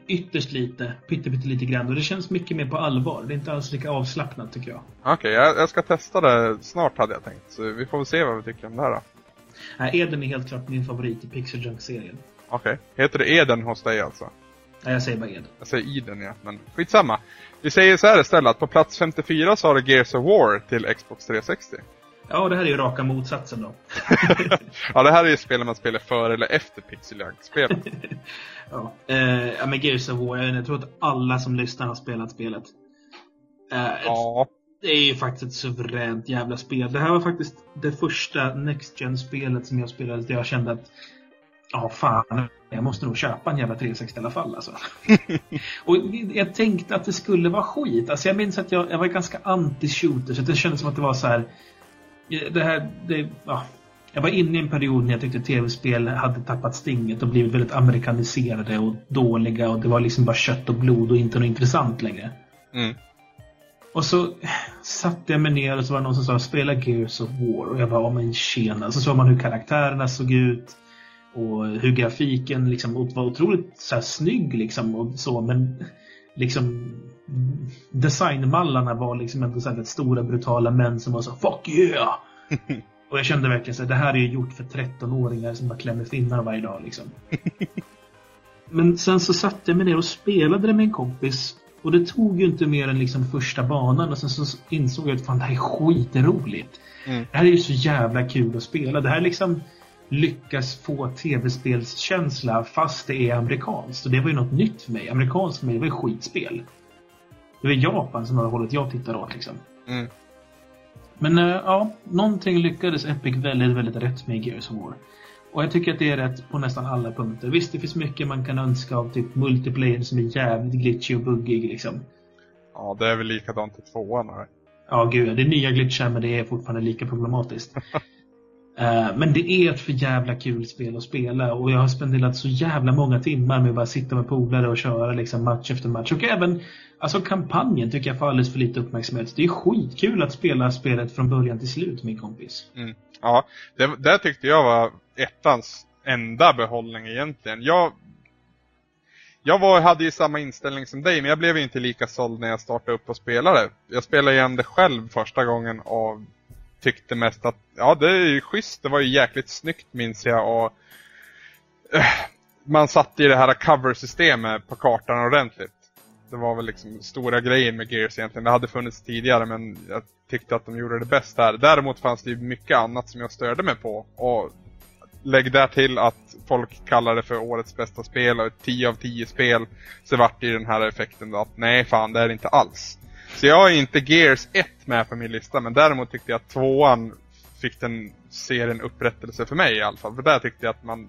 Ytterst lite, pytte, pytte lite grann. Och det känns mycket mer på allvar. Det är inte alls lika avslappnat tycker jag. Okej, jag, jag ska testa det snart hade jag tänkt. Så vi får väl se vad vi tycker om det här då. Nej, Eden är helt klart min favorit i Pixel Junk-serien. Okej. Heter det Eden hos dig alltså? Nej, jag säger bara Eden. Jag säger Eden ja, men skitsamma. Vi säger så här istället, att på plats 54 så har du Gears of War till Xbox 360. Ja, det här är ju raka motsatsen då. ja, det här är ju spel man spelar före eller efter Pixel Junk-spelet. Ja, eh, ja men Gears of War, jag tror att alla som lyssnar har spelat spelet. Eh, ja. Det är ju faktiskt ett suveränt jävla spel. Det här var faktiskt det första Next gen spelet som jag spelade där jag kände att Ja, fan. Jag måste nog köpa en jävla 360 i alla fall alltså. och jag tänkte att det skulle vara skit. Alltså jag minns att jag, jag var ganska anti-shooter så det kändes som att det var så här. Det här, det, ja. Jag var inne i en period när jag tyckte tv-spel hade tappat stinget och blivit väldigt amerikaniserade och dåliga och det var liksom bara kött och blod och inte något intressant längre. Mm. Och så satte jag mig ner och så var det någon som sa spela Gears of War och jag bara, ja men tjena. Så såg man hur karaktärerna såg ut och hur grafiken liksom var otroligt så här snygg liksom och så men liksom designmallarna var liksom ändå så här stora brutala män som var så fuck yeah! och jag kände verkligen så här, det här är ju gjort för 13-åringar som bara klämmer finnar varje dag liksom. men sen så satte jag mig ner och spelade det med en kompis och det tog ju inte mer än liksom första banan och sen så insåg jag att fan det här är skitroligt. Mm. Det här är ju så jävla kul att spela. Det här liksom lyckas få tv-spelskänsla fast det är amerikanskt. Och det var ju något nytt för mig. Amerikanskt för mig, det var ju skitspel. Det var Japan som var hållet jag tittar åt liksom. Mm. Men äh, ja, någonting lyckades Epic väldigt, väldigt rätt med i Gears of War. Och jag tycker att det är rätt på nästan alla punkter. Visst, det finns mycket man kan önska av typ multiplayer som är jävligt glitchy och buggig liksom. Ja, det är väl likadant i tvåan. Här. Ja, gud. Det är nya glitchar men det är fortfarande lika problematiskt. Eh, men det är ett för jävla kul spel att spela och jag har spenderat så jävla många timmar med att bara sitta med polare och köra liksom match efter match. Och även alltså kampanjen tycker jag får alldeles för lite uppmärksamhet. Det är skitkul att spela spelet från början till slut, min kompis. Mm. Ja, det, det tyckte jag var ettans enda behållning egentligen. Jag, jag var, hade ju samma inställning som dig, men jag blev inte lika såld när jag startade upp och spelade. Jag spelade igen det själv första gången av tyckte mest att, ja det är ju schysst, det var ju jäkligt snyggt minns jag och uh, man satte i det här cover-systemet på kartan ordentligt. Det var väl liksom stora grejen med Gears egentligen. Det hade funnits tidigare men jag tyckte att de gjorde det bäst här. Däremot fanns det ju mycket annat som jag störde mig på. Och lägg där till att folk kallar det för årets bästa spel och 10 av 10 spel. Så vart det ju den här effekten då att nej fan det är det inte alls. Så jag har inte Gears 1 med på min lista men däremot tyckte jag att tvåan fick den serien upprättelse för mig i alla fall. För där tyckte jag att man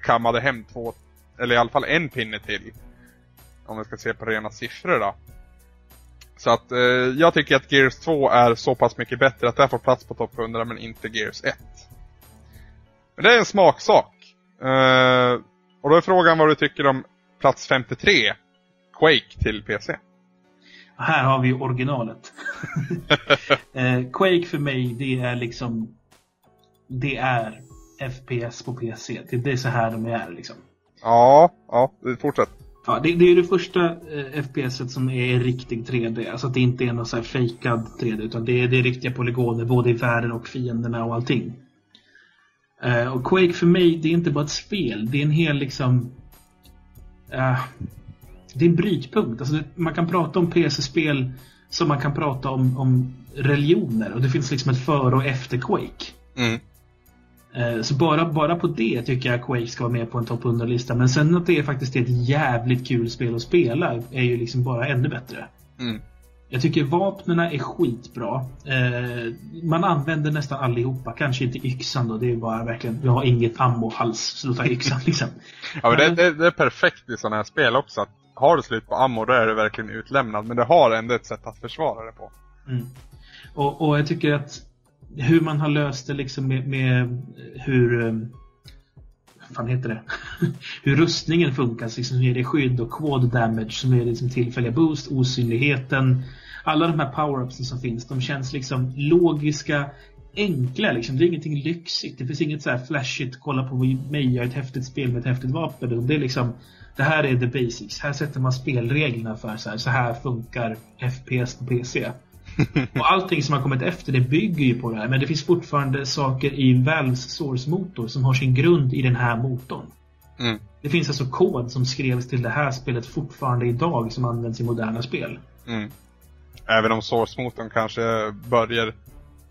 kammade hem två, eller i alla fall en pinne till. Om vi ska se på rena siffror då. Så att eh, jag tycker att Gears 2 är så pass mycket bättre att det får plats på topp 100 men inte Gears 1. Men det är en smaksak. Eh, och då är frågan vad du tycker om plats 53. Quake till PC. Här har vi originalet. eh, Quake för mig, det är liksom... Det är FPS på PC. Det, det är så här de är liksom. Ja, ja, fortsätt. Ja, det, det är det första eh, FPSet som är riktig 3D. Alltså att det inte är någon så här fejkad 3D. Utan det är, det är riktiga polygoner både i världen och fienderna och allting. Eh, och Quake för mig, det är inte bara ett spel. Det är en hel liksom... eh, det är en brytpunkt. Alltså det, man kan prata om PC-spel som man kan prata om, om religioner. Och det finns liksom ett före och efter Quake. Mm. Eh, Så bara, bara på det tycker jag Quake ska vara med på en topp 100-lista. Men sen att det är faktiskt ett jävligt kul spel att spela är ju liksom bara ännu bättre. Mm. Jag tycker vapnen är skitbra. Eh, man använder nästan allihopa. Kanske inte yxan då. Det är bara verkligen, jag har inget då tar jag yxan liksom. Ja, men det, det, det är perfekt i sådana här spel också. Att har du slut på ammo då är du verkligen utlämnad. Men du har ändå ett sätt att försvara det på. Mm. Och, och jag tycker att hur man har löst det liksom med, med hur... Eh, vad fan heter det? hur rustningen funkar, liksom, som ger dig skydd och quad damage som ger dig liksom tillfälliga boost, osynligheten. Alla de här power-upsen som finns, de känns liksom logiska, enkla liksom. Det är ingenting lyxigt. Det finns inget så här flashigt, kolla på mig, jag är ett häftigt spel med ett häftigt vapen. Det är liksom, det här är the basics. Här sätter man spelreglerna för så här, så här funkar FPS på PC. och allting som har kommit efter det bygger ju på det här. Men det finns fortfarande saker i Valves Source-motor som har sin grund i den här motorn. Mm. Det finns alltså kod som skrevs till det här spelet fortfarande idag som används i moderna spel. Mm. Även om Source-motorn kanske börjar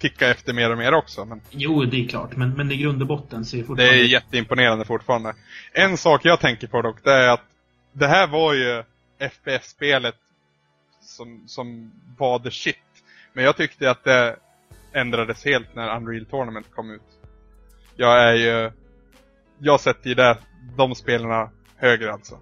ticka efter mer och mer också. Men Jo, det är klart. Men, men i grund och botten så är det det fortfarande... är jätteimponerande fortfarande. En sak jag tänker på dock, det är att det här var ju FPS-spelet som, som var the shit. Men jag tyckte att det ändrades helt när Unreal Tournament kom ut. Jag är ju... Jag sätter ju det, de spelarna högre alltså.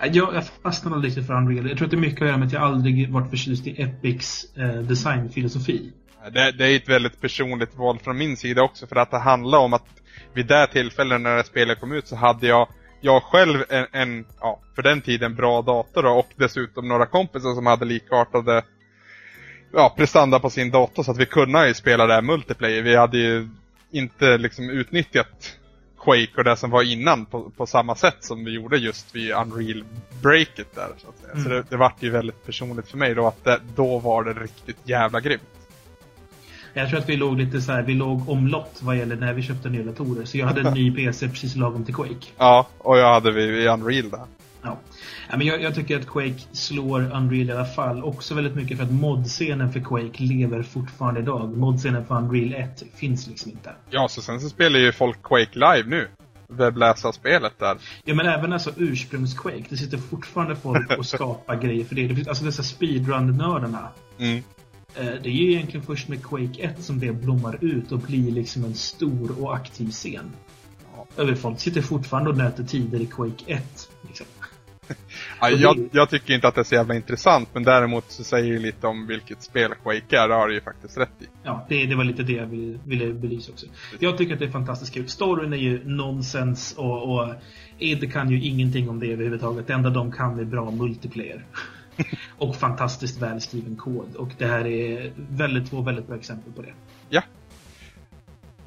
Jag, jag fastnade lite för Unreal. Jag tror att det är mycket att göra med att jag aldrig varit förtjust i Epics eh, designfilosofi. Det, det är ett väldigt personligt val från min sida också för att det handlar om att vid det tillfället när det spelet kom ut så hade jag jag själv en, en ja, för den tiden bra dator då, och dessutom några kompisar som hade likartade ja, prestanda på sin dator så att vi kunde ju spela det här multiplayer. Vi hade ju inte liksom utnyttjat Quake och det som var innan på, på samma sätt som vi gjorde just vid Unreal Breaket där så att säga. Så Mm. det, det vart ju väldigt personligt för mig då att det, då var det riktigt jävla grymt. Jag tror att vi låg lite så här, vi låg omlott vad gäller när vi köpte nya datorer. Så jag hade en ny PC precis lagom till Quake. Ja, och jag hade vi i Unreal där. Ja. Ja, men jag, jag tycker att Quake slår Unreal i alla fall. Också väldigt mycket för att modscenen för Quake lever fortfarande idag. Modscenen för Unreal 1 finns liksom inte. Ja, så sen så spelar ju folk Quake live nu. Webbläsarspelet där. Ja men även alltså ursprungs-Quake. Det sitter fortfarande folk och skapar grejer för det. alltså dessa speedrun-nördarna. Mm. Eh, Det är ju egentligen först med Quake 1 som det blommar ut och blir liksom en stor och aktiv scen. Över folk sitter fortfarande och nöter tider i Quake 1. Liksom. Ja, jag, jag tycker inte att det är så jävla intressant, men däremot så säger det lite om vilket spel Quake är, det har du ju faktiskt rätt i. Ja, det, det var lite det jag ville, ville belysa också. Jag tycker att det är fantastiskt kul. Storyn är ju nonsens och, och id kan ju ingenting om det överhuvudtaget. Det enda de kan är bra multiplayer. och fantastiskt välskriven kod. Och det här är väldigt, två väldigt bra exempel på det. Ja.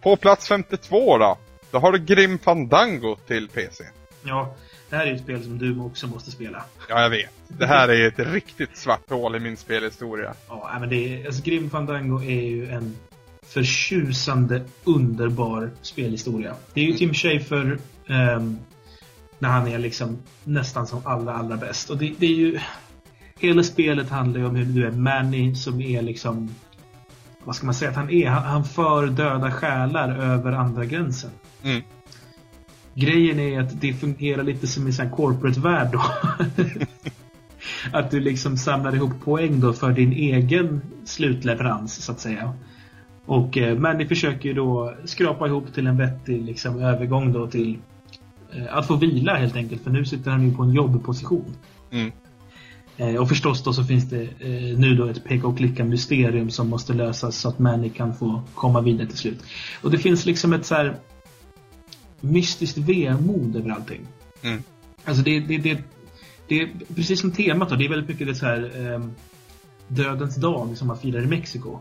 På plats 52 då, då har du Grim Fandango till PC. Ja, det här är ju ett spel som du också måste spela. Ja, jag vet. Det här är ett riktigt svart hål i min spelhistoria. Ja, men det är, alltså Grim Fandango är ju en förtjusande, underbar spelhistoria. Det är ju Tim Schafer ehm, när han är liksom nästan som allra, allra bäst. Och det, det är ju... Hela spelet handlar ju om hur du är Manny som är liksom... Vad ska man säga att han är? Han, han för döda själar över andra gränsen. Mm. Grejen är att det fungerar lite som i en corporate-värld då. att du liksom samlar ihop poäng då för din egen slutleverans så att säga. Och eh, Manny försöker ju då skrapa ihop till en vettig liksom, övergång då till eh, att få vila helt enkelt. För nu sitter han ju på en jobbposition. Mm. Eh, och förstås då så finns det eh, nu då ett peka och klicka mysterium som måste lösas så att Manny kan få komma vidare till slut. Och det finns liksom ett så här mystiskt vemod över allting. Mm. Alltså det, det, det, det är precis som temat då, det är väldigt mycket det så här eh, Dödens dag som man firar i Mexiko.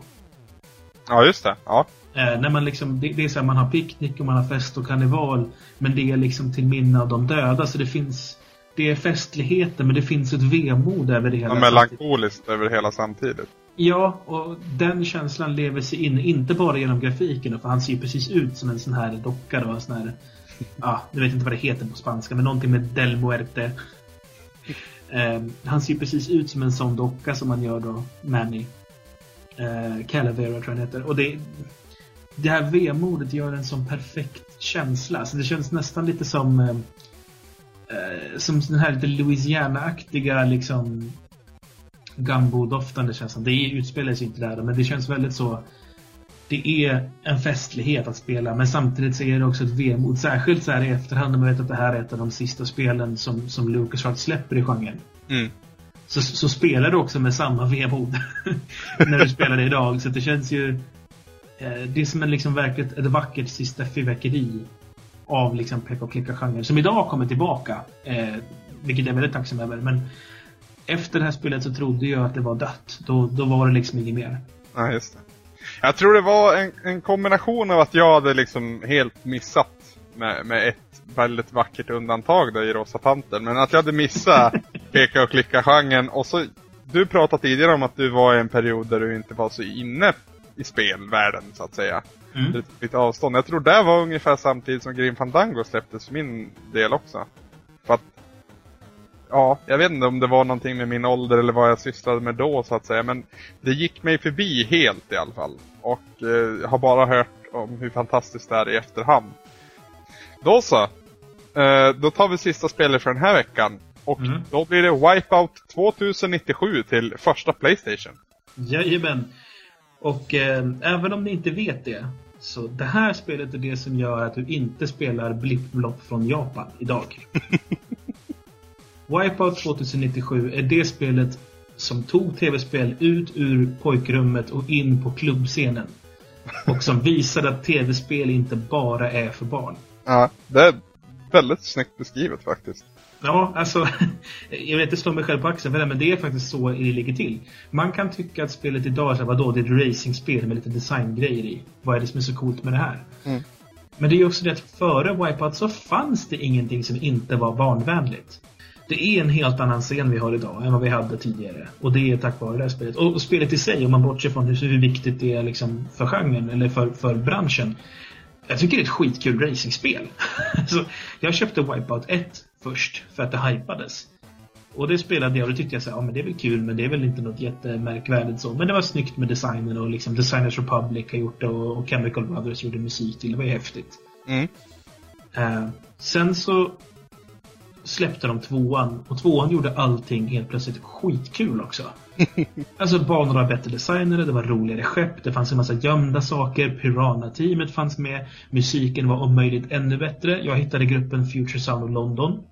Ja, just det. Ja. Eh, när man liksom, det, det är så här, man har picknick och man har fest och karneval. Men det är liksom till minne av de döda. Så det finns Det är festligheter men det finns ett vemod över det hela. Ja, melankoliskt över hela samtidigt. Ja, och den känslan lever sig in, inte bara genom grafiken, för han ser ju precis ut som en sån här docka då, en sån här, ja, jag vet inte vad det heter på spanska, men någonting med Del Muerte. Eh, han ser ju precis ut som en sån docka som man gör då, Manny. Eh, Calavera tror jag han heter. Och det, det här vemodet gör en sån perfekt känsla. Så det känns nästan lite som eh, som den här lite Louisiana-aktiga liksom Gumbo-doftande känslan. Det utspelar sig inte där men det känns väldigt så det är en festlighet att spela men samtidigt så är det också ett vemod. Särskilt så här i efterhand när man vet att det här är ett av de sista spelen som, som LucasArts släpper i genren. Mm. Så, så spelar du också med samma vemod när du spelar det idag. Så det känns ju... Eh, det är som en liksom verkligt ett vackert sista fyrverkeri. Av liksom peka och klicka-genren som idag kommer tillbaka. Eh, vilket jag är väldigt tacksam över. Men efter det här spelet så trodde jag att det var dött. Då, då var det liksom inget mer. Ja, just det. Jag tror det var en, en kombination av att jag hade liksom helt missat med, med ett väldigt vackert undantag där i Rosa Panter. Men att jag hade missat peka och klicka-genren och så du pratade tidigare om att du var i en period där du inte var så inne i spelvärlden så att säga. Mm. Lite, lite avstånd. Jag tror det var ungefär samtidigt som Grim Fandango släpptes för min del också. För att Ja, jag vet inte om det var någonting med min ålder eller vad jag sysslade med då så att säga. Men det gick mig förbi helt i alla fall. Och eh, har bara hört om hur fantastiskt det är i efterhand. Då så. Eh, då tar vi sista spelet för den här veckan. Och Mm. då blir det Wipeout 2097 till första Playstation. Jajamän. Och eh, även om ni inte vet det, så det här spelet är det som gör att du inte spelar blipplopp från Japan idag. Wipeout 2097 är det spelet som tog tv-spel ut ur pojkrummet och in på klubbscenen. Och som visade att tv-spel inte bara är för barn. Ja, det är väldigt snyggt beskrivet faktiskt. Ja, alltså. Jag vill inte slå mig själv på axeln för det, men det är faktiskt så det ligger till. Man kan tycka att spelet idag så här, vadå, det är ett racingspel med lite designgrejer i. Vad är det som är så coolt med det här? Mm. Men det är ju också det att före Wipeout så fanns det ingenting som inte var barnvänligt. Det är en helt annan scen vi har idag än vad vi hade tidigare. Och det är tack vare det här spelet. Och, och spelet i sig, om man bortser från hur, hur viktigt det är liksom för genren, eller för, för branschen. Jag tycker det är ett skitkul racingspel. så jag köpte Wipeout 1 först för att det hypades. Och det spelade jag och då tyckte jag så här, ja men det är väl kul men det är väl inte något jättemärkvärdigt så. Men det var snyggt med designen och liksom Designers Republic har gjort det och, och Chemical Brothers gjorde musik till det. var ju häftigt. Mm. Eh, sen så släppte de tvåan och tvåan gjorde allting helt plötsligt skitkul också. alltså banorna var bättre designade, det var roligare skepp, det fanns en massa gömda saker, Piranha-teamet fanns med, musiken var om möjligt ännu bättre. Jag hittade gruppen Future Sound of London.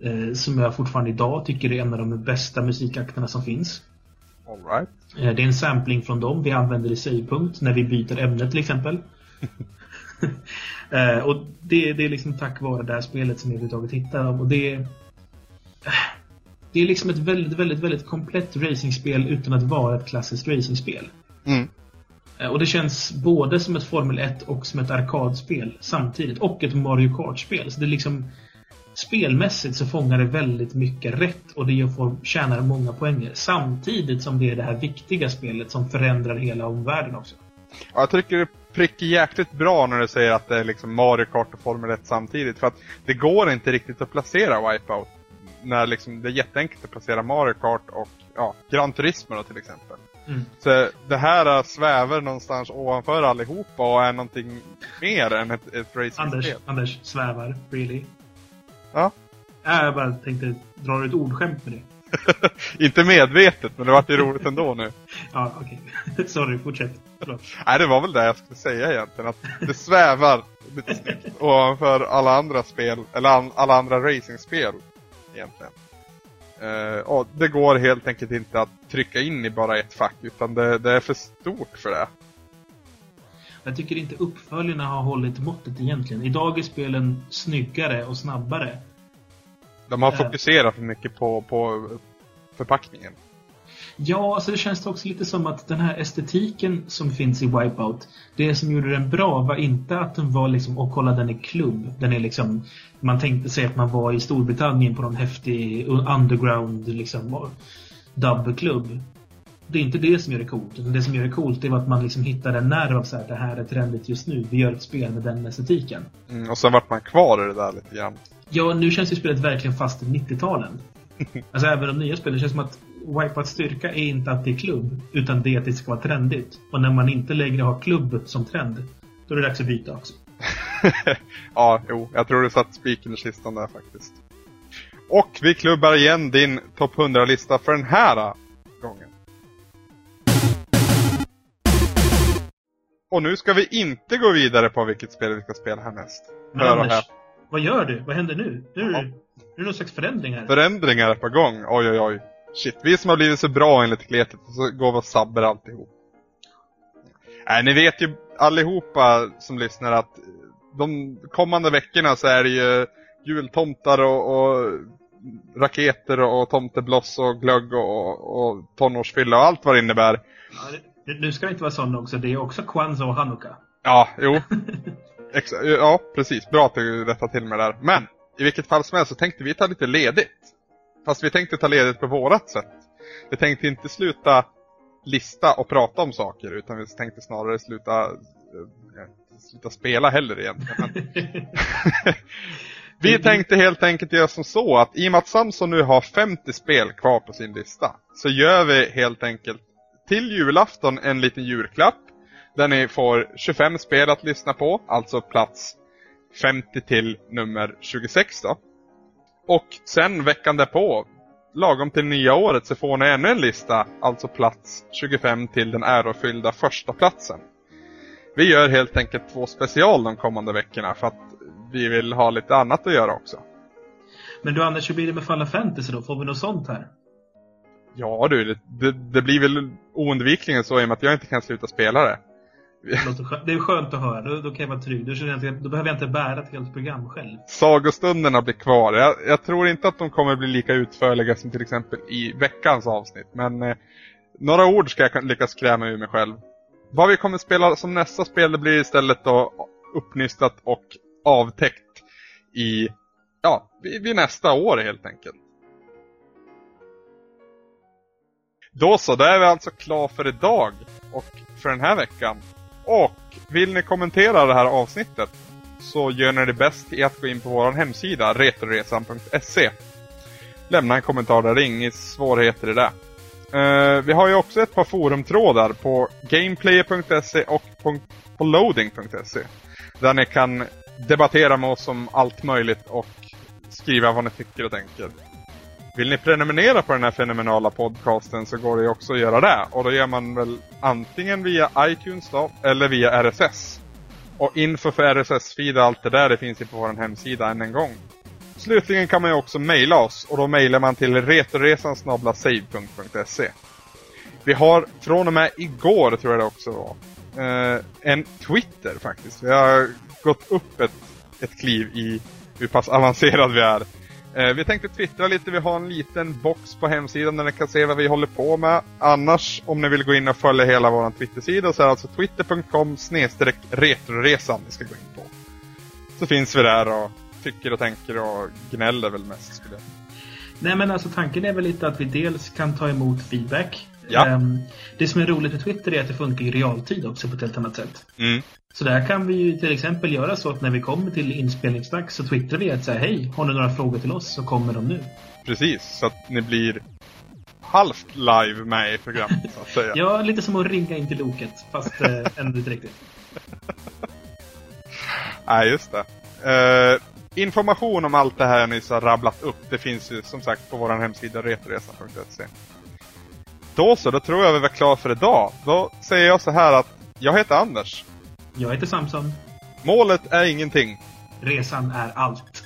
Eh, som jag fortfarande idag tycker är en av de bästa musikakterna som finns. All right. Eh, Det är en sampling från dem vi använder i savepunkt när vi byter ämne till exempel. Eh, och det, det är liksom tack vare det här spelet som jag överhuvudtaget hittar dem. Och det är, eh, det är liksom ett väldigt, väldigt, väldigt komplett racingspel utan att vara ett klassiskt racingspel. Mm. Eh, Och det känns både som ett Formel 1 och som ett arkadspel samtidigt. Och ett Mario Kart-spel. Så det är liksom Spelmässigt så fångar det väldigt mycket rätt och det får, tjänar många poänger. Samtidigt som det är det här viktiga spelet som förändrar hela omvärlden också. Ja, jag tycker det prickar jäkligt bra när du säger att det är liksom Mario Kart och Formel 1 samtidigt. För att det går inte riktigt att placera Wipeout. När liksom det är jätteenkelt att placera Mario Kart och ja, Gran Turismo då, till exempel. Mm. Så det här svävar någonstans ovanför allihopa och är någonting mer än ett, ett Anders, racingspel. Anders svävar. Really? Ja. Jag bara tänkte dra ett ordskämt med det. Inte medvetet, men det vart ju roligt ändå nu. Ja, okej. Sorry, fortsätt. Förlåt. Nej, det var väl det jag skulle säga egentligen. Att det svävar lite snyggt ovanför alla andra spel, eller an, alla andra racingspel egentligen. Eh, och det går helt enkelt inte att trycka in i bara ett fack, utan det, det är för stort för det. Jag tycker inte uppföljarna har hållit måttet egentligen. Idag är spelen snyggare och snabbare. De har Eh. fokuserat för mycket på, på förpackningen. Ja, alltså det känns också lite som att den här estetiken som finns i Wipeout, det som gjorde den bra var inte att den var liksom, åh kolla den är klubb. Den är liksom, man tänkte sig att man var i Storbritannien på någon häftig underground liksom dubbklubb. Det är inte det som gör det coolt. Det som gör det coolt var att man liksom hittade en nerv av så här, det här är trendigt just nu. Vi gör ett spel med den estetiken. Mm, och sen vart man kvar i det där lite grann. Ja, nu känns ju spelet verkligen fast i 90-talen. Alltså även de nya spelen, det känns som att Wipeouts styrka är inte att det är klubb, utan det är att det ska vara trendigt. Och när man inte längre har klubb som trend, då är det dags att byta också. ja, jo, jag tror du satt spiken i kistan där faktiskt. Och vi klubbar igen din topp 100-lista för den här äh, gången. Och nu ska vi inte gå vidare på vilket spel vi ska spela härnäst. Hör och häpna. Vad gör du? Vad händer nu? Nu är, Ja. det, någon slags förändring här. Förändringar är på gång. Oj, oj, oj. Shit, vi som har blivit så bra enligt kletet och så går vi och sabbar alltihop. Nej, ni vet ju allihopa som lyssnar att de kommande veckorna så är det ju jultomtar och, och raketer och tomtebloss och glögg och, och tonårsfylla och allt vad det innebär. Ja, Nu ska det inte vara sån också. Det är också Kwanzaa och Hanukka. Ja, jo. Exa ja, precis. Bra att du rättade till mig där. Men, i vilket fall som helst så tänkte vi ta lite ledigt. Fast vi tänkte ta ledigt på vårat sätt. Vi tänkte inte sluta lista och prata om saker, utan vi tänkte snarare sluta, eh, sluta spela heller egentligen. Men vi tänkte helt enkelt göra som så att i och med att Samson nu har 50 spel kvar på sin lista, så gör vi helt enkelt till julafton en liten julklapp där ni får 25 spel att lyssna på, alltså plats 50 till nummer 26 då. Och sen veckan därpå, lagom till nya året, så får ni ännu en lista, alltså plats 25 till den ärofyllda första platsen. Vi gör helt enkelt två special de kommande veckorna för att vi vill ha lite annat att göra också. Men du Anders, hur blir det med Final Fantasy då? Får vi något sånt här? Ja du, det, det, det blir väl oundvikligen så i och med att jag inte kan sluta spela det. Det är skönt att höra. Då, då kan jag vara trygg. Då, jag behöver jag inte bära ett helt program själv. Sagostunderna blir kvar. Jag, jag tror inte att de kommer bli lika utförliga som till exempel i veckans avsnitt. Men eh, några ord ska jag lyckas kräma ur mig själv. Vad vi kommer spela som nästa spel det blir istället då uppnystat och avtäckt i, ja, vid, vid nästa år helt enkelt. Då så, då är vi alltså klar för idag och för den här veckan. Och vill ni kommentera det här avsnittet så gör ni det bäst i att gå in på vår hemsida retroresan.se. Lämna en kommentar där, det är inga svårigheter i det. Uh, vi har ju också ett par forumtrådar på gameplayer.se och på loading.se. Där ni kan debattera med oss om allt möjligt och skriva vad ni tycker och tänker. Vill ni prenumerera på den här fenomenala podcasten så går det ju också att göra det. Och då gör man väl antingen via iTunes då, eller via RSS. Och info för RSS-feed och allt det där det finns ju på vår hemsida än en gång. Slutligen kan man ju också mejla oss och då mejlar man till retoresan.save.se Vi har från och med igår, tror jag det också var, eh, en Twitter faktiskt. Vi har gått upp ett, ett kliv i hur pass avancerad vi är. Eh, vi tänkte twittra lite, vi har en liten box på hemsidan där ni kan se vad vi håller på med. Annars, om ni vill gå in och följa hela vår Twittersida så är det alltså twitter.com retroresan ni ska gå in på. Så finns vi där och tycker och tänker och gnäller väl mest skulle jag Nej men alltså tanken är väl lite att vi dels kan ta emot feedback. Ja. Ehm, det som är roligt med Twitter är att det funkar i realtid också på ett helt annat sätt. mm. Så där kan vi ju till exempel göra så att när vi kommer till inspelningsdags så twittrar vi att säga hej, har ni några frågor till oss så kommer de nu. Precis, så att ni blir halvt live med i programmet så att säga. Ja, lite som att ringa in till Loket, fast eh, ändå inte riktigt. Nej, just det. Eh, information om allt det här jag nyss har rabblat upp, det finns ju som sagt på vår hemsida retoresan.se. Då så, då tror jag vi var klara för idag. Då säger jag så här att jag heter Anders. Jag heter Samson. Målet är ingenting. Resan är allt.